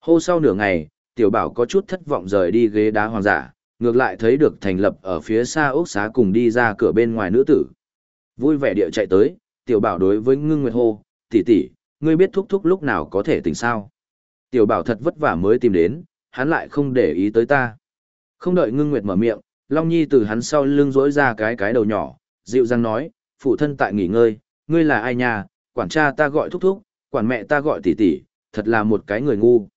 Hô sau nửa ngày, tiểu bảo có chút thất vọng rời đi ghế đá hoàng giả, ngược lại thấy được thành lập ở phía xa ốc xá cùng đi ra cửa bên ngoài nữ tử. Vui vẻ địa chạy tới, tiểu bảo đối với ngưng nguyệt hô, tỷ tỷ, ngươi biết thúc thúc lúc nào có thể tỉnh sao? Tiểu bảo thật vất vả mới tìm đến, hắn lại không để ý tới ta. Không đợi ngưng nguyệt mở miệng, Long Nhi từ hắn sau lưng rỗi ra cái cái đầu nhỏ, dịu dàng nói, phụ thân tại nghỉ ngơi, ngươi là ai nhà, quản cha ta gọi thúc thúc, quản mẹ ta gọi tỷ tỷ, thật là một cái người ngu.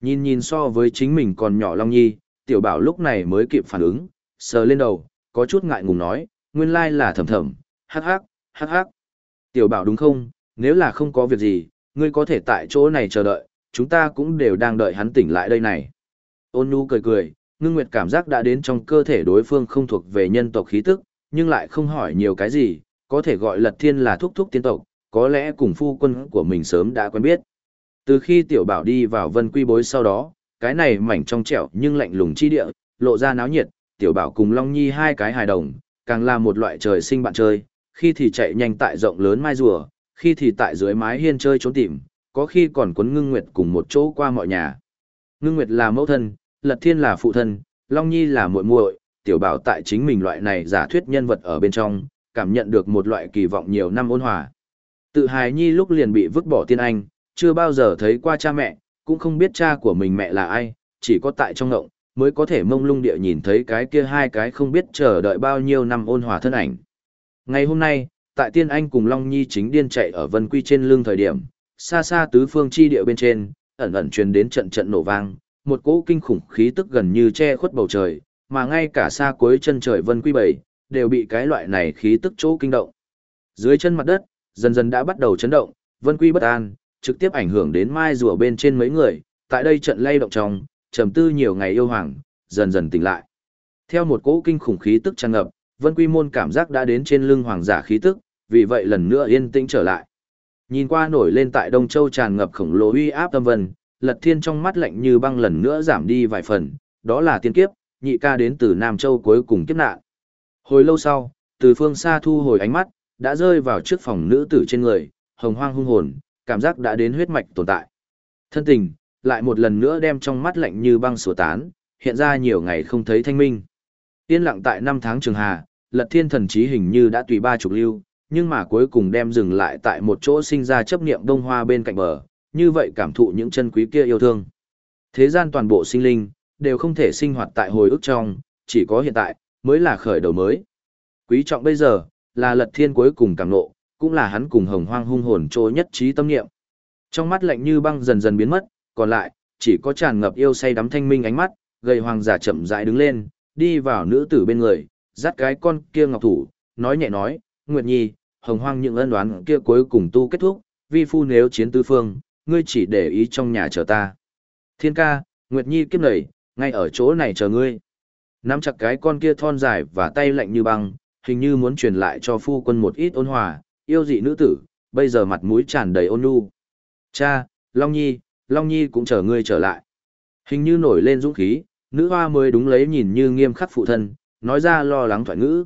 Nhìn nhìn so với chính mình còn nhỏ Long Nhi, tiểu bảo lúc này mới kịp phản ứng, sờ lên đầu, có chút ngại ngùng nói, nguyên lai là thầm thầm, hắc hắc, hắc hắc. Tiểu bảo đúng không, nếu là không có việc gì, ngươi có thể tại chỗ này chờ đợi, chúng ta cũng đều đang đợi hắn tỉnh lại đây này. Ôn nhu cười cười, ngưng nguyệt cảm giác đã đến trong cơ thể đối phương không thuộc về nhân tộc khí tức, nhưng lại không hỏi nhiều cái gì, có thể gọi lật thiên là thúc thúc tiên tộc, có lẽ cùng phu quân của mình sớm đã quen biết. Từ khi tiểu bảo đi vào vân quy bối sau đó, cái này mảnh trong trẻo nhưng lạnh lùng chi địa, lộ ra náo nhiệt, tiểu bảo cùng Long Nhi hai cái hài đồng, càng là một loại trời sinh bạn chơi, khi thì chạy nhanh tại rộng lớn mai rùa, khi thì tại dưới mái hiên chơi trốn tìm, có khi còn quấn ngưng nguyệt cùng một chỗ qua mọi nhà. Ngưng nguyệt là mẫu thân, lật thiên là phụ thân, Long Nhi là muội muội, tiểu bảo tại chính mình loại này giả thuyết nhân vật ở bên trong, cảm nhận được một loại kỳ vọng nhiều năm ôn hòa. Tự hài Nhi lúc liền bị vứt bỏ tiên anh, chưa bao giờ thấy qua cha mẹ, cũng không biết cha của mình mẹ là ai, chỉ có tại trong ngộng, mới có thể mông lung địa nhìn thấy cái kia hai cái không biết chờ đợi bao nhiêu năm ôn hòa thân ảnh. Ngày hôm nay, tại tiên anh cùng Long Nhi chính điên chạy ở vân quy trên lưng thời điểm, xa xa tứ phương chi địa bên trên, ẩn ẩn truyền đến trận trận nổ vang, một cỗ kinh khủng khí tức gần như che khuất bầu trời, mà ngay cả xa cuối chân trời vân quy bảy, đều bị cái loại này khí tức chỗ kinh động. Dưới chân mặt đất, dần dần đã bắt đầu chấn động, vân quy bất an, trực tiếp ảnh hưởng đến mai rùa bên trên mấy người, tại đây trận lay động trong, trầm tư nhiều ngày yêu hoàng, dần dần tỉnh lại. Theo một cỗ kinh khủng khí tức tràn ngập, vân quy môn cảm giác đã đến trên lưng hoàng giả khí tức, vì vậy lần nữa yên tĩnh trở lại. Nhìn qua nổi lên tại Đông Châu tràn ngập khổng lồ uy áp tâm vân, Lật Thiên trong mắt lạnh như băng lần nữa giảm đi vài phần, đó là tiên kiếp, nhị ca đến từ Nam Châu cuối cùng kiếp nạn. Hồi lâu sau, từ phương xa thu hồi ánh mắt, đã rơi vào trước phòng nữ tử trên người, hồng hoang hung hồn, cảm giác đã đến huyết mạch tồn tại. Thân tình, lại một lần nữa đem trong mắt lạnh như băng sủa tán, hiện ra nhiều ngày không thấy thanh minh. Yên lặng tại năm tháng trường hà, Lật Thiên thần trí hình như đã tùy ba chục lưu, nhưng mà cuối cùng đem dừng lại tại một chỗ sinh ra chấp niệm đông hoa bên cạnh bờ, như vậy cảm thụ những chân quý kia yêu thương. Thế gian toàn bộ sinh linh, đều không thể sinh hoạt tại hồi ức trong, chỉ có hiện tại, mới là khởi đầu mới. Quý trọng bây giờ, là lật thiên cuối cùng cảm nộ, cũng là hắn cùng hồng hoang hung hồn trôi nhất trí tâm niệm. Trong mắt lạnh như băng dần dần biến mất, còn lại, chỉ có tràn ngập yêu say đắm thanh minh ánh mắt, gầy hoàng giả chậm rãi đứng lên, đi vào nữ tử bên người, dắt cái con kia ngọc thủ, nói nhẹ nói, Nguyệt Nhi, hồng hoang những ân đoán kia cuối cùng tu kết thúc, vi phu nếu chiến tư phương, ngươi chỉ để ý trong nhà chờ ta. Thiên ca, Nguyệt Nhi kiếp nảy, ngay ở chỗ này chờ ngươi. Nắm chặt cái con kia thon dài và tay lạnh như băng, hình như muốn truyền lại cho phu quân một ít ôn hòa, yêu dị nữ tử, bây giờ mặt mũi tràn đầy ôn nhu. Cha, Long Nhi, Long Nhi cũng chờ ngươi trở lại. Hình như nổi lên dũng khí, nữ hoa mới đúng lấy nhìn như nghiêm khắc phụ thân, nói ra lo lắng thoại ngữ.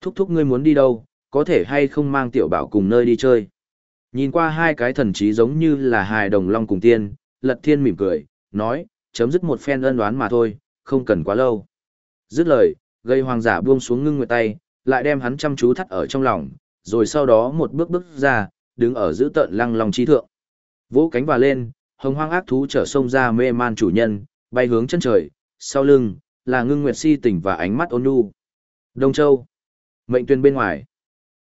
Thúc thúc ngươi muốn đi đâu, có thể hay không mang tiểu bảo cùng nơi đi chơi. Nhìn qua hai cái thần trí giống như là hài đồng long cùng tiên, lật thiên mỉm cười, nói, chấm dứt một phen ân đoán mà thôi, không cần quá lâu. Dứt lời, gây hoàng giả buông xuống ngưng nguyệt tay, lại đem hắn chăm chú thắt ở trong lòng, rồi sau đó một bước bước ra, đứng ở giữa tận lăng lòng trí thượng. Vỗ cánh và lên, hồng hoang ác thú trở sông ra mê man chủ nhân, bay hướng chân trời, sau lưng, là ngưng nguyệt si tỉnh và ánh mắt ôn nhu. Đông Châu. Mệnh tuyên bên ngoài.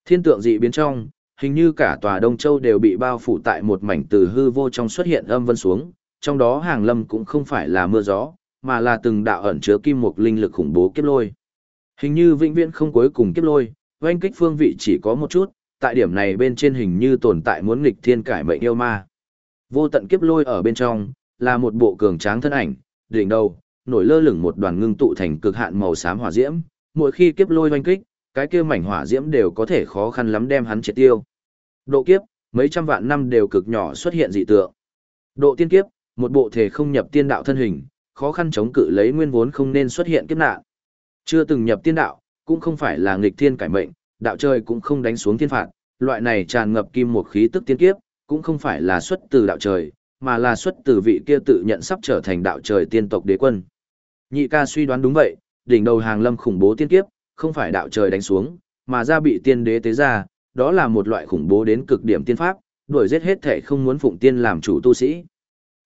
Thiên tượng dị biến trong, hình như cả tòa Đông Châu đều bị bao phủ tại một mảnh từ hư vô trong xuất hiện âm vân xuống, trong đó hàng lâm cũng không phải là mưa gió, mà là từng đạo ẩn chứa kim mục linh lực khủng bố kiếp lôi. Hình như vĩnh viễn không cuối cùng kiếp lôi, oanh kích phương vị chỉ có một chút, tại điểm này bên trên hình như tồn tại muốn nghịch thiên cải mệnh yêu ma. Vô tận kiếp lôi ở bên trong, là một bộ cường tráng thân ảnh, đỉnh đầu, nổi lơ lửng một đoàn ngưng tụ thành cực hạn màu xám hỏa diễm, mỗi khi kiếp lôi oanh kích, cái kia mảnh hỏa diễm đều có thể khó khăn lắm đem hắn triệt tiêu. Độ kiếp, mấy trăm vạn năm đều cực nhỏ xuất hiện dị tượng. Độ tiên kiếp, một bộ thể không nhập tiên đạo thân hình, khó khăn chống cự lấy nguyên vốn không nên xuất hiện kiếp nạn. Chưa từng nhập tiên đạo, cũng không phải là nghịch thiên cải mệnh, đạo trời cũng không đánh xuống thiên phạt, loại này tràn ngập kim một khí tức tiên kiếp, cũng không phải là xuất từ đạo trời, mà là xuất từ vị kia tự nhận sắp trở thành đạo trời tiên tộc đế quân. Nhị ca suy đoán đúng vậy, đỉnh đầu hàng lâm khủng bố tiên kiếp, không phải đạo trời đánh xuống, mà ra bị tiên đế tế ra, đó là một loại khủng bố đến cực điểm tiên pháp, đuổi giết hết thể không muốn phụng tiên làm chủ tu sĩ.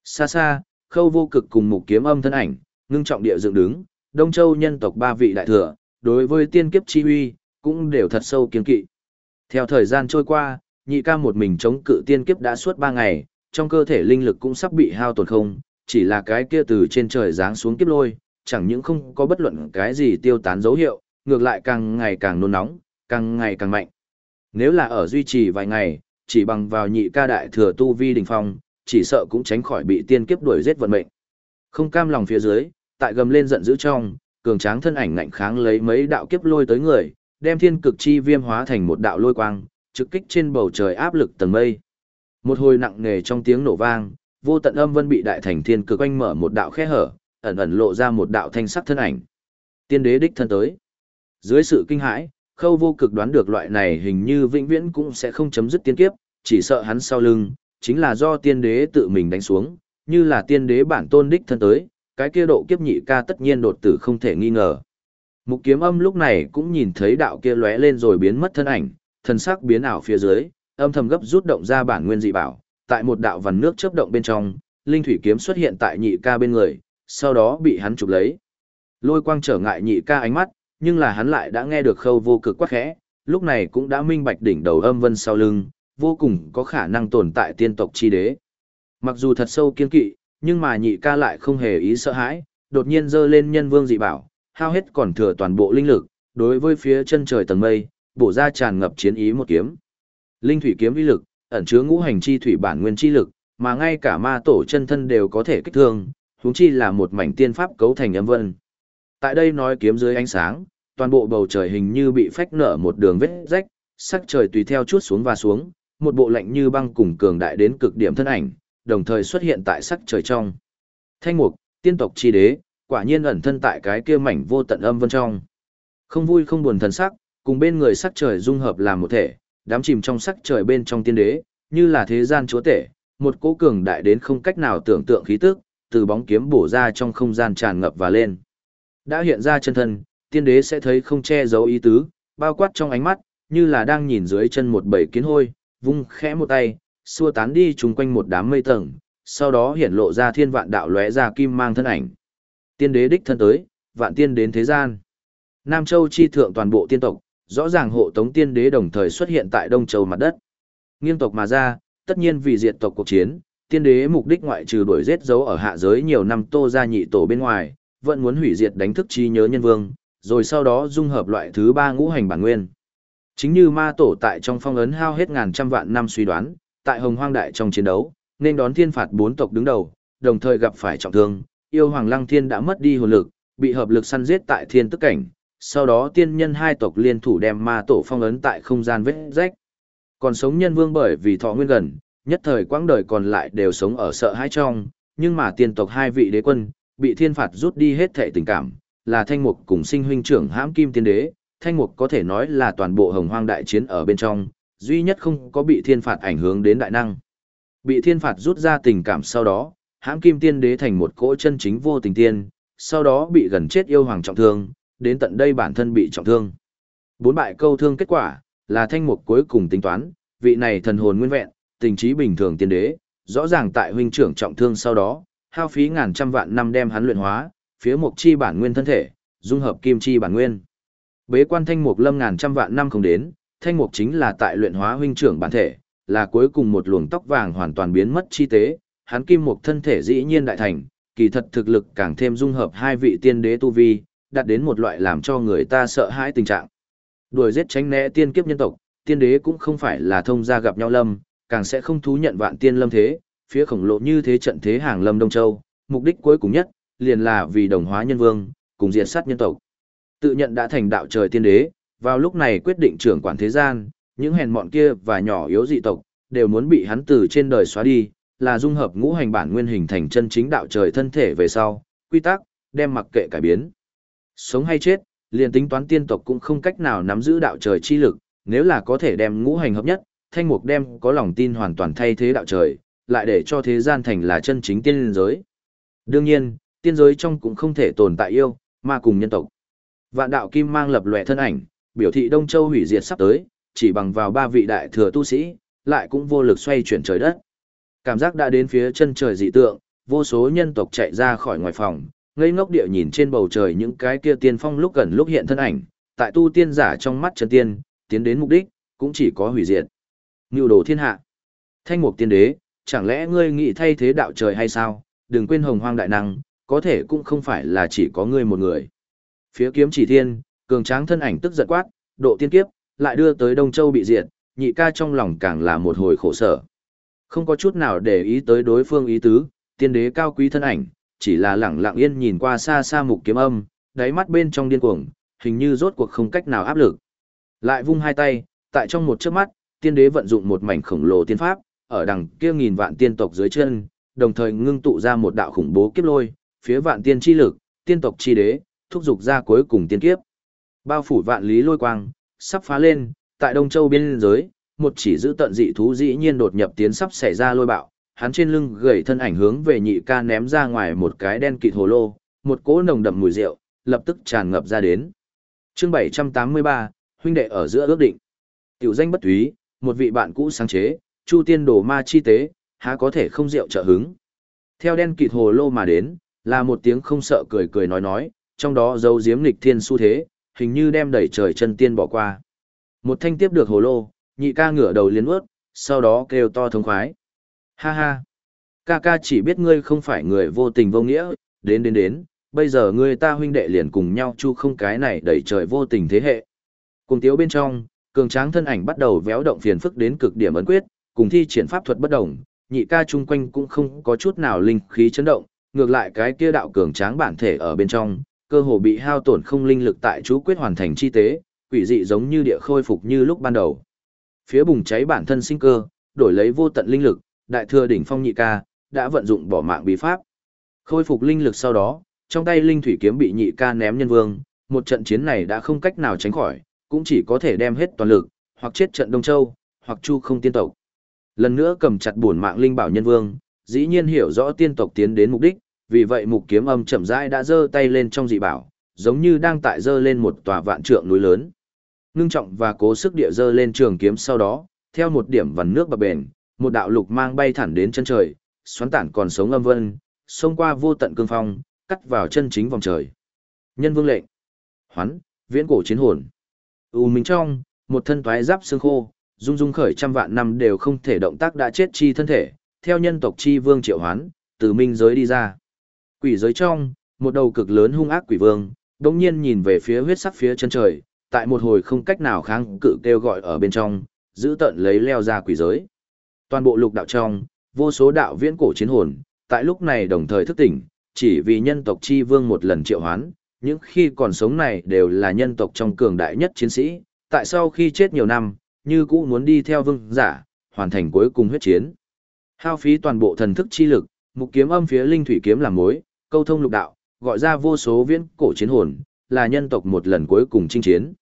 Xa xa, khâu vô cực cùng mục kiếm âm thân ảnh, ngưng trọng địa dựng đứng, Đông Châu nhân tộc ba vị đại thừa, đối với tiên kiếp chi huy, cũng đều thật sâu kiên kỵ. Theo thời gian trôi qua, nhị ca một mình chống cự tiên kiếp đã suốt ba ngày, trong cơ thể linh lực cũng sắp bị hao tổn không, chỉ là cái kia từ trên trời giáng xuống kiếp lôi, chẳng những không có bất luận cái gì tiêu tán dấu hiệu, ngược lại càng ngày càng nôn nóng, càng ngày càng mạnh. Nếu là ở duy trì vài ngày, chỉ bằng vào nhị ca đại thừa tu vi đỉnh phong, chỉ sợ cũng tránh khỏi bị tiên kiếp đuổi giết vận mệnh. Không cam lòng phía dưới, tại gầm lên giận dữ trong, cường tráng thân ảnh ngạnh kháng lấy mấy đạo kiếp lôi tới người, đem thiên cực chi viêm hóa thành một đạo lôi quang, trực kích trên bầu trời áp lực tầng mây. Một hồi nặng nề trong tiếng nổ vang, vô tận âm vân bị đại thành thiên cực quanh mở một đạo khe hở, ẩn ẩn lộ ra một đạo thanh sắc thân ảnh. Tiên đế đích thân tới. Dưới sự kinh hãi, khâu vô cực đoán được loại này hình như vĩnh viễn cũng sẽ không chấm dứt tiên kiếp, chỉ sợ hắn sau lưng, chính là do tiên đế tự mình đánh xuống, như là tiên đế bản tôn đích thân tới, cái kia độ kiếp nhị ca tất nhiên đột tử không thể nghi ngờ. Mục kiếm âm lúc này cũng nhìn thấy đạo kia lóe lên rồi biến mất thân ảnh, thân sắc biến ảo phía dưới, âm thầm gấp rút động ra bản nguyên dị bảo, tại một đạo vằn nước chớp động bên trong, linh thủy kiếm xuất hiện tại nhị ca bên người, sau đó bị hắn chụp lấy. Lôi quang trở ngại nhị ca ánh mắt, nhưng là hắn lại đã nghe được khâu vô cực quá khẽ, lúc này cũng đã minh bạch đỉnh đầu âm vân sau lưng, vô cùng có khả năng tồn tại tiên tộc chi đế. Mặc dù thật sâu kiên kỵ, nhưng mà nhị ca lại không hề ý sợ hãi, đột nhiên dơ lên nhân vương dị bảo, hao hết còn thừa toàn bộ linh lực, đối với phía chân trời tầng mây, bổ ra tràn ngập chiến ý một kiếm. Linh thủy kiếm uy lực, ẩn chứa ngũ hành chi thủy bản nguyên chi lực, mà ngay cả ma tổ chân thân đều có thể kích thương, huống chi là một mảnh tiên pháp cấu thành âm vân. Tại đây nói kiếm dưới ánh sáng, toàn bộ bầu trời hình như bị phách nở một đường vết rách, sắc trời tùy theo chút xuống và xuống, một bộ lạnh như băng cùng cường đại đến cực điểm thân ảnh, đồng thời xuất hiện tại sắc trời trong. Thanh mục, tiên tộc chi đế, quả nhiên ẩn thân tại cái kia mảnh vô tận âm vân trong. Không vui không buồn thần sắc, cùng bên người sắc trời dung hợp làm một thể, đám chìm trong sắc trời bên trong tiên đế, như là thế gian chúa tể, một cỗ cường đại đến không cách nào tưởng tượng khí tức, từ bóng kiếm bổ ra trong không gian tràn ngập và lên. Đã hiện ra chân thân, tiên đế sẽ thấy không che giấu ý tứ, bao quát trong ánh mắt, như là đang nhìn dưới chân một bầy kiến hôi, vung khẽ một tay, xua tán đi chung quanh một đám mây tầng, sau đó hiển lộ ra thiên vạn đạo lóe ra kim mang thân ảnh. Tiên đế đích thân tới, vạn tiên đến thế gian. Nam Châu chi thượng toàn bộ tiên tộc, rõ ràng hộ tống tiên đế đồng thời xuất hiện tại Đông Châu mặt đất. Nghiêng tộc mà ra, tất nhiên vì diệt tộc cuộc chiến, tiên đế mục đích ngoại trừ đuổi giết dấu ở hạ giới nhiều năm tô ra nhị tổ bên ngoài, vẫn muốn hủy diệt đánh thức chi nhớ nhân vương, rồi sau đó dung hợp loại thứ ba ngũ hành bản nguyên. Chính như ma tổ tại trong phong ấn hao hết ngàn trăm vạn năm suy đoán, tại hồng hoang đại trong chiến đấu, nên đón thiên phạt bốn tộc đứng đầu, đồng thời gặp phải trọng thương, yêu hoàng lăng thiên đã mất đi hồn lực, bị hợp lực săn giết tại thiên tức cảnh, sau đó tiên nhân hai tộc liên thủ đem ma tổ phong ấn tại không gian vết rách. Còn sống nhân vương bởi vì thọ nguyên gần, nhất thời quãng đời còn lại đều sống ở sợ hãi trong, nhưng mà tiên tộc hai vị đế quân, bị thiên phạt rút đi hết thệ tình cảm, là thanh mục cùng sinh huynh trưởng hãm kim tiên đế, thanh mục có thể nói là toàn bộ hồng hoang đại chiến ở bên trong, duy nhất không có bị thiên phạt ảnh hưởng đến đại năng. Bị thiên phạt rút ra tình cảm sau đó, hãm kim tiên đế thành một cỗ chân chính vô tình tiên, sau đó bị gần chết yêu hoàng trọng thương, đến tận đây bản thân bị trọng thương. Bốn bại câu thương kết quả, là thanh mục cuối cùng tính toán, vị này thần hồn nguyên vẹn, tình trí bình thường tiên đế, rõ ràng tại huynh trưởng trọng thương sau đó, hao phí ngàn trăm vạn năm đem hắn luyện hóa, phía mục chi bản nguyên thân thể, dung hợp kim chi bản nguyên. Bế quan thanh mục lâm ngàn trăm vạn năm không đến, thanh mục chính là tại luyện hóa huynh trưởng bản thể, là cuối cùng một luồng tóc vàng hoàn toàn biến mất chi tế, hắn kim mục thân thể dĩ nhiên đại thành, kỳ thật thực lực càng thêm dung hợp hai vị tiên đế tu vi, đạt đến một loại làm cho người ta sợ hãi tình trạng. Đuổi giết tránh né tiên kiếp nhân tộc, tiên đế cũng không phải là thông gia gặp nhau lâm, càng sẽ không thú nhận vạn tiên lâm thế, phía khổng lồ như thế trận thế hàng lâm Đông Châu, mục đích cuối cùng nhất, liền là vì đồng hóa nhân vương, cùng diệt sát nhân tộc. Tự nhận đã thành đạo trời tiên đế, vào lúc này quyết định trưởng quản thế gian, những hèn mọn kia và nhỏ yếu dị tộc, đều muốn bị hắn từ trên đời xóa đi, là dung hợp ngũ hành bản nguyên hình thành chân chính đạo trời thân thể về sau, quy tắc, đem mặc kệ cải biến. Sống hay chết, liền tính toán tiên tộc cũng không cách nào nắm giữ đạo trời chi lực, nếu là có thể đem ngũ hành hợp nhất, thanh mục đem có lòng tin hoàn toàn thay thế đạo trời, lại để cho thế gian thành là chân chính tiên giới. Đương nhiên, tiên giới trong cũng không thể tồn tại yêu, mà cùng nhân tộc. Vạn đạo kim mang lập lòe thân ảnh, biểu thị Đông Châu hủy diệt sắp tới, chỉ bằng vào ba vị đại thừa tu sĩ, lại cũng vô lực xoay chuyển trời đất. Cảm giác đã đến phía chân trời dị tượng, vô số nhân tộc chạy ra khỏi ngoài phòng, ngây ngốc địa nhìn trên bầu trời những cái kia tiên phong lúc gần lúc hiện thân ảnh, tại tu tiên giả trong mắt chân tiên, tiến đến mục đích, cũng chỉ có hủy diệt. Ngưu đồ thiên hạ. Thanh mục tiên đế, chẳng lẽ ngươi nghĩ thay thế đạo trời hay sao? Đừng quên hồng hoang đại năng, có thể cũng không phải là chỉ có ngươi một người. Phía kiếm chỉ thiên, cường tráng thân ảnh tức giận quát, độ tiên kiếp, lại đưa tới Đông Châu bị diệt, nhị ca trong lòng càng là một hồi khổ sở. Không có chút nào để ý tới đối phương ý tứ, tiên đế cao quý thân ảnh, chỉ là lẳng lặng yên nhìn qua xa xa mục kiếm âm, đáy mắt bên trong điên cuồng, hình như rốt cuộc không cách nào áp lực. Lại vung hai tay, tại trong một chớp mắt, tiên đế vận dụng một mảnh khổng lồ tiên pháp, ở đằng kia nghìn vạn tiên tộc dưới chân, đồng thời ngưng tụ ra một đạo khủng bố kiếp lôi, phía vạn tiên chi lực, tiên tộc chi đế, thúc dục ra cuối cùng tiên kiếp. Bao phủ vạn lý lôi quang, sắp phá lên, tại Đông Châu biên giới, một chỉ giữ tận dị thú dĩ nhiên đột nhập tiến sắp xảy ra lôi bạo, hắn trên lưng gầy thân ảnh hướng về nhị ca ném ra ngoài một cái đen kịt hồ lô, một cỗ nồng đậm mùi rượu, lập tức tràn ngập ra đến. Chương 783, huynh đệ ở giữa ước định. Tiểu danh bất túy, một vị bạn cũ sáng chế, Chu Tiên Đồ Ma chi tế, há có thể không rượu trợ hứng. Theo đen kịt hồ lô mà đến, là một tiếng không sợ cười cười nói nói, trong đó dấu diếm nghịch thiên xu thế, hình như đem đẩy trời chân tiên bỏ qua. Một thanh tiếp được hồ lô, nhị ca ngửa đầu liến ướt, sau đó kêu to thống khoái. Ha ha! Ca ca chỉ biết ngươi không phải người vô tình vô nghĩa, đến đến đến, bây giờ ngươi ta huynh đệ liền cùng nhau chu không cái này đẩy trời vô tình thế hệ. Cùng tiếu bên trong, cường tráng thân ảnh bắt đầu véo động phiền phức đến cực điểm ấn quyết, cùng thi triển pháp thuật bất đồng, nhị ca chung quanh cũng không có chút nào linh khí chấn động, ngược lại cái kia đạo cường tráng bản thể ở bên trong, cơ hồ bị hao tổn không linh lực tại chú quyết hoàn thành chi tế, quỷ dị giống như địa khôi phục như lúc ban đầu. Phía bùng cháy bản thân sinh cơ, đổi lấy vô tận linh lực, đại thừa đỉnh phong nhị ca, đã vận dụng bỏ mạng bí pháp. Khôi phục linh lực sau đó, trong tay linh thủy kiếm bị nhị ca ném nhân vương, một trận chiến này đã không cách nào tránh khỏi, cũng chỉ có thể đem hết toàn lực, hoặc chết trận Đông Châu, hoặc chu không tiên tộc. Lần nữa cầm chặt buồn mạng linh bảo nhân vương, dĩ nhiên hiểu rõ tiên tộc tiến đến mục đích, vì vậy mục kiếm âm chậm rãi đã giơ tay lên trong dị bảo, giống như đang tại giơ lên một tòa vạn trượng núi lớn. Nương trọng và cố sức địa giơ lên trường kiếm sau đó, theo một điểm vằn nước bập bền, một đạo lục mang bay thẳng đến chân trời, xoắn tản còn sống âm vân, xông qua vô tận cương phong, cắt vào chân chính vòng trời. Nhân vương lệnh. Hoán, viễn cổ chiến hồn. U minh trong, một thân toái giáp xương khô, rung rung khởi trăm vạn năm đều không thể động tác đã chết chi thân thể, theo nhân tộc chi vương triệu hoán, từ minh giới đi ra. Quỷ giới trong, một đầu cực lớn hung ác quỷ vương, đống nhiên nhìn về phía huyết sắc phía chân trời, tại một hồi không cách nào kháng cự kêu gọi ở bên trong, giữ tận lấy leo ra quỷ giới. Toàn bộ lục đạo trong, vô số đạo viễn cổ chiến hồn, tại lúc này đồng thời thức tỉnh, chỉ vì nhân tộc chi vương một lần triệu hoán, những khi còn sống này đều là nhân tộc trong cường đại nhất chiến sĩ, tại sau khi chết nhiều năm, như cũ muốn đi theo vương giả, hoàn thành cuối cùng huyết chiến. Hao phí toàn bộ thần thức chi lực, mục kiếm âm phía linh thủy kiếm làm mối, câu thông lục đạo, gọi ra vô số viễn cổ chiến hồn, là nhân tộc một lần cuối cùng chinh chiến.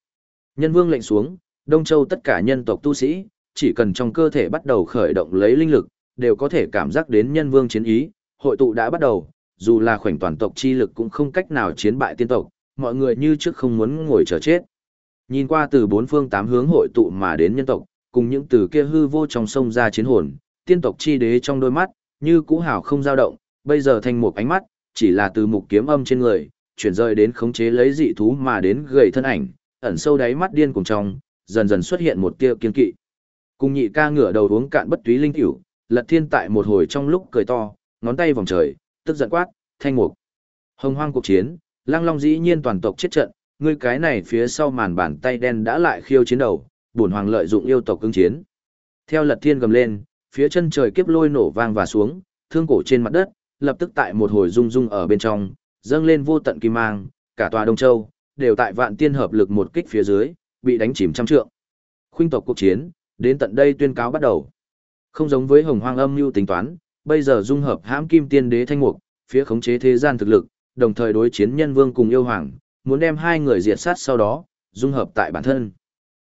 Nhân vương lệnh xuống, Đông Châu tất cả nhân tộc tu sĩ, chỉ cần trong cơ thể bắt đầu khởi động lấy linh lực, đều có thể cảm giác đến nhân vương chiến ý, hội tụ đã bắt đầu, dù là khoảnh toàn tộc chi lực cũng không cách nào chiến bại tiên tộc, mọi người như trước không muốn ngồi chờ chết. Nhìn qua từ bốn phương tám hướng hội tụ mà đến nhân tộc, cùng những từ kia hư vô trong sông ra chiến hồn, tiên tộc chi đế trong đôi mắt, như cũ hào không dao động, bây giờ thành một ánh mắt, chỉ là từ mục kiếm âm trên người, chuyển rời đến khống chế lấy dị thú mà đến gầy thân ảnh, ẩn sâu đáy mắt điên cùng trong, dần dần xuất hiện một tia kiên kỵ. Cùng nhị ca ngửa đầu uống cạn bất túy linh tiểu, Lật Thiên tại một hồi trong lúc cười to, ngón tay vòng trời, tức giận quát, thanh mục. Hồng hoang cuộc chiến, lang Long dĩ nhiên toàn tộc chết trận, ngươi cái này phía sau màn bàn tay đen đã lại khiêu chiến đầu, bổn hoàng lợi dụng yêu tộc cứng chiến. Theo Lật Thiên gầm lên, phía chân trời kiếp lôi nổ vang và xuống, thương cổ trên mặt đất, lập tức tại một hồi rung rung ở bên trong, dâng lên vô tận kim mang, cả tòa Đông Châu, đều tại vạn tiên hợp lực một kích phía dưới, bị đánh chìm trăm trượng. Khuynh tộc cuộc chiến, đến tận đây tuyên cáo bắt đầu. Không giống với hồng hoang âm mưu tính toán, bây giờ dung hợp hãm kim tiên đế thanh mục, phía khống chế thế gian thực lực, đồng thời đối chiến nhân vương cùng yêu hoàng, muốn đem hai người diệt sát sau đó, dung hợp tại bản thân.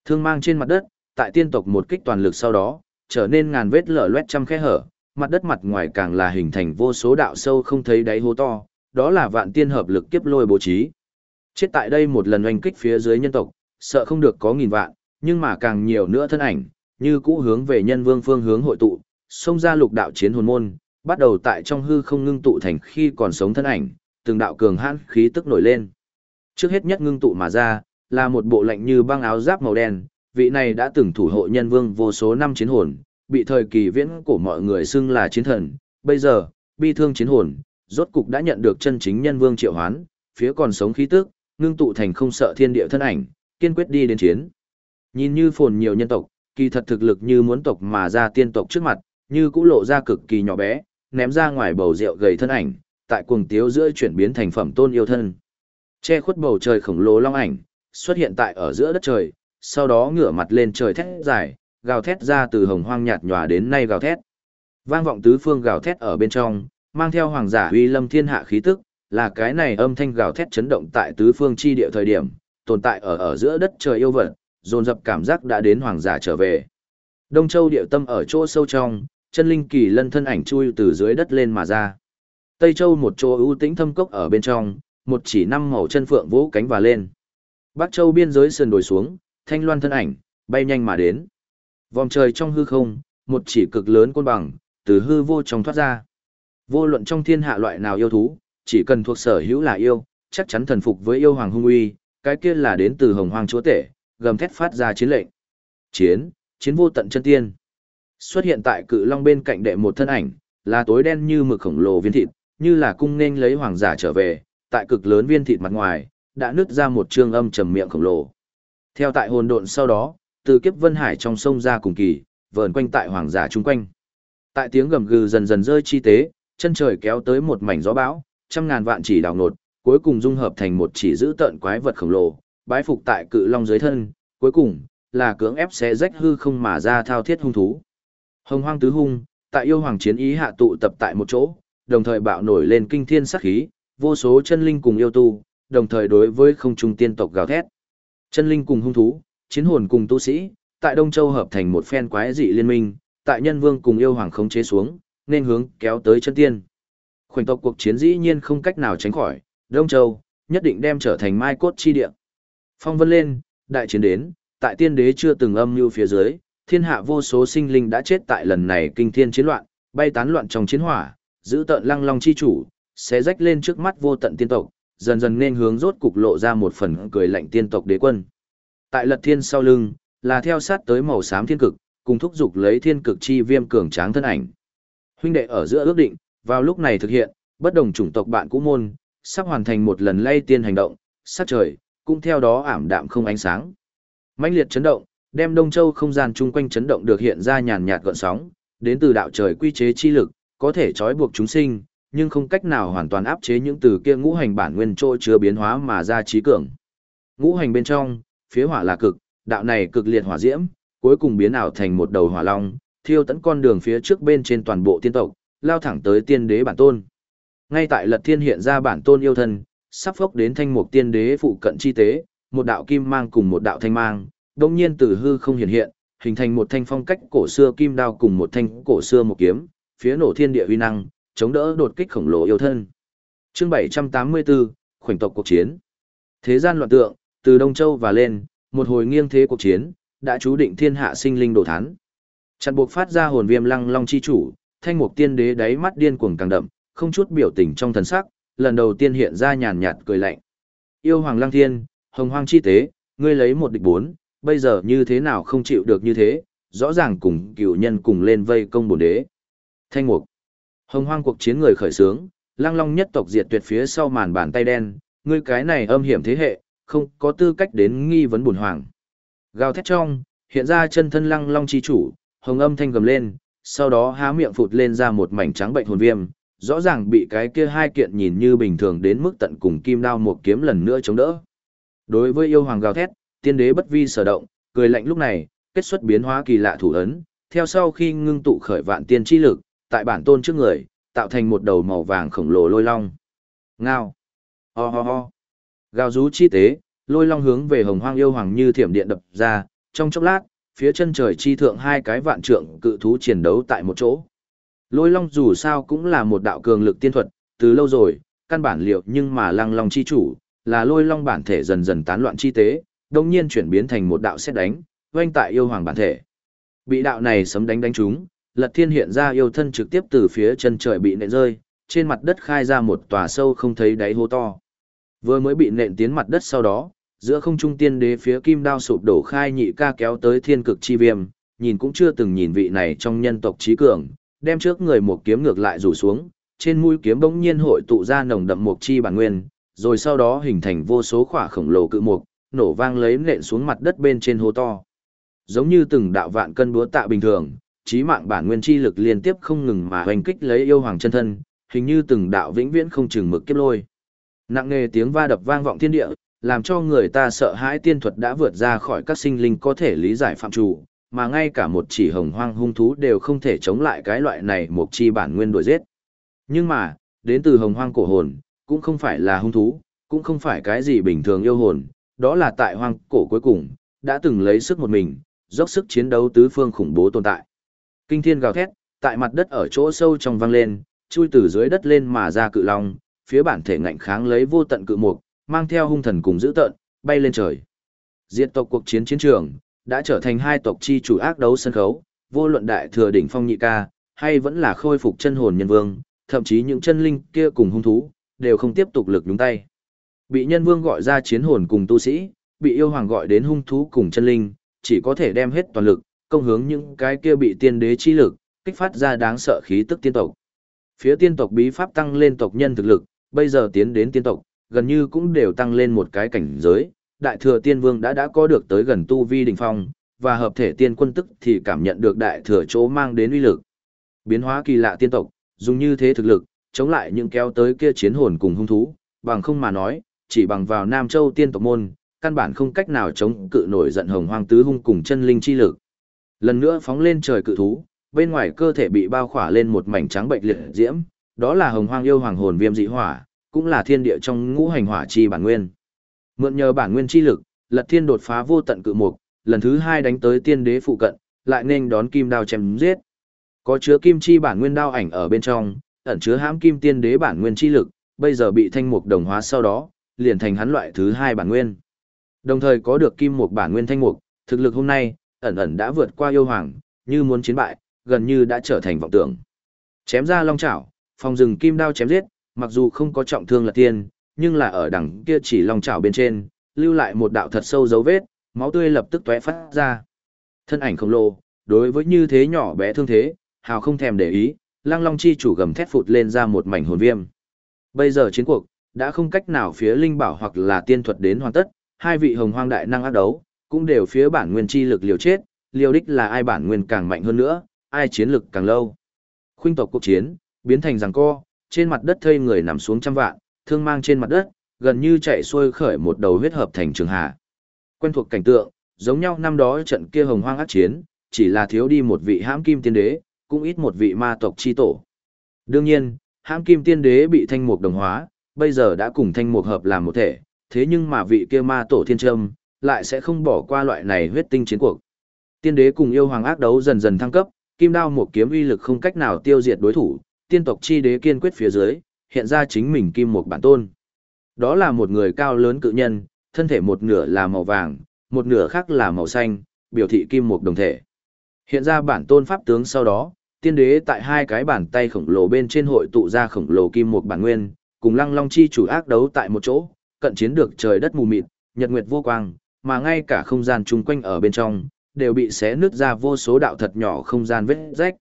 Thương mang trên mặt đất, tại tiên tộc một kích toàn lực sau đó, trở nên ngàn vết lở loét trăm khe hở, mặt đất mặt ngoài càng là hình thành vô số đạo sâu không thấy đáy hố to, đó là vạn tiên hợp lực kiếp lôi bố trí. Chết tại đây một lần oanh kích phía dưới nhân tộc, sợ không được có nghìn vạn, nhưng mà càng nhiều nữa thân ảnh, như cũ hướng về nhân vương phương hướng hội tụ, xông ra lục đạo chiến hồn môn, bắt đầu tại trong hư không ngưng tụ thành khi còn sống thân ảnh, từng đạo cường hãn khí tức nổi lên. Trước hết nhất ngưng tụ mà ra, là một bộ lạnh như băng áo giáp màu đen, vị này đã từng thủ hộ nhân vương vô số năm chiến hồn, bị thời kỳ viễn của mọi người xưng là chiến thần, bây giờ, bi thương chiến hồn, rốt cục đã nhận được chân chính nhân vương triệu hoán, phía còn sống khí tức, ngưng tụ thành không sợ thiên địa thân ảnh, kiên quyết đi đến chiến. Nhìn như phồn nhiều nhân tộc, kỳ thật thực lực như muốn tộc mà ra tiên tộc trước mặt, như cũ lộ ra cực kỳ nhỏ bé, ném ra ngoài bầu rượu gầy thân ảnh, tại cuồng tiếu giữa chuyển biến thành phẩm tôn yêu thân. Che khuất bầu trời khổng lồ long ảnh, xuất hiện tại ở giữa đất trời, sau đó ngửa mặt lên trời thét dài, gào thét ra từ hồng hoang nhạt nhòa đến nay gào thét. Vang vọng tứ phương gào thét ở bên trong, mang theo hoàng giả uy lâm thiên hạ khí tức, là cái này âm thanh gào thét chấn động tại tứ phương chi địa thời điểm, tồn tại ở ở giữa đất trời yêu vật, dồn dập cảm giác đã đến hoàng giả trở về. Đông Châu địa tâm ở chỗ sâu trong, chân linh kỳ lân thân ảnh chui từ dưới đất lên mà ra. Tây Châu một chỗ ưu tĩnh thâm cốc ở bên trong, một chỉ năm màu chân phượng vỗ cánh và lên. Bắc Châu biên giới sườn đổi xuống, thanh loan thân ảnh, bay nhanh mà đến. Vòng trời trong hư không, một chỉ cực lớn côn bằng, từ hư vô trong thoát ra. Vô luận trong thiên hạ loại nào yêu thú, chỉ cần thuộc sở hữu là yêu, chắc chắn thần phục với yêu hoàng hung uy, cái kia là đến từ hồng hoàng chúa tể, gầm thét phát ra chiến lệnh. Chiến, chiến vô tận chân tiên. Xuất hiện tại cự long bên cạnh đệ một thân ảnh, là tối đen như mực khổng lồ viên thịt, như là cung nên lấy hoàng giả trở về, tại cực lớn viên thịt mặt ngoài, đã nứt ra một trương âm trầm miệng khổng lồ. Theo tại hồn độn sau đó, từ kiếp vân hải trong sông ra cùng kỳ, vờn quanh tại hoàng giả chung quanh. Tại tiếng gầm gừ dần dần rơi chi tế, chân trời kéo tới một mảnh gió bão, trăm ngàn vạn chỉ đào nột, cuối cùng dung hợp thành một chỉ giữ tợn quái vật khổng lồ, bái phục tại cự long dưới thân, cuối cùng là cưỡng ép xé rách hư không mà ra thao thiết hung thú. Hồng hoang tứ hung, tại yêu hoàng chiến ý hạ tụ tập tại một chỗ, đồng thời bạo nổi lên kinh thiên sát khí, vô số chân linh cùng yêu tu, đồng thời đối với không trung tiên tộc gào thét. Chân linh cùng hung thú, chiến hồn cùng tu sĩ, tại Đông Châu hợp thành một phen quái dị liên minh, tại nhân vương cùng yêu hoàng khống chế xuống, nên hướng kéo tới chân tiên. Khoảnh tộc cuộc chiến dĩ nhiên không cách nào tránh khỏi, Đông Châu, nhất định đem trở thành mai cốt chi địa. Phong vân lên, đại chiến đến, tại tiên đế chưa từng âm mưu phía dưới, thiên hạ vô số sinh linh đã chết tại lần này kinh thiên chiến loạn, bay tán loạn trong chiến hỏa, giữ tận lăng long chi chủ, sẽ rách lên trước mắt vô tận tiên tộc, dần dần nên hướng rốt cục lộ ra một phần cười lạnh tiên tộc đế quân. Tại lật thiên sau lưng, là theo sát tới màu xám thiên cực, cùng thúc dục lấy thiên cực chi viêm cường tráng thân ảnh. Huynh đệ ở giữa ước định, vào lúc này thực hiện, bất đồng chủng tộc bạn cũ môn, sắp hoàn thành một lần lay tiên hành động, sát trời, cũng theo đó ảm đạm không ánh sáng. mãnh liệt chấn động, đem Đông Châu không gian chung quanh chấn động được hiện ra nhàn nhạt gợn sóng, đến từ đạo trời quy chế chi lực, có thể trói buộc chúng sinh, nhưng không cách nào hoàn toàn áp chế những từ kia ngũ hành bản nguyên trôi chứa biến hóa mà ra trí cường. Ngũ hành bên trong, phía hỏa là cực, đạo này cực liệt hỏa diễm, cuối cùng biến ảo thành một đầu hỏa long, thiêu tấn con đường phía trước bên trên toàn bộ tiên tộc, lao thẳng tới tiên đế bản tôn. Ngay tại Lật Thiên hiện ra bản tôn yêu thân, sắp phốc đến thanh mục tiên đế phụ cận chi tế, một đạo kim mang cùng một đạo thanh mang, đông nhiên từ hư không hiện hiện, hình thành một thanh phong cách cổ xưa kim đao cùng một thanh cổ xưa một kiếm, phía nổ thiên địa uy năng, chống đỡ đột kích khổng lồ yêu thân. Chương 784, khoảnh tộc cuộc chiến. Thế gian loạn tượng, từ Đông Châu và lên, một hồi nghiêng thế cuộc chiến, đã chú định thiên hạ sinh linh đổ thán. Chặn buộc phát ra hồn viêm lăng long chi chủ, thanh mục tiên đế đáy mắt điên cuồng càng đậm, không chút biểu tình trong thần sắc, lần đầu tiên hiện ra nhàn nhạt cười lạnh. Yêu hoàng lăng thiên, hồng hoang chi tế, ngươi lấy một địch bốn, bây giờ như thế nào không chịu được như thế, rõ ràng cùng cựu nhân cùng lên vây công bổn đế. Thanh mục. Hồng hoang cuộc chiến người khởi sướng, lăng long nhất tộc diệt tuyệt phía sau màn bàn tay đen, ngươi cái này âm hiểm thế hệ, không có tư cách đến nghi vấn bổn hoàng. Gào thét trong, hiện ra chân thân lăng long chi chủ, hồng âm thanh gầm lên, sau đó há miệng phụt lên ra một mảnh trắng bệnh hồn viêm, rõ ràng bị cái kia hai kiện nhìn như bình thường đến mức tận cùng kim đao một kiếm lần nữa chống đỡ. Đối với yêu hoàng gào thét, tiên đế bất vi sở động, cười lạnh lúc này, kết xuất biến hóa kỳ lạ thủ ấn, theo sau khi ngưng tụ khởi vạn tiên chi lực, tại bản tôn trước người, tạo thành một đầu màu vàng khổng lồ lôi long. Ngao. Ho ho ho. Gào rú chi tế, lôi long hướng về hồng hoang yêu hoàng như thiểm điện đập ra, trong chốc lát, phía chân trời chi thượng hai cái vạn trượng cự thú chiến đấu tại một chỗ. Lôi long dù sao cũng là một đạo cường lực tiên thuật, từ lâu rồi, căn bản liệu nhưng mà lăng long chi chủ, là lôi long bản thể dần dần tán loạn chi tế, đồng nhiên chuyển biến thành một đạo xét đánh, oanh tại yêu hoàng bản thể. Bị đạo này sấm đánh đánh trúng, lật thiên hiện ra yêu thân trực tiếp từ phía chân trời bị nện rơi, trên mặt đất khai ra một tòa sâu không thấy đáy hố to. Vừa mới bị nện tiến mặt đất sau đó, giữa không trung tiên đế phía kim đao sụp đổ khai nhị ca kéo tới thiên cực chi viêm, nhìn cũng chưa từng nhìn vị này trong nhân tộc trí cường, đem trước người một kiếm ngược lại rủ xuống, trên mũi kiếm bỗng nhiên hội tụ ra nồng đậm mục chi bản nguyên, rồi sau đó hình thành vô số khỏa khổng lồ cự mục, nổ vang lấy nện xuống mặt đất bên trên hố to. Giống như từng đạo vạn cân búa tạ bình thường, trí mạng bản nguyên chi lực liên tiếp không ngừng mà hoành kích lấy yêu hoàng chân thân, hình như từng đạo vĩnh viễn không chừng mực kiếp lôi. Nặng nề tiếng va đập vang vọng thiên địa, làm cho người ta sợ hãi tiên thuật đã vượt ra khỏi các sinh linh có thể lý giải phạm chủ, mà ngay cả một chỉ hồng hoang hung thú đều không thể chống lại cái loại này một chi bản nguyên đuổi giết. Nhưng mà, đến từ hồng hoang cổ hồn, cũng không phải là hung thú, cũng không phải cái gì bình thường yêu hồn, đó là tại hoang cổ cuối cùng, đã từng lấy sức một mình, dốc sức chiến đấu tứ phương khủng bố tồn tại. Kinh thiên gào thét, tại mặt đất ở chỗ sâu trong vang lên, chui từ dưới đất lên mà ra cự long, phía bản thể ngạnh kháng lấy vô tận cự mục, mang theo hung thần cùng dữ tợn, bay lên trời. Diệt tộc cuộc chiến chiến trường, đã trở thành hai tộc chi chủ ác đấu sân khấu, vô luận đại thừa đỉnh phong nhị ca, hay vẫn là khôi phục chân hồn nhân vương, thậm chí những chân linh kia cùng hung thú, đều không tiếp tục lực nhúng tay. Bị nhân vương gọi ra chiến hồn cùng tu sĩ, bị yêu hoàng gọi đến hung thú cùng chân linh, chỉ có thể đem hết toàn lực, công hướng những cái kia bị tiên đế chi lực, kích phát ra đáng sợ khí tức tiên tộc. Phía tiên tộc bí pháp tăng lên tộc nhân thực lực, bây giờ tiến đến tiên tộc, gần như cũng đều tăng lên một cái cảnh giới. Đại thừa tiên vương đã đã có được tới gần tu vi đỉnh phong, và hợp thể tiên quân tức thì cảm nhận được đại thừa chỗ mang đến uy lực. Biến hóa kỳ lạ tiên tộc, dùng như thế thực lực, chống lại những kéo tới kia chiến hồn cùng hung thú, bằng không mà nói, chỉ bằng vào Nam Châu tiên tộc môn, căn bản không cách nào chống cự nổi giận hồng hoang tứ hung cùng chân linh chi lực. Lần nữa phóng lên trời cự thú, bên ngoài cơ thể bị bao khỏa lên một mảnh trắng bệnh liệt diễm, đó là hồng hoang yêu hoàng hồn viêm dị hỏa, cũng là thiên địa trong ngũ hành hỏa chi bản nguyên. Mượn nhờ bản nguyên chi lực, Lật Thiên đột phá vô tận cự mục, lần thứ hai đánh tới tiên đế phụ cận, lại nên đón kim đao chém giết. Có chứa kim chi bản nguyên đao ảnh ở bên trong, ẩn chứa hãm kim tiên đế bản nguyên chi lực, bây giờ bị thanh mục đồng hóa sau đó, liền thành hắn loại thứ hai bản nguyên. Đồng thời có được kim mục bản nguyên thanh mục, thực lực hôm nay, ẩn ẩn đã vượt qua yêu hoàng, như muốn chiến bại, gần như đã trở thành vọng tưởng. Chém ra long chảo, phòng rừng kim đao chém giết, mặc dù không có trọng thương là tiên, nhưng là ở đằng kia chỉ long chảo bên trên, lưu lại một đạo thật sâu dấu vết, máu tươi lập tức tóe phát ra. Thân ảnh khổng lồ, đối với như thế nhỏ bé thương thế, hào không thèm để ý, lăng long chi chủ gầm thét phụt lên ra một mảnh hồn viêm. Bây giờ chiến cuộc, đã không cách nào phía linh bảo hoặc là tiên thuật đến hoàn tất, hai vị hồng hoang đại năng ác đấu, cũng đều phía bản nguyên chi lực liều chết, liều đích là ai bản nguyên càng mạnh hơn nữa, ai chiến lực càng lâu. Khuynh tộc cuộc chiến, biến thành rằng co, trên mặt đất thây người nằm xuống trăm vạn, thương mang trên mặt đất, gần như chạy xuôi khởi một đầu huyết hợp thành trường hạ. Quen thuộc cảnh tượng, giống nhau năm đó trận kia hồng hoang ác chiến, chỉ là thiếu đi một vị hãm kim tiên đế, cũng ít một vị ma tộc chi tổ. Đương nhiên, hãm kim tiên đế bị thanh mục đồng hóa, bây giờ đã cùng thanh mục hợp làm một thể, thế nhưng mà vị kia ma tổ thiên trâm, lại sẽ không bỏ qua loại này huyết tinh chiến cuộc. Tiên đế cùng yêu hoàng ác đấu dần dần thăng cấp, kim đao một kiếm uy lực không cách nào tiêu diệt đối thủ, tiên tộc chi đế kiên quyết phía dưới, hiện ra chính mình kim một bản tôn. Đó là một người cao lớn cự nhân, thân thể một nửa là màu vàng, một nửa khác là màu xanh, biểu thị kim một đồng thể. Hiện ra bản tôn pháp tướng sau đó, tiên đế tại hai cái bàn tay khổng lồ bên trên hội tụ ra khổng lồ kim một bản nguyên, cùng lăng long chi chủ ác đấu tại một chỗ, cận chiến được trời đất mù mịt, nhật nguyệt vô quang, mà ngay cả không gian chung quanh ở bên trong, đều bị xé nứt ra vô số đạo thật nhỏ không gian vết rách.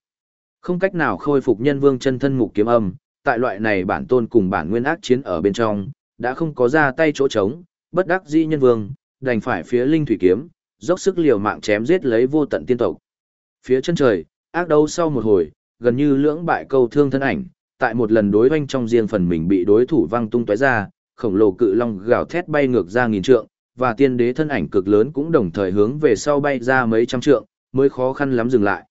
Không cách nào khôi phục nhân vương chân thân mục kiếm âm, tại loại này bản tôn cùng bản nguyên ác chiến ở bên trong, đã không có ra tay chỗ trống, bất đắc dĩ nhân vương, đành phải phía linh thủy kiếm, dốc sức liều mạng chém giết lấy vô tận tiên tộc. Phía chân trời, ác đấu sau một hồi, gần như lưỡng bại câu thương thân ảnh, tại một lần đối oanh trong riêng phần mình bị đối thủ văng tung tóe ra, khổng lồ cự long gào thét bay ngược ra nghìn trượng, và tiên đế thân ảnh cực lớn cũng đồng thời hướng về sau bay ra mấy trăm trượng, mới khó khăn lắm dừng lại.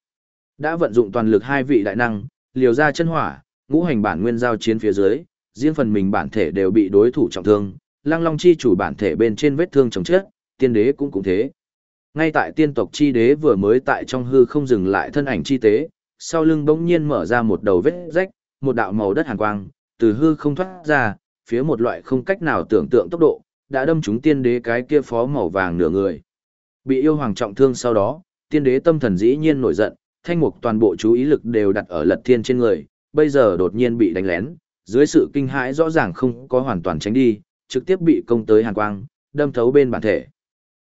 Đã vận dụng toàn lực hai vị đại năng, liều ra chân hỏa, ngũ hành bản nguyên giao chiến phía dưới, riêng phần mình bản thể đều bị đối thủ trọng thương, Lăng Long chi chủ bản thể bên trên vết thương chồng chết, tiên đế cũng cũng thế. Ngay tại tiên tộc chi đế vừa mới tại trong hư không dừng lại thân ảnh chi tế, sau lưng bỗng nhiên mở ra một đầu vết rách, một đạo màu đất hàn quang, từ hư không thoát ra, phía một loại không cách nào tưởng tượng tốc độ, đã đâm trúng tiên đế cái kia phó màu vàng nửa người. Bị yêu hoàng trọng thương sau đó, tiên đế tâm thần dĩ nhiên nổi giận, thanh mục toàn bộ chú ý lực đều đặt ở lật thiên trên người, bây giờ đột nhiên bị đánh lén, dưới sự kinh hãi rõ ràng không có hoàn toàn tránh đi, trực tiếp bị công tới hàn quang, đâm thấu bên bản thể.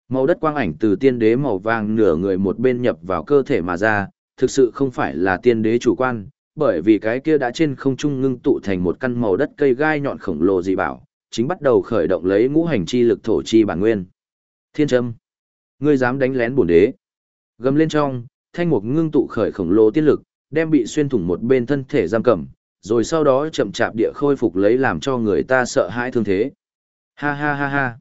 Màu đất quang ảnh từ tiên đế màu vàng nửa người một bên nhập vào cơ thể mà ra, thực sự không phải là tiên đế chủ quan, bởi vì cái kia đã trên không trung ngưng tụ thành một căn màu đất cây gai nhọn khổng lồ dị bảo, chính bắt đầu khởi động lấy ngũ hành chi lực thổ chi bản nguyên. Thiên Trâm, ngươi dám đánh lén bổn đế? Gầm lên trong, thanh mục ngưng tụ khởi khổng lồ tiên lực, đem bị xuyên thủng một bên thân thể giam cầm, rồi sau đó chậm chạp địa khôi phục lấy làm cho người ta sợ hãi thương thế. Ha ha ha ha.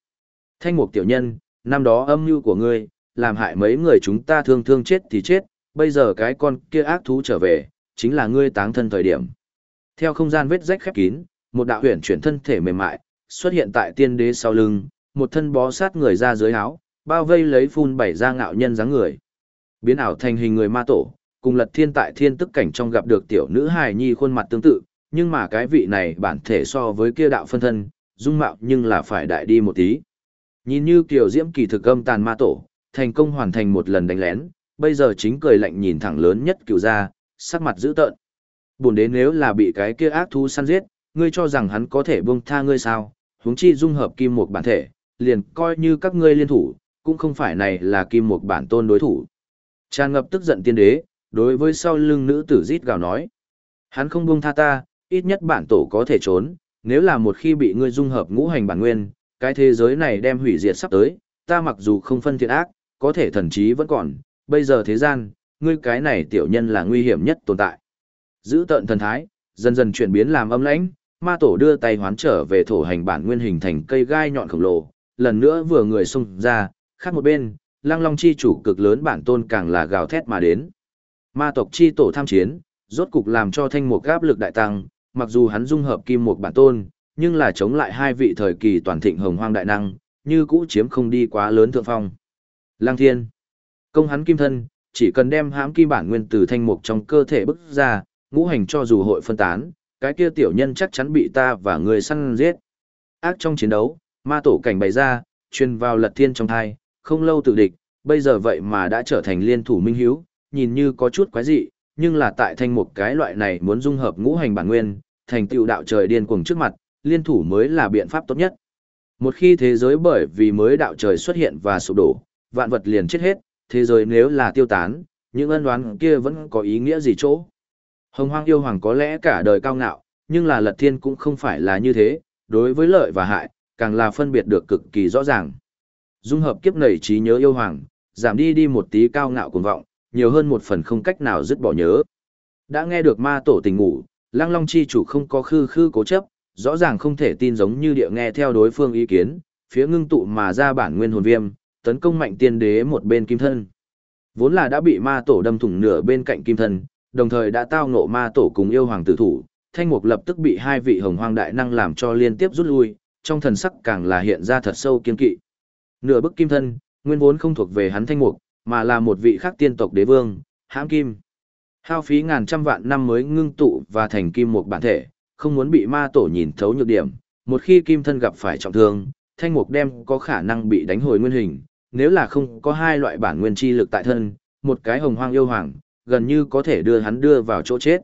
Thanh mục tiểu nhân, năm đó âm mưu của ngươi, làm hại mấy người chúng ta thương thương chết thì chết, bây giờ cái con kia ác thú trở về, chính là ngươi táng thân thời điểm. Theo không gian vết rách khép kín, một đạo huyền chuyển thân thể mềm mại, xuất hiện tại tiên đế sau lưng, một thân bó sát người ra dưới áo, bao vây lấy phun bảy ra ngạo nhân dáng người. Biến ảo thành hình người ma tổ, cùng lật thiên tại thiên tức cảnh trong gặp được tiểu nữ hài nhi khuôn mặt tương tự, nhưng mà cái vị này bản thể so với kia đạo phân thân, dung mạo nhưng là phải đại đi một tí. Nhìn như kiểu diễm kỳ thực âm tàn ma tổ, thành công hoàn thành một lần đánh lén, bây giờ chính cười lạnh nhìn thẳng lớn nhất cựu gia sắc mặt dữ tợn. Buồn đến nếu là bị cái kia ác thú săn giết, ngươi cho rằng hắn có thể buông tha ngươi sao, huống chi dung hợp kim một bản thể, liền coi như các ngươi liên thủ, cũng không phải này là kim một bản tôn đối thủ. Tràn ngập tức giận tiên đế, đối với sau lưng nữ tử rít gào nói. Hắn không buông tha ta, ít nhất bản tổ có thể trốn, nếu là một khi bị ngươi dung hợp ngũ hành bản nguyên, cái thế giới này đem hủy diệt sắp tới, ta mặc dù không phân thiện ác, có thể thần trí vẫn còn, bây giờ thế gian, ngươi cái này tiểu nhân là nguy hiểm nhất tồn tại. Giữ tận thần thái, dần dần chuyển biến làm âm lãnh, ma tổ đưa tay hoán trở về thổ hành bản nguyên hình thành cây gai nhọn khổng lồ, lần nữa vừa người xung ra, khác một bên, lăng long chi chủ cực lớn bản tôn càng là gào thét mà đến. Ma tộc chi tổ tham chiến, rốt cục làm cho thanh mục áp lực đại tăng, mặc dù hắn dung hợp kim một bản tôn, nhưng là chống lại hai vị thời kỳ toàn thịnh hồng hoang đại năng, như cũ chiếm không đi quá lớn thượng phong. Lăng thiên, công hắn kim thân, chỉ cần đem hãm kim bản nguyên từ thanh mục trong cơ thể bức ra, ngũ hành cho dù hội phân tán, cái kia tiểu nhân chắc chắn bị ta và người săn giết. Ác trong chiến đấu, ma tổ cảnh bày ra, truyền vào lật thiên trong thai, không lâu tự địch, bây giờ vậy mà đã trở thành liên thủ minh hiếu, nhìn như có chút quái dị, nhưng là tại thanh mục cái loại này muốn dung hợp ngũ hành bản nguyên, thành tựu đạo trời điên cuồng trước mặt, liên thủ mới là biện pháp tốt nhất. Một khi thế giới bởi vì mới đạo trời xuất hiện và sụp đổ, vạn vật liền chết hết, thế giới nếu là tiêu tán, những ân đoán kia vẫn có ý nghĩa gì chỗ. Hồng hoang yêu hoàng có lẽ cả đời cao ngạo, nhưng là lật thiên cũng không phải là như thế, đối với lợi và hại, càng là phân biệt được cực kỳ rõ ràng. Dung hợp kiếp nảy trí nhớ yêu hoàng, giảm đi đi một tí cao ngạo cuồng vọng, nhiều hơn một phần không cách nào dứt bỏ nhớ. Đã nghe được ma tổ tình ngủ, lăng long chi chủ không có khư khư cố chấp, rõ ràng không thể tin giống như địa nghe theo đối phương ý kiến, phía ngưng tụ mà ra bản nguyên hồn viêm, tấn công mạnh tiên đế một bên kim thân. Vốn là đã bị ma tổ đâm thủng nửa bên cạnh kim thân, đồng thời đã tao ngộ ma tổ cùng yêu hoàng tử thủ, thanh mục lập tức bị hai vị hồng hoang đại năng làm cho liên tiếp rút lui, trong thần sắc càng là hiện ra thật sâu kiên kỵ. Nửa bức kim thân, nguyên vốn không thuộc về hắn thanh mục, mà là một vị khác tiên tộc đế vương, hãm kim. Hao phí ngàn trăm vạn năm mới ngưng tụ và thành kim một bản thể, không muốn bị ma tổ nhìn thấu nhược điểm, một khi kim thân gặp phải trọng thương, thanh mục đem có khả năng bị đánh hồi nguyên hình, nếu là không có hai loại bản nguyên chi lực tại thân, một cái hồng hoang yêu hoàng, gần như có thể đưa hắn đưa vào chỗ chết.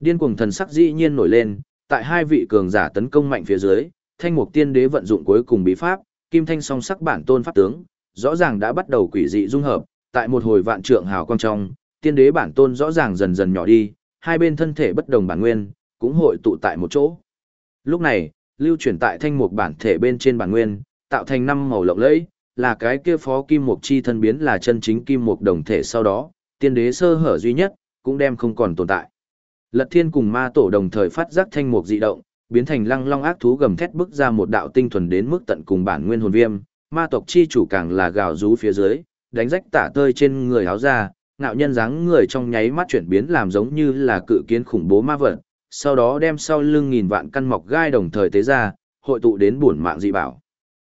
Điên cuồng thần sắc dĩ nhiên nổi lên, tại hai vị cường giả tấn công mạnh phía dưới, thanh mục tiên đế vận dụng cuối cùng bí pháp, kim thanh song sắc bản tôn pháp tướng, rõ ràng đã bắt đầu quỷ dị dung hợp, tại một hồi vạn trượng hào quang trong, tiên đế bản tôn rõ ràng dần dần nhỏ đi, hai bên thân thể bất đồng bản nguyên, cũng hội tụ tại một chỗ. Lúc này, lưu chuyển tại thanh mục bản thể bên trên bản nguyên, tạo thành năm màu lộng lẫy, là cái kia phó kim mục chi thân biến là chân chính kim mục đồng thể sau đó, tiên đế sơ hở duy nhất, cũng đem không còn tồn tại. Lật Thiên cùng ma tổ đồng thời phát giác thanh mục dị động, biến thành lăng long ác thú gầm thét bức ra một đạo tinh thuần đến mức tận cùng bản nguyên hồn viêm, ma tộc chi chủ càng là gào rú phía dưới, đánh rách tả tơi trên người áo ra, ngạo nhân dáng người trong nháy mắt chuyển biến làm giống như là cự kiến khủng bố ma vật, sau đó đem sau lưng nghìn vạn căn mọc gai đồng thời tế ra, hội tụ đến bổn mạng dị bảo.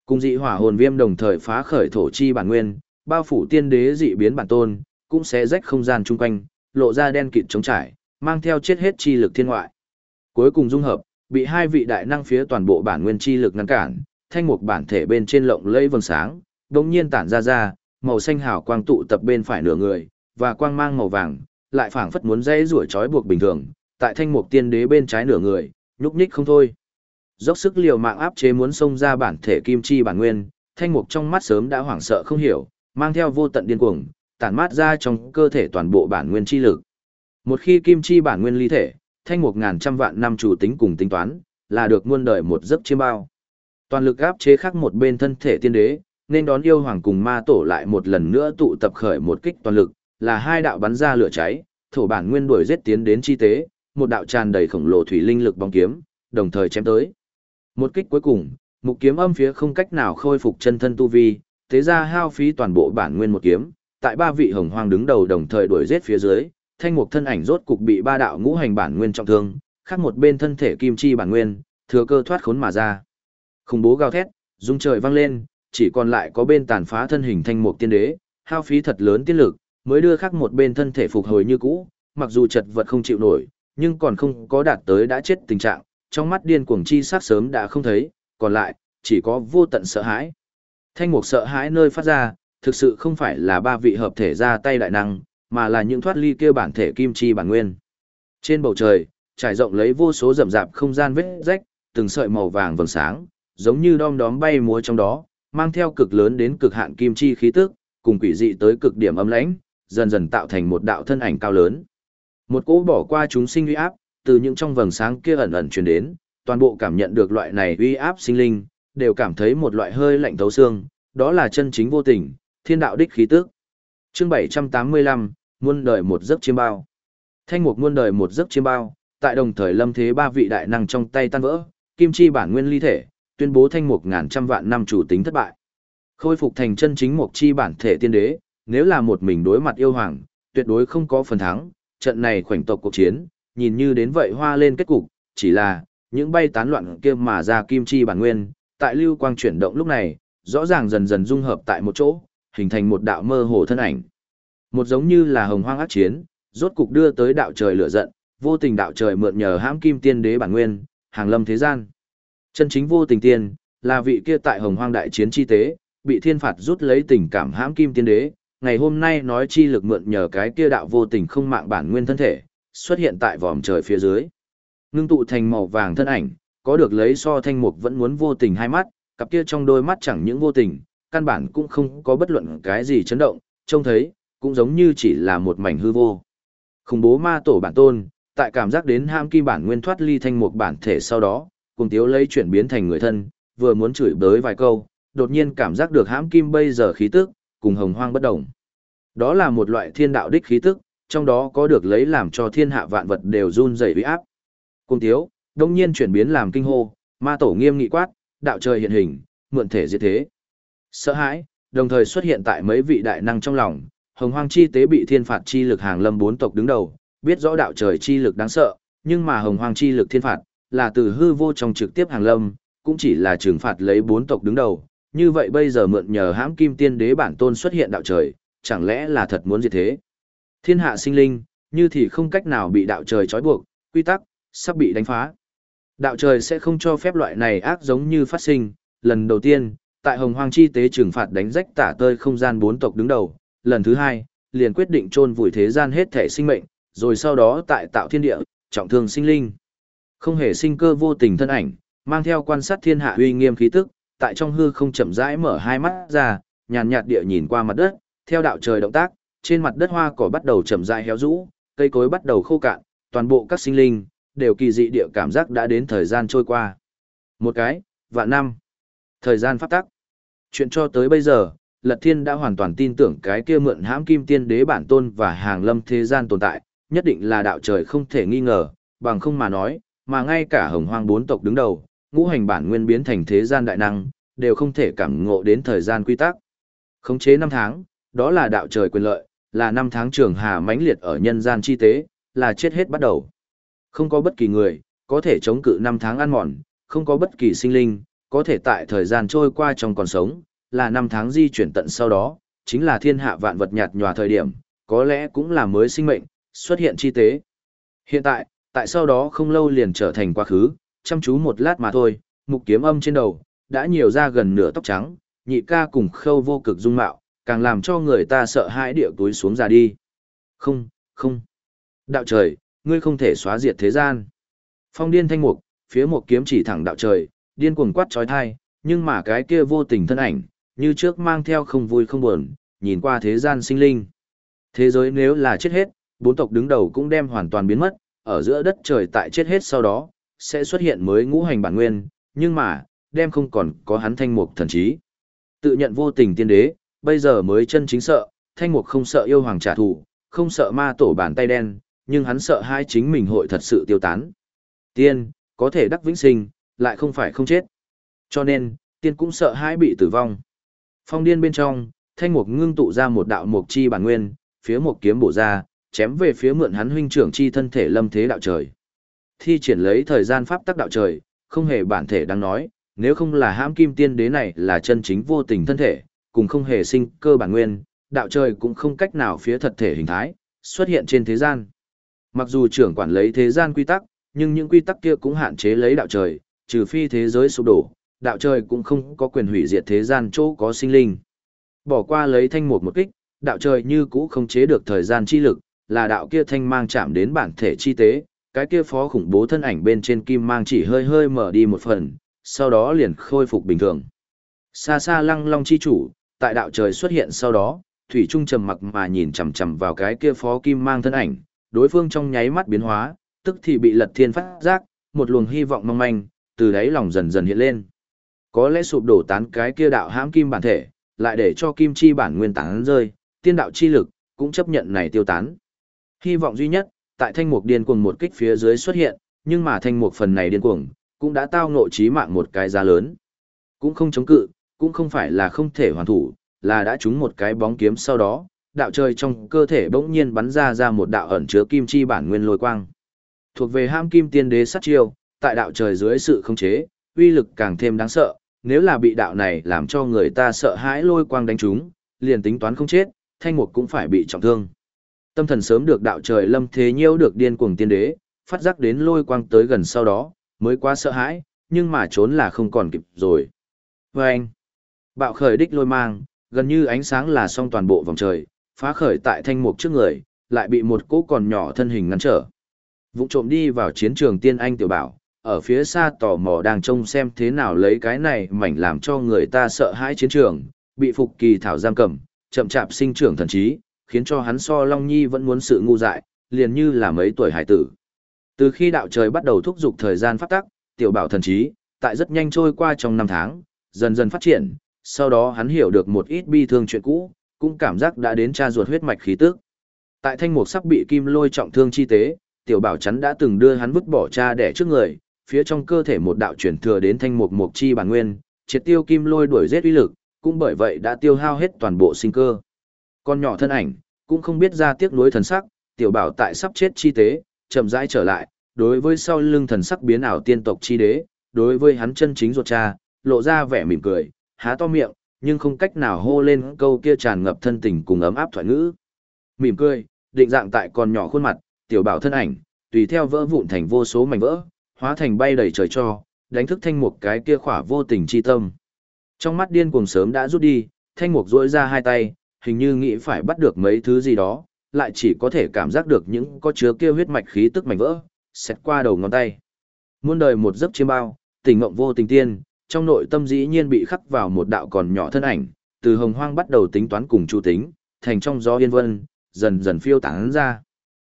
Cùng dị hỏa hồn viêm đồng thời phá khởi thổ chi bản nguyên, bao phủ tiên đế dị biến bản tôn, cũng sẽ rách không gian chung quanh, lộ ra đen kịt trống trải, mang theo chết hết chi lực thiên ngoại. Cuối cùng dung hợp, bị hai vị đại năng phía toàn bộ bản nguyên chi lực ngăn cản, thanh mục bản thể bên trên lộng lẫy vầng sáng, đột nhiên tản ra ra, màu xanh hào quang tụ tập bên phải nửa người, và quang mang màu vàng, lại phảng phất muốn dây rủi trói buộc bình thường, tại thanh mục tiên đế bên trái nửa người, nhúc nhích không thôi. Dốc sức liều mạng áp chế muốn xông ra bản thể kim chi bản nguyên, thanh mục trong mắt sớm đã hoảng sợ không hiểu, mang theo vô tận điên cuồng, tản mát ra trong cơ thể toàn bộ bản nguyên chi lực. Một khi kim chi bản nguyên ly thể, thanh mục ngàn trăm vạn năm chủ tính cùng tính toán, là được muôn đời một giấc chiêm bao. Toàn lực áp chế khắc một bên thân thể tiên đế, nên đón yêu hoàng cùng ma tổ lại một lần nữa tụ tập khởi một kích toàn lực, là hai đạo bắn ra lửa cháy, thổ bản nguyên đuổi giết tiến đến chi tế, một đạo tràn đầy khổng lồ thủy linh lực bóng kiếm, đồng thời chém tới. Một kích cuối cùng, mục kiếm âm phía không cách nào khôi phục chân thân tu vi, thế ra hao phí toàn bộ bản nguyên một kiếm, tại ba vị hồng hoang đứng đầu đồng thời đuổi giết phía dưới, thanh mục thân ảnh rốt cục bị ba đạo ngũ hành bản nguyên trọng thương, khác một bên thân thể kim chi bản nguyên, thừa cơ thoát khốn mà ra. Khủng bố gào thét, rung trời vang lên, chỉ còn lại có bên tàn phá thân hình thanh mục tiên đế, hao phí thật lớn tiên lực, mới đưa khác một bên thân thể phục hồi như cũ, mặc dù chật vật không chịu nổi, nhưng còn không có đạt tới đã chết tình trạng, trong mắt điên cuồng chi sắc sớm đã không thấy, còn lại, chỉ có vô tận sợ hãi. Thanh mục sợ hãi nơi phát ra, thực sự không phải là ba vị hợp thể ra tay đại năng, mà là những thoát ly kêu bản thể kim chi bản nguyên. Trên bầu trời, trải rộng lấy vô số rậm rạp không gian vết rách, từng sợi màu vàng vầng sáng, giống như đom đóm bay múa trong đó, mang theo cực lớn đến cực hạn kim chi khí tức, cùng quỷ dị tới cực điểm âm lãnh, dần dần tạo thành một đạo thân ảnh cao lớn. Một cỗ bỏ qua chúng sinh uy áp, từ những trong vầng sáng kia ẩn ẩn truyền đến, toàn bộ cảm nhận được loại này uy áp sinh linh, đều cảm thấy một loại hơi lạnh thấu xương, đó là chân chính vô tình, thiên đạo đích khí tức. Chương 785, muôn đời một giấc chiêm bao. Thanh mục muôn đời một giấc chiêm bao, tại đồng thời lâm thế ba vị đại năng trong tay tan vỡ, kim chi bản nguyên ly thể, tuyên bố thanh mục ngàn trăm vạn năm chủ tính thất bại. Khôi phục thành chân chính mục chi bản thể tiên đế, nếu là một mình đối mặt yêu hoàng, tuyệt đối không có phần thắng, trận này khoảnh tộc cuộc chiến, nhìn như đến vậy hoa lên kết cục, chỉ là, những bay tán loạn kia mà ra kim chi bản nguyên, tại lưu quang chuyển động lúc này, rõ ràng dần dần dung hợp tại một chỗ, hình thành một đạo mơ hồ thân ảnh. Một giống như là hồng hoang ác chiến, rốt cục đưa tới đạo trời lửa giận, vô tình đạo trời mượn nhờ hãm kim tiên đế bản nguyên, hàng lâm thế gian. Chân chính vô tình tiên, là vị kia tại hồng hoang đại chiến chi tế, bị thiên phạt rút lấy tình cảm hãm kim tiên đế, ngày hôm nay nói chi lực mượn nhờ cái kia đạo vô tình không mạng bản nguyên thân thể, xuất hiện tại vòm trời phía dưới. Ngưng tụ thành màu vàng thân ảnh, có được lấy so thanh mục vẫn muốn vô tình hai mắt, cặp kia trong đôi mắt chẳng những vô tình, căn bản cũng không có bất luận cái gì chấn động, trông thấy, cũng giống như chỉ là một mảnh hư vô. Khủng bố ma tổ bản tôn, tại cảm giác đến ham kim bản nguyên thoát ly thanh mục bản thể sau đó, cùng tiếu lấy chuyển biến thành người thân, vừa muốn chửi bới vài câu, đột nhiên cảm giác được hãm kim bây giờ khí tức, cùng hồng hoang bất động. Đó là một loại thiên đạo đích khí tức, trong đó có được lấy làm cho thiên hạ vạn vật đều run rẩy uy áp. Cung thiếu đông nhiên chuyển biến làm kinh hô, ma tổ nghiêm nghị quát, đạo trời hiện hình, mượn thể diệt thế. Sợ hãi, đồng thời xuất hiện tại mấy vị đại năng trong lòng, hồng hoang chi tế bị thiên phạt chi lực hàng lâm bốn tộc đứng đầu, biết rõ đạo trời chi lực đáng sợ, nhưng mà hồng hoang chi lực thiên phạt, là từ hư vô trong trực tiếp hàng lâm, cũng chỉ là trừng phạt lấy bốn tộc đứng đầu. Như vậy bây giờ mượn nhờ hãm kim tiên đế bản tôn xuất hiện đạo trời, chẳng lẽ là thật muốn gì thế? Thiên hạ sinh linh, như thì không cách nào bị đạo trời trói buộc, quy tắc, sắp bị đánh phá. Đạo trời sẽ không cho phép loại này ác giống như phát sinh, lần đầu tiên, tại hồng hoang chi tế trừng phạt đánh rách tả tơi không gian bốn tộc đứng đầu, lần thứ hai, liền quyết định chôn vùi thế gian hết thể sinh mệnh, rồi sau đó tại tạo thiên địa, trọng thương sinh linh. Không hề sinh cơ vô tình thân ảnh, mang theo quan sát thiên hạ uy nghiêm khí tức, tại trong hư không chậm rãi mở hai mắt ra, nhàn nhạt địa nhìn qua mặt đất, theo đạo trời động tác, trên mặt đất hoa cỏ bắt đầu chậm rãi héo rũ, cây cối bắt đầu khô cạn, toàn bộ các sinh linh đều kỳ dị địa cảm giác đã đến thời gian trôi qua. Một cái, vạn năm. Thời gian phát tắc. Chuyện cho tới bây giờ, Lật Thiên đã hoàn toàn tin tưởng cái kia mượn hãm kim tiên đế bản tôn và hàng lâm thế gian tồn tại, nhất định là đạo trời không thể nghi ngờ, bằng không mà nói, mà ngay cả hồng hoang bốn tộc đứng đầu, ngũ hành bản nguyên biến thành thế gian đại năng, đều không thể cảm ngộ đến thời gian quy tắc. Khống chế năm tháng, đó là đạo trời quyền lợi, là năm tháng trường hà mãnh liệt ở nhân gian chi tế, là chết hết bắt đầu. Không có bất kỳ người, có thể chống cự năm tháng ăn mòn, không có bất kỳ sinh linh, có thể tại thời gian trôi qua trong còn sống, là năm tháng di chuyển tận sau đó, chính là thiên hạ vạn vật nhạt nhòa thời điểm, có lẽ cũng là mới sinh mệnh, xuất hiện chi tế. Hiện tại, tại sau đó không lâu liền trở thành quá khứ, chăm chú một lát mà thôi, mục kiếm âm trên đầu, đã nhiều ra gần nửa tóc trắng, nhị ca cùng khâu vô cực dung mạo, càng làm cho người ta sợ hãi điệu túi xuống ra đi. Không, không. Đạo trời, ngươi không thể xóa diệt thế gian. Phong điên thanh mục, phía một kiếm chỉ thẳng đạo trời, điên cuồng quát trói thai, nhưng mà cái kia vô tình thân ảnh, như trước mang theo không vui không buồn, nhìn qua thế gian sinh linh. Thế giới nếu là chết hết, bốn tộc đứng đầu cũng đem hoàn toàn biến mất, ở giữa đất trời tại chết hết sau đó, sẽ xuất hiện mới ngũ hành bản nguyên, nhưng mà, đem không còn có hắn thanh mục thần trí. Tự nhận vô tình tiên đế, bây giờ mới chân chính sợ, thanh mục không sợ yêu hoàng trả thù, không sợ ma tổ bàn tay đen, nhưng hắn sợ hai chính mình hội thật sự tiêu tán. Tiên, có thể đắc vĩnh sinh, lại không phải không chết. Cho nên, tiên cũng sợ hai bị tử vong. Phong điên bên trong, thanh mục ngưng tụ ra một đạo mục chi bản nguyên, phía một kiếm bổ ra, chém về phía mượn hắn huynh trưởng chi thân thể lâm thế đạo trời. Thi triển lấy thời gian pháp tắc đạo trời, không hề bản thể đang nói, nếu không là hãm kim tiên đế này là chân chính vô tình thân thể, cùng không hề sinh cơ bản nguyên, đạo trời cũng không cách nào phía thật thể hình thái, xuất hiện trên thế gian. Mặc dù trưởng quản lấy thế gian quy tắc, nhưng những quy tắc kia cũng hạn chế lấy đạo trời, trừ phi thế giới sụp đổ, đạo trời cũng không có quyền hủy diệt thế gian chỗ có sinh linh. Bỏ qua lấy thanh một một kích, đạo trời như cũ không chế được thời gian chi lực, là đạo kia thanh mang chạm đến bản thể chi tế, cái kia phó khủng bố thân ảnh bên trên kim mang chỉ hơi hơi mở đi một phần, sau đó liền khôi phục bình thường. Xa xa lăng long chi chủ, tại đạo trời xuất hiện sau đó, Thủy Trung trầm mặc mà nhìn chằm chằm vào cái kia phó kim mang thân ảnh, đối phương trong nháy mắt biến hóa, tức thì bị lật thiên phát giác, một luồng hy vọng mong manh, từ đáy lòng dần dần hiện lên. Có lẽ sụp đổ tán cái kia đạo hãm kim bản thể, lại để cho kim chi bản nguyên tán rơi, tiên đạo chi lực, cũng chấp nhận này tiêu tán. Hy vọng duy nhất, tại thanh mục điên cuồng một kích phía dưới xuất hiện, nhưng mà thanh mục phần này điên cuồng, cũng đã tao ngộ chí mạng một cái giá lớn. Cũng không chống cự, cũng không phải là không thể hoàn thủ, là đã trúng một cái bóng kiếm sau đó, đạo trời trong cơ thể bỗng nhiên bắn ra ra một đạo ẩn chứa kim chi bản nguyên lôi quang. Thuộc về ham kim tiên đế sát chiêu, tại đạo trời dưới sự khống chế, uy lực càng thêm đáng sợ, nếu là bị đạo này làm cho người ta sợ hãi lôi quang đánh trúng, liền tính toán không chết, thanh mục cũng phải bị trọng thương. Tâm thần sớm được đạo trời lâm thế nhiêu được điên cuồng tiên đế, phát giác đến lôi quang tới gần sau đó, mới quá sợ hãi, nhưng mà trốn là không còn kịp rồi. Và anh, bạo khởi đích lôi mang, gần như ánh sáng là xong toàn bộ vòng trời, phá khởi tại thanh mục trước người, lại bị một cỗ còn nhỏ thân hình ngăn trở. Vụng trộm đi vào chiến trường tiên anh tiểu bảo, ở phía xa tò mò đang trông xem thế nào lấy cái này mảnh làm cho người ta sợ hãi chiến trường, bị phục kỳ thảo giam cầm, chậm chạp sinh trưởng thần trí, khiến cho hắn so Long Nhi vẫn muốn sự ngu dại, liền như là mấy tuổi hải tử. Từ khi đạo trời bắt đầu thúc giục thời gian phát tắc, tiểu bảo thần trí, tại rất nhanh trôi qua trong năm tháng, dần dần phát triển, sau đó hắn hiểu được một ít bi thương chuyện cũ, cũng cảm giác đã đến cha ruột huyết mạch khí tức. Tại thanh mục sắp bị kim lôi trọng thương chi tế, tiểu bảo chắn đã từng đưa hắn vứt bỏ cha đẻ trước người, phía trong cơ thể một đạo chuyển thừa đến thanh mục mục chi bản nguyên, triệt tiêu kim lôi đuổi giết uy lực, cũng bởi vậy đã tiêu hao hết toàn bộ sinh cơ. Con nhỏ thân ảnh, cũng không biết ra tiếc nuối thần sắc, tiểu bảo tại sắp chết chi tế, chậm rãi trở lại, đối với sau lưng thần sắc biến ảo tiên tộc chi đế, đối với hắn chân chính ruột cha, lộ ra vẻ mỉm cười, há to miệng, nhưng không cách nào hô lên câu kia tràn ngập thân tình cùng ấm áp thoại ngữ. Mỉm cười, định dạng tại con nhỏ khuôn mặt, tiểu bảo thân ảnh, tùy theo vỡ vụn thành vô số mảnh vỡ, hóa thành bay đầy trời cho, đánh thức thanh mục cái kia khỏa vô tình chi tâm. Trong mắt điên cuồng sớm đã rút đi, thanh mục rỗi ra hai tay, hình như nghĩ phải bắt được mấy thứ gì đó, lại chỉ có thể cảm giác được những có chứa kia huyết mạch khí tức mảnh vỡ, xẹt qua đầu ngón tay. Muôn đời một giấc chiêm bao, tình ngộng vô tình tiên, trong nội tâm dĩ nhiên bị khắc vào một đạo còn nhỏ thân ảnh, từ hồng hoang bắt đầu tính toán cùng chu tính, thành trong gió yên vân, dần dần phiêu tán ra.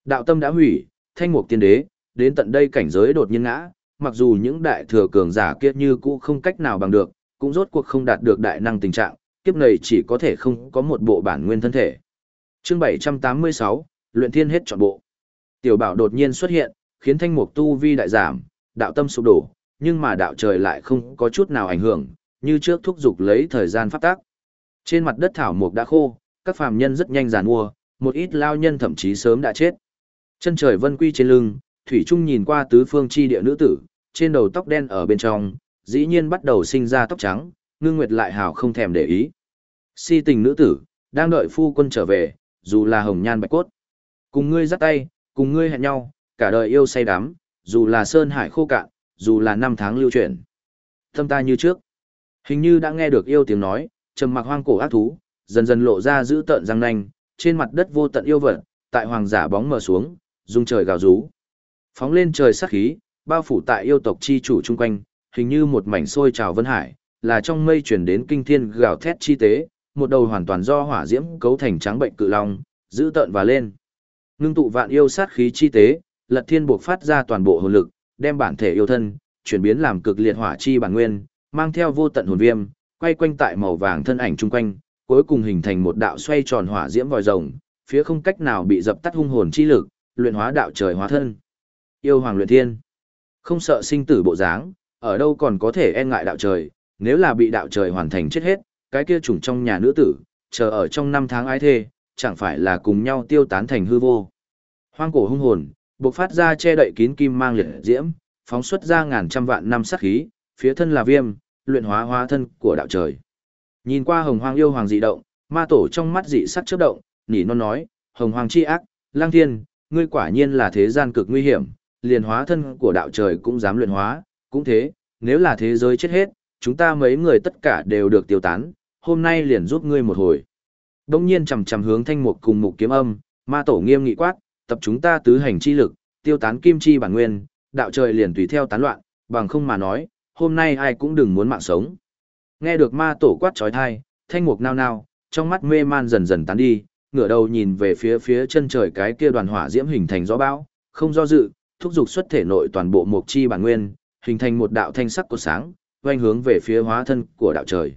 Đạo tâm đã hủy, thanh mục tiên đế, đến tận đây cảnh giới đột nhiên ngã, mặc dù những đại thừa cường giả kia như cũ không cách nào bằng được, cũng rốt cuộc không đạt được đại năng tình trạng, kiếp này chỉ có thể không có một bộ bản nguyên thân thể. Chương 786, luyện thiên hết trọn bộ. Tiểu bảo đột nhiên xuất hiện, khiến thanh mục tu vi đại giảm, đạo tâm sụp đổ, nhưng mà đạo trời lại không có chút nào ảnh hưởng, như trước thúc dục lấy thời gian phát tác. Trên mặt đất thảo mục đã khô, các phàm nhân rất nhanh giàn mua, một ít lao nhân thậm chí sớm đã chết. Chân trời vân quy trên lưng, Thủy Trung nhìn qua tứ phương chi địa nữ tử, trên đầu tóc đen ở bên trong, dĩ nhiên bắt đầu sinh ra tóc trắng, ngưng nguyệt lại hào không thèm để ý. Si tình nữ tử, đang đợi phu quân trở về, dù là hồng nhan bạch cốt. Cùng ngươi dắt tay, cùng ngươi hẹn nhau, cả đời yêu say đắm, dù là sơn hải khô cạn, dù là năm tháng lưu chuyển. Tâm ta như trước. Hình như đã nghe được yêu tiếng nói, trầm mặc hoang cổ ác thú, dần dần lộ ra giữ tợn răng nanh, trên mặt đất vô tận yêu vật, tại hoàng giả bóng mờ xuống, dung trời gào rú. Phóng lên trời sát khí, bao phủ tại yêu tộc chi chủ chung quanh, hình như một mảnh sôi trào vân hải, là trong mây chuyển đến kinh thiên gào thét chi tế, một đầu hoàn toàn do hỏa diễm cấu thành trắng bệnh cự long, giữ tợn và lên. Ngưng tụ vạn yêu sát khí chi tế, Lật Thiên buộc phát ra toàn bộ hồn lực, đem bản thể yêu thân chuyển biến làm cực liệt hỏa chi bản nguyên, mang theo vô tận hồn viêm, quay quanh tại màu vàng thân ảnh chung quanh, cuối cùng hình thành một đạo xoay tròn hỏa diễm vòi rồng, phía không cách nào bị dập tắt hung hồn chi lực, luyện hóa đạo trời hóa thân. Yêu hoàng luyện thiên, không sợ sinh tử bộ dáng, ở đâu còn có thể e ngại đạo trời, nếu là bị đạo trời hoàn thành chết hết, cái kia trùng trong nhà nữ tử, chờ ở trong năm tháng ái thê, chẳng phải là cùng nhau tiêu tán thành hư vô. Hoang cổ hung hồn, bộc phát ra che đậy kín kim mang liệt diễm, phóng xuất ra ngàn trăm vạn năm sát khí, phía thân là viêm, luyện hóa hóa thân của đạo trời. Nhìn qua hồng hoang yêu hoàng dị động, ma tổ trong mắt dị sắc chớp động, nỉ non nói, hồng hoàng chi ác, lang thiên, ngươi quả nhiên là thế gian cực nguy hiểm, liền hóa thân của đạo trời cũng dám luyện hóa, cũng thế, nếu là thế giới chết hết, chúng ta mấy người tất cả đều được tiêu tán, hôm nay liền giúp ngươi một hồi. Đông nhiên chầm chầm hướng thanh mục cùng mục kiếm âm, ma tổ nghiêm nghị quát, tập chúng ta tứ hành chi lực, tiêu tán kim chi bản nguyên, đạo trời liền tùy theo tán loạn, bằng không mà nói, hôm nay ai cũng đừng muốn mạng sống. Nghe được ma tổ quát trói thai, thanh mục nao nao, trong mắt mê man dần dần tán đi, ngửa đầu nhìn về phía phía chân trời cái kia đoàn hỏa diễm hình thành gió bão, không do dự, thúc dục xuất thể nội toàn bộ mục chi bản nguyên, hình thành một đạo thanh sắc của sáng, quanh hướng về phía hóa thân của đạo trời.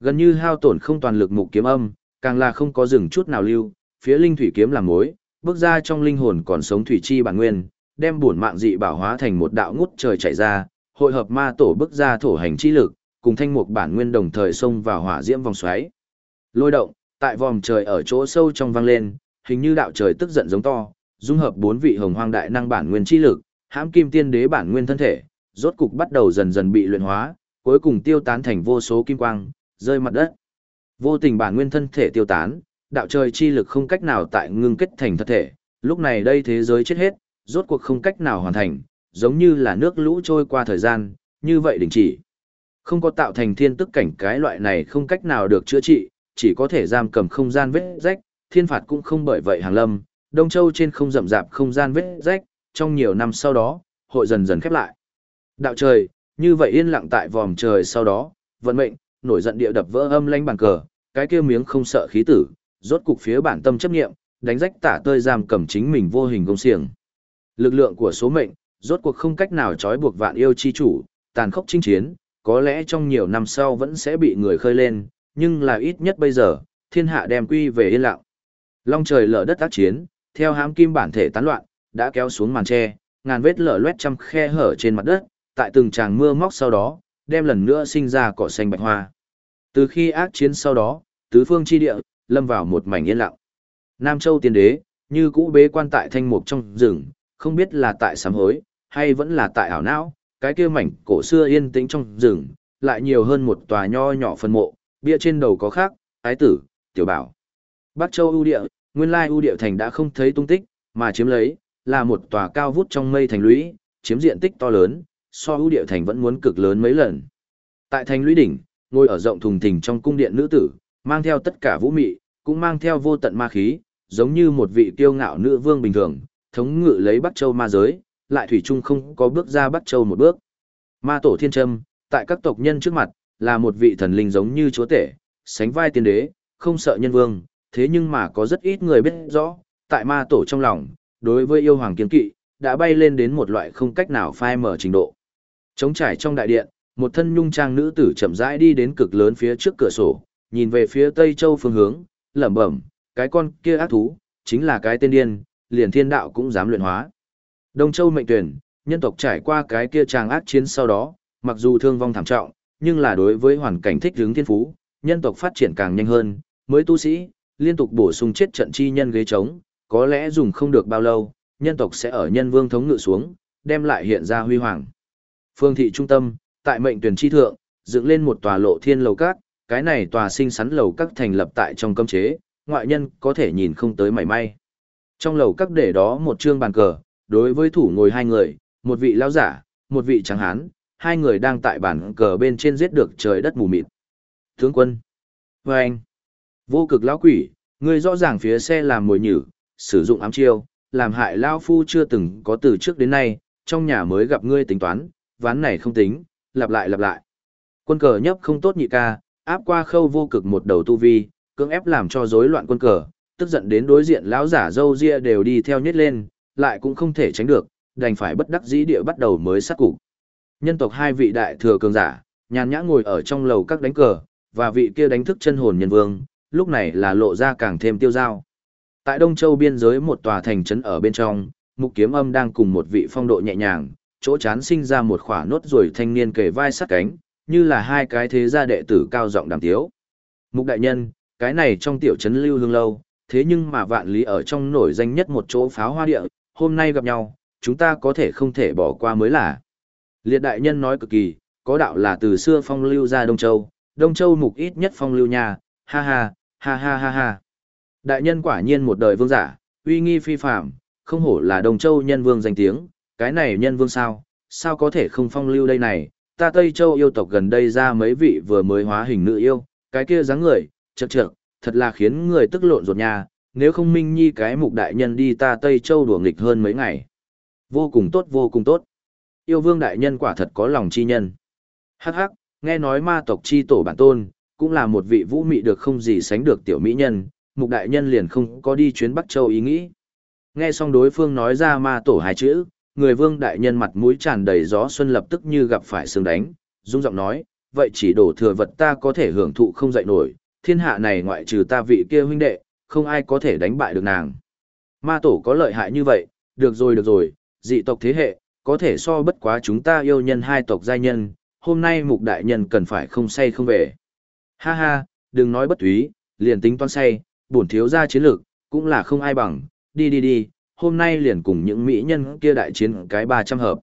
Gần như hao tổn không toàn lực mục kiếm âm, càng là không có dừng chút nào lưu, phía linh thủy kiếm làm mối, bước ra trong linh hồn còn sống thủy chi bản nguyên, đem bổn mạng dị bảo hóa thành một đạo ngút trời chạy ra, hội hợp ma tổ bước ra thổ hành chi lực, cùng thanh mục bản nguyên đồng thời xông vào hỏa diễm vòng xoáy. Lôi động, tại vòng trời ở chỗ sâu trong vang lên, hình như đạo trời tức giận giống to, dung hợp bốn vị hồng hoang đại năng bản nguyên chi lực, hãm kim tiên đế bản nguyên thân thể, rốt cục bắt đầu dần dần bị luyện hóa, cuối cùng tiêu tán thành vô số kim quang, rơi mặt đất. Vô tình bản nguyên thân thể tiêu tán, đạo trời chi lực không cách nào tại ngưng kết thành thật thể, lúc này đây thế giới chết hết, rốt cuộc không cách nào hoàn thành, giống như là nước lũ trôi qua thời gian, như vậy đình chỉ. Không có tạo thành thiên tức cảnh cái loại này không cách nào được chữa trị, chỉ có thể giam cầm không gian vết rách, thiên phạt cũng không bởi vậy hàng lâm, Đông Châu trên không rậm rạp không gian vết rách, trong nhiều năm sau đó, hội dần dần khép lại. Đạo trời, như vậy yên lặng tại vòm trời sau đó, vận mệnh, nổi giận địa đập vỡ âm lanh bàn cờ, cái kia miếng không sợ khí tử, rốt cục phía bản tâm chấp nghiệm, đánh rách tả tơi giam cầm chính mình vô hình công xiềng. Lực lượng của số mệnh, rốt cuộc không cách nào trói buộc vạn yêu chi chủ, tàn khốc chinh chiến, có lẽ trong nhiều năm sau vẫn sẽ bị người khơi lên, nhưng là ít nhất bây giờ, thiên hạ đem quy về yên lặng. Long trời lở đất tác chiến, theo hám kim bản thể tán loạn, đã kéo xuống màn tre, ngàn vết lở loét trăm khe hở trên mặt đất, tại từng tràng mưa móc sau đó, đem lần nữa sinh ra cỏ xanh bạch hoa. Từ khi ác chiến sau đó, tứ phương chi địa, lâm vào một mảnh yên lặng. Nam Châu tiên đế, như cũ bế quan tại thanh mục trong rừng, không biết là tại sám hối, hay vẫn là tại ảo não, cái kia mảnh cổ xưa yên tĩnh trong rừng, lại nhiều hơn một tòa nho nhỏ phân mộ, bia trên đầu có khác, ái tử, tiểu bảo. Bắc Châu ưu địa, nguyên lai ưu địa thành đã không thấy tung tích, mà chiếm lấy, là một tòa cao vút trong mây thành lũy, chiếm diện tích to lớn, so ưu địa thành vẫn muốn cực lớn mấy lần. Tại thành lũy đỉnh, ngồi ở rộng thùng thình trong cung điện nữ tử, mang theo tất cả vũ mị, cũng mang theo vô tận ma khí, giống như một vị kiêu ngạo nữ vương bình thường, thống ngự lấy Bắc Châu ma giới, lại thủy chung không có bước ra Bắc Châu một bước. Ma tổ thiên trâm, tại các tộc nhân trước mặt, là một vị thần linh giống như chúa tể, sánh vai tiên đế, không sợ nhân vương, thế nhưng mà có rất ít người biết rõ, tại ma tổ trong lòng, đối với yêu hoàng kiên kỵ, đã bay lên đến một loại không cách nào phai mở trình độ. Trống trải trong đại điện, một thân nhung trang nữ tử chậm rãi đi đến cực lớn phía trước cửa sổ, nhìn về phía Tây Châu phương hướng, lẩm bẩm, cái con kia ác thú, chính là cái tên điên, liền thiên đạo cũng dám luyện hóa. Đông Châu mệnh tuyển, nhân tộc trải qua cái kia tràng ác chiến sau đó, mặc dù thương vong thảm trọng, nhưng là đối với hoàn cảnh thích hướng thiên phú, nhân tộc phát triển càng nhanh hơn, mới tu sĩ, liên tục bổ sung chết trận chi nhân ghế trống, có lẽ dùng không được bao lâu, nhân tộc sẽ ở nhân vương thống ngự xuống, đem lại hiện ra huy hoàng. Phương thị trung tâm, tại mệnh tuyển chi thượng, dựng lên một tòa lộ thiên lầu cát cái này tòa sinh sắn lầu các thành lập tại trong cấm chế, ngoại nhân có thể nhìn không tới mảy may. Trong lầu các để đó một trương bàn cờ, đối với thủ ngồi hai người, một vị lão giả, một vị trắng hán, hai người đang tại bàn cờ bên trên giết được trời đất mù mịt. Tướng quân. Và anh. Vô cực lão quỷ, ngươi rõ ràng phía xe làm mồi nhử, sử dụng ám chiêu, làm hại lão phu chưa từng có từ trước đến nay, trong nhà mới gặp ngươi tính toán, ván này không tính, lặp lại lặp lại. Quân cờ nhấp không tốt nhị ca, áp qua khâu vô cực một đầu tu vi, cưỡng ép làm cho rối loạn quân cờ, tức giận đến đối diện lão giả dâu ria đều đi theo nhét lên, lại cũng không thể tránh được, đành phải bất đắc dĩ địa bắt đầu mới sát cục. Nhân tộc hai vị đại thừa cường giả, nhàn nhã ngồi ở trong lầu các đánh cờ, và vị kia đánh thức chân hồn nhân vương, lúc này là lộ ra càng thêm tiêu dao. Tại Đông Châu biên giới một tòa thành trấn ở bên trong, Mục Kiếm Âm đang cùng một vị phong độ nhẹ nhàng, chỗ chán sinh ra một khỏa nốt rồi thanh niên kề vai sát cánh, như là hai cái thế gia đệ tử cao giọng đàm tiếu. Mục đại nhân, cái này trong tiểu trấn lưu hương lâu, thế nhưng mà vạn lý ở trong nổi danh nhất một chỗ pháo hoa địa, hôm nay gặp nhau, chúng ta có thể không thể bỏ qua mới là. Liệt đại nhân nói cực kỳ, có đạo là từ xưa phong lưu ra Đông Châu, Đông Châu mục ít nhất phong lưu nhà, ha ha, ha ha ha ha. Đại nhân quả nhiên một đời vương giả, uy nghi phi phạm, không hổ là Đông Châu nhân vương danh tiếng, cái này nhân vương sao, sao có thể không phong lưu đây này, ta Tây Châu yêu tộc gần đây ra mấy vị vừa mới hóa hình nữ yêu, cái kia dáng người, chật chật, thật là khiến người tức lộn ruột nhà, nếu không minh nhi cái mục đại nhân đi ta Tây Châu đùa nghịch hơn mấy ngày. Vô cùng tốt vô cùng tốt. Yêu vương đại nhân quả thật có lòng chi nhân. Hắc hắc, nghe nói ma tộc chi tổ bản tôn, cũng là một vị vũ mị được không gì sánh được tiểu mỹ nhân, mục đại nhân liền không có đi chuyến Bắc Châu ý nghĩ. Nghe xong đối phương nói ra ma tổ hai chữ, người vương đại nhân mặt mũi tràn đầy gió xuân lập tức như gặp phải sương đánh, rung giọng nói, vậy chỉ đổ thừa vật ta có thể hưởng thụ không dậy nổi, thiên hạ này ngoại trừ ta vị kia huynh đệ, không ai có thể đánh bại được nàng. Ma tổ có lợi hại như vậy, được rồi được rồi, dị tộc thế hệ, có thể so bất quá chúng ta yêu nhân hai tộc giai nhân, hôm nay mục đại nhân cần phải không say không về. Ha ha, đừng nói bất thúy, liền tính toan say, bổn thiếu ra chiến lược, cũng là không ai bằng, đi đi đi, hôm nay liền cùng những mỹ nhân kia đại chiến cái 300 hợp.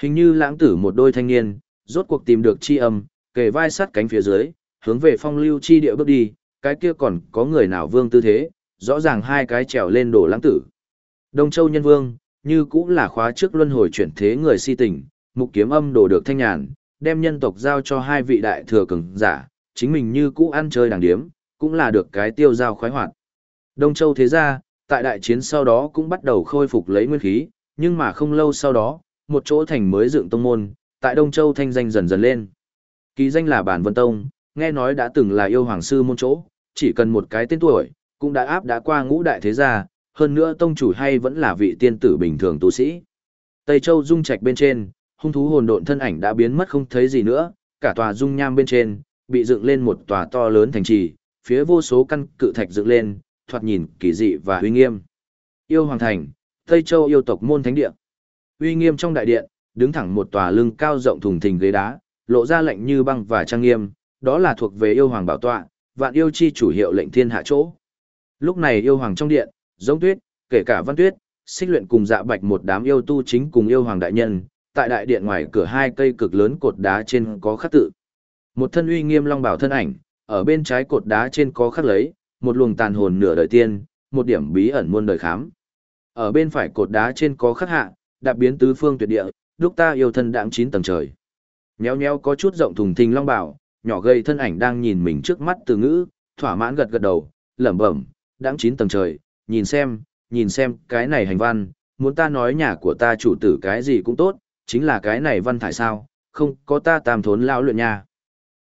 Hình như lãng tử một đôi thanh niên, rốt cuộc tìm được chi âm, kề vai sát cánh phía dưới, hướng về phong lưu chi địa bước đi, cái kia còn có người nào vương tư thế, rõ ràng hai cái trèo lên đổ lãng tử. Đông Châu nhân vương, như cũng là khóa trước luân hồi chuyển thế người si tình, mục kiếm âm đổ được thanh nhàn, đem nhân tộc giao cho hai vị đại thừa cường giả, chính mình như cũ ăn chơi đàng điếm, cũng là được cái tiêu giao khoái hoạt. Đông Châu thế gia tại đại chiến sau đó cũng bắt đầu khôi phục lấy nguyên khí, nhưng mà không lâu sau đó, một chỗ thành mới dựng tông môn, tại Đông Châu thanh danh dần dần lên. Ký danh là Bản Vân Tông, nghe nói đã từng là yêu hoàng sư môn chỗ, chỉ cần một cái tên tuổi, cũng đã áp đã qua ngũ đại thế gia, hơn nữa tông chủ hay vẫn là vị tiên tử bình thường tu sĩ. Tây Châu dung trạch bên trên, hung thú hồn độn thân ảnh đã biến mất không thấy gì nữa, cả tòa dung nham bên trên, bị dựng lên một tòa to lớn thành trì, phía vô số căn cự thạch dựng lên, thoạt nhìn kỳ dị và uy nghiêm. Yêu Hoàng Thành, Tây Châu yêu tộc môn thánh địa. Uy nghiêm trong đại điện, đứng thẳng một tòa lưng cao rộng thùng thình ghế đá, lộ ra lạnh như băng và trang nghiêm, đó là thuộc về yêu hoàng bảo tọa, vạn yêu chi chủ hiệu lệnh thiên hạ chỗ. Lúc này yêu hoàng trong điện, giống tuyết, kể cả văn tuyết, xích luyện cùng dạ bạch một đám yêu tu chính cùng yêu hoàng đại nhân, tại đại điện ngoài cửa hai cây cực lớn cột đá trên có khắc tự. Một thân uy nghiêm long bảo thân ảnh, ở bên trái cột đá trên có khắc lấy, một luồng tàn hồn nửa đời tiên, một điểm bí ẩn muôn đời khám. Ở bên phải cột đá trên có khắc hạ, đạp biến tứ phương tuyệt địa, lúc ta yêu thân đãng chín tầng trời. Nhéo nhéo có chút rộng thùng thình long bảo, nhỏ gầy thân ảnh đang nhìn mình trước mắt từ ngữ, thỏa mãn gật gật đầu, lẩm bẩm, đãng chín tầng trời, nhìn xem, nhìn xem, cái này hành văn, muốn ta nói nhà của ta chủ tử cái gì cũng tốt, chính là cái này văn thải sao, không có ta tam thốn lao luyện nha.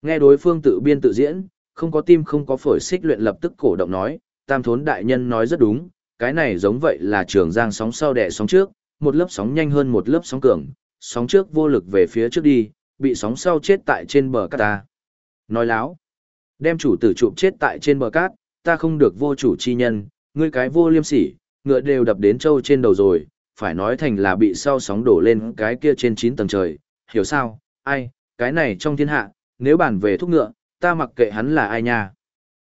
Nghe đối phương tự biên tự diễn, không có tim không có phổi xích luyện lập tức cổ động nói, tam thốn đại nhân nói rất đúng, cái này giống vậy là trường giang sóng sau đẻ sóng trước, một lớp sóng nhanh hơn một lớp sóng cường, sóng trước vô lực về phía trước đi, bị sóng sau chết tại trên bờ cát ta. Nói láo, đem chủ tử chụp chết tại trên bờ cát, ta không được vô chủ chi nhân, ngươi cái vô liêm sỉ, ngựa đều đập đến trâu trên đầu rồi, phải nói thành là bị sau sóng đổ lên cái kia trên 9 tầng trời, hiểu sao, ai, cái này trong thiên hạ, nếu bàn về thúc ngựa, ta mặc kệ hắn là ai nha.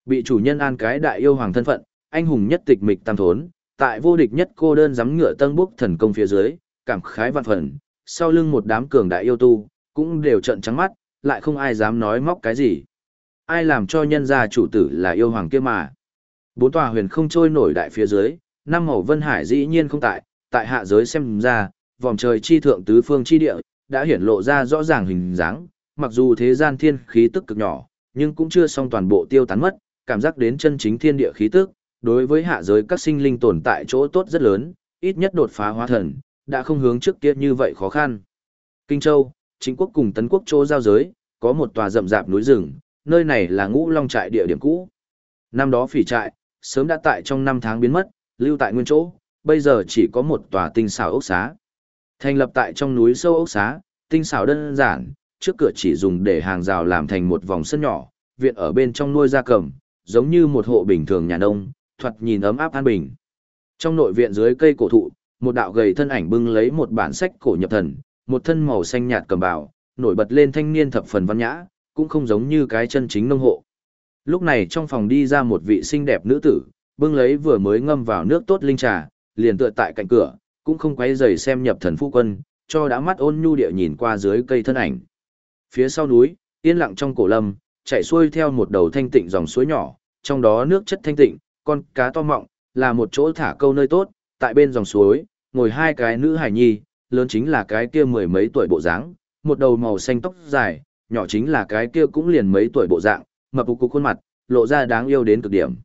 Bị chủ nhân an cái đại yêu hoàng thân phận, anh hùng nhất tịch mịch tam thốn, tại vô địch nhất cô đơn giắm ngựa tân bốc thần công phía dưới, cảm khái vạn phần, sau lưng một đám cường đại yêu tu, cũng đều trận trắng mắt, lại không ai dám nói móc cái gì. Ai làm cho nhân gia chủ tử là yêu hoàng kia mà. Bốn tòa huyền không trôi nổi đại phía dưới, năm màu vân hải dĩ nhiên không tại, tại hạ giới xem ra, vòng trời chi thượng tứ phương chi địa, đã hiển lộ ra rõ ràng hình dáng, mặc dù thế gian thiên khí tức cực nhỏ, nhưng cũng chưa xong toàn bộ tiêu tán mất, cảm giác đến chân chính thiên địa khí tức, đối với hạ giới các sinh linh tồn tại chỗ tốt rất lớn, ít nhất đột phá hóa thần, đã không hướng trước kia như vậy khó khăn. Kinh Châu, chính quốc cùng tấn quốc chỗ giao giới, có một tòa rậm rạp núi rừng, nơi này là ngũ long trại địa điểm cũ. Năm đó phỉ trại, sớm đã tại trong năm tháng biến mất, lưu tại nguyên chỗ, bây giờ chỉ có một tòa tinh xảo ốc xá. Thành lập tại trong núi sâu ốc xá, tinh xảo đơn giản, trước cửa chỉ dùng để hàng rào làm thành một vòng sân nhỏ, viện ở bên trong nuôi gia cầm, giống như một hộ bình thường nhà nông, thoạt nhìn ấm áp an bình. Trong nội viện dưới cây cổ thụ, một đạo gầy thân ảnh bưng lấy một bản sách cổ nhập thần, một thân màu xanh nhạt cầm bào, nổi bật lên thanh niên thập phần văn nhã, cũng không giống như cái chân chính nông hộ. Lúc này trong phòng đi ra một vị xinh đẹp nữ tử, bưng lấy vừa mới ngâm vào nước tốt linh trà, liền tựa tại cạnh cửa, cũng không quay rầy xem nhập thần phu quân, cho đã mắt ôn nhu địa nhìn qua dưới cây thân ảnh. Phía sau núi, yên lặng trong cổ lâm, chạy xuôi theo một đầu thanh tịnh dòng suối nhỏ, trong đó nước chất thanh tịnh, con cá to mọng, là một chỗ thả câu nơi tốt, tại bên dòng suối, ngồi hai cái nữ hải nhi, lớn chính là cái kia mười mấy tuổi bộ dáng, một đầu màu xanh tóc dài, nhỏ chính là cái kia cũng liền mấy tuổi bộ dạng, mập cục khuôn mặt, lộ ra đáng yêu đến cực điểm.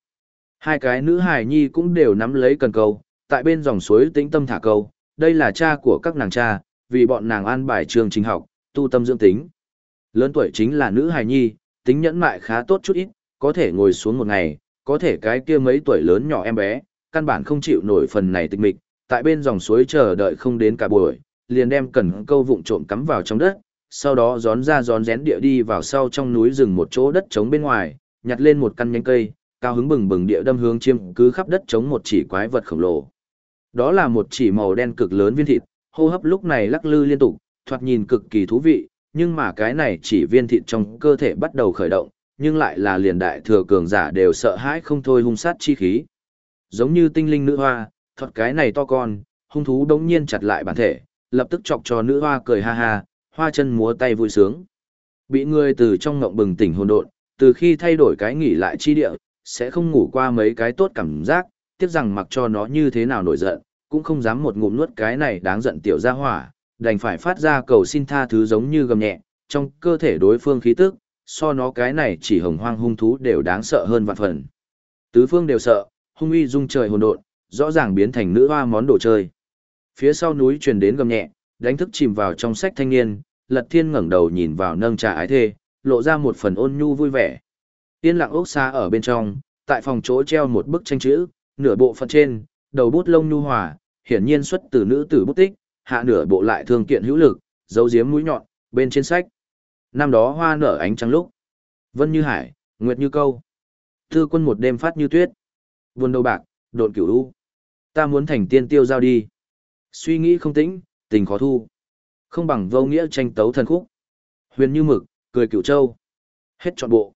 Hai cái nữ hải nhi cũng đều nắm lấy cần câu, tại bên dòng suối tĩnh tâm thả câu, đây là cha của các nàng cha, vì bọn nàng an bài trường trình học, tu tâm dưỡng tính. Lớn tuổi chính là nữ hài nhi, tính nhẫn mại khá tốt chút ít, có thể ngồi xuống một ngày, có thể cái kia mấy tuổi lớn nhỏ em bé, căn bản không chịu nổi phần này tịch mịch, tại bên dòng suối chờ đợi không đến cả buổi, liền đem cần câu vụng trộm cắm vào trong đất, sau đó gión ra gión rén địa đi vào sau trong núi rừng một chỗ đất trống bên ngoài, nhặt lên một căn nhánh cây, cao hứng bừng bừng địa đâm hướng chiêm cứ khắp đất trống một chỉ quái vật khổng lồ. Đó là một chỉ màu đen cực lớn viên thịt, hô hấp lúc này lắc lư liên tục, thoạt nhìn cực kỳ thú vị, nhưng mà cái này chỉ viên thịt trong cơ thể bắt đầu khởi động, nhưng lại là liền đại thừa cường giả đều sợ hãi không thôi hung sát chi khí. Giống như tinh linh nữ hoa, thuật cái này to con, hung thú đống nhiên chặt lại bản thể, lập tức chọc cho nữ hoa cười ha ha, hoa chân múa tay vui sướng. Bị người từ trong ngộng bừng tỉnh hồn độn, từ khi thay đổi cái nghỉ lại chi địa, sẽ không ngủ qua mấy cái tốt cảm giác, tiếc rằng mặc cho nó như thế nào nổi giận, cũng không dám một ngụm nuốt cái này đáng giận tiểu gia hỏa, đành phải phát ra cầu xin tha thứ giống như gầm nhẹ, trong cơ thể đối phương khí tức, so nó cái này chỉ hồng hoang hung thú đều đáng sợ hơn vạn phần. Tứ phương đều sợ, hung uy dung trời hồn độn, rõ ràng biến thành nữ hoa món đồ chơi. Phía sau núi truyền đến gầm nhẹ, đánh thức chìm vào trong sách thanh niên, Lật Thiên ngẩng đầu nhìn vào nâng trà ái thê, lộ ra một phần ôn nhu vui vẻ. Tiên lặng ốc xa ở bên trong, tại phòng chỗ treo một bức tranh chữ, nửa bộ phận trên, đầu bút lông nhu hòa, hiển nhiên xuất từ nữ tử bút tích, hạ nửa bộ lại thương kiện hữu lực, dấu diếm mũi nhọn, bên trên sách. Năm đó hoa nở ánh trắng lúc. Vân như hải, nguyệt như câu. Thư quân một đêm phát như tuyết. Buồn đầu bạc, độn cửu u. Ta muốn thành tiên tiêu giao đi. Suy nghĩ không tĩnh, tình khó thu. Không bằng vô nghĩa tranh tấu thần khúc. Huyền như mực, cười cửu châu. Hết trọn bộ.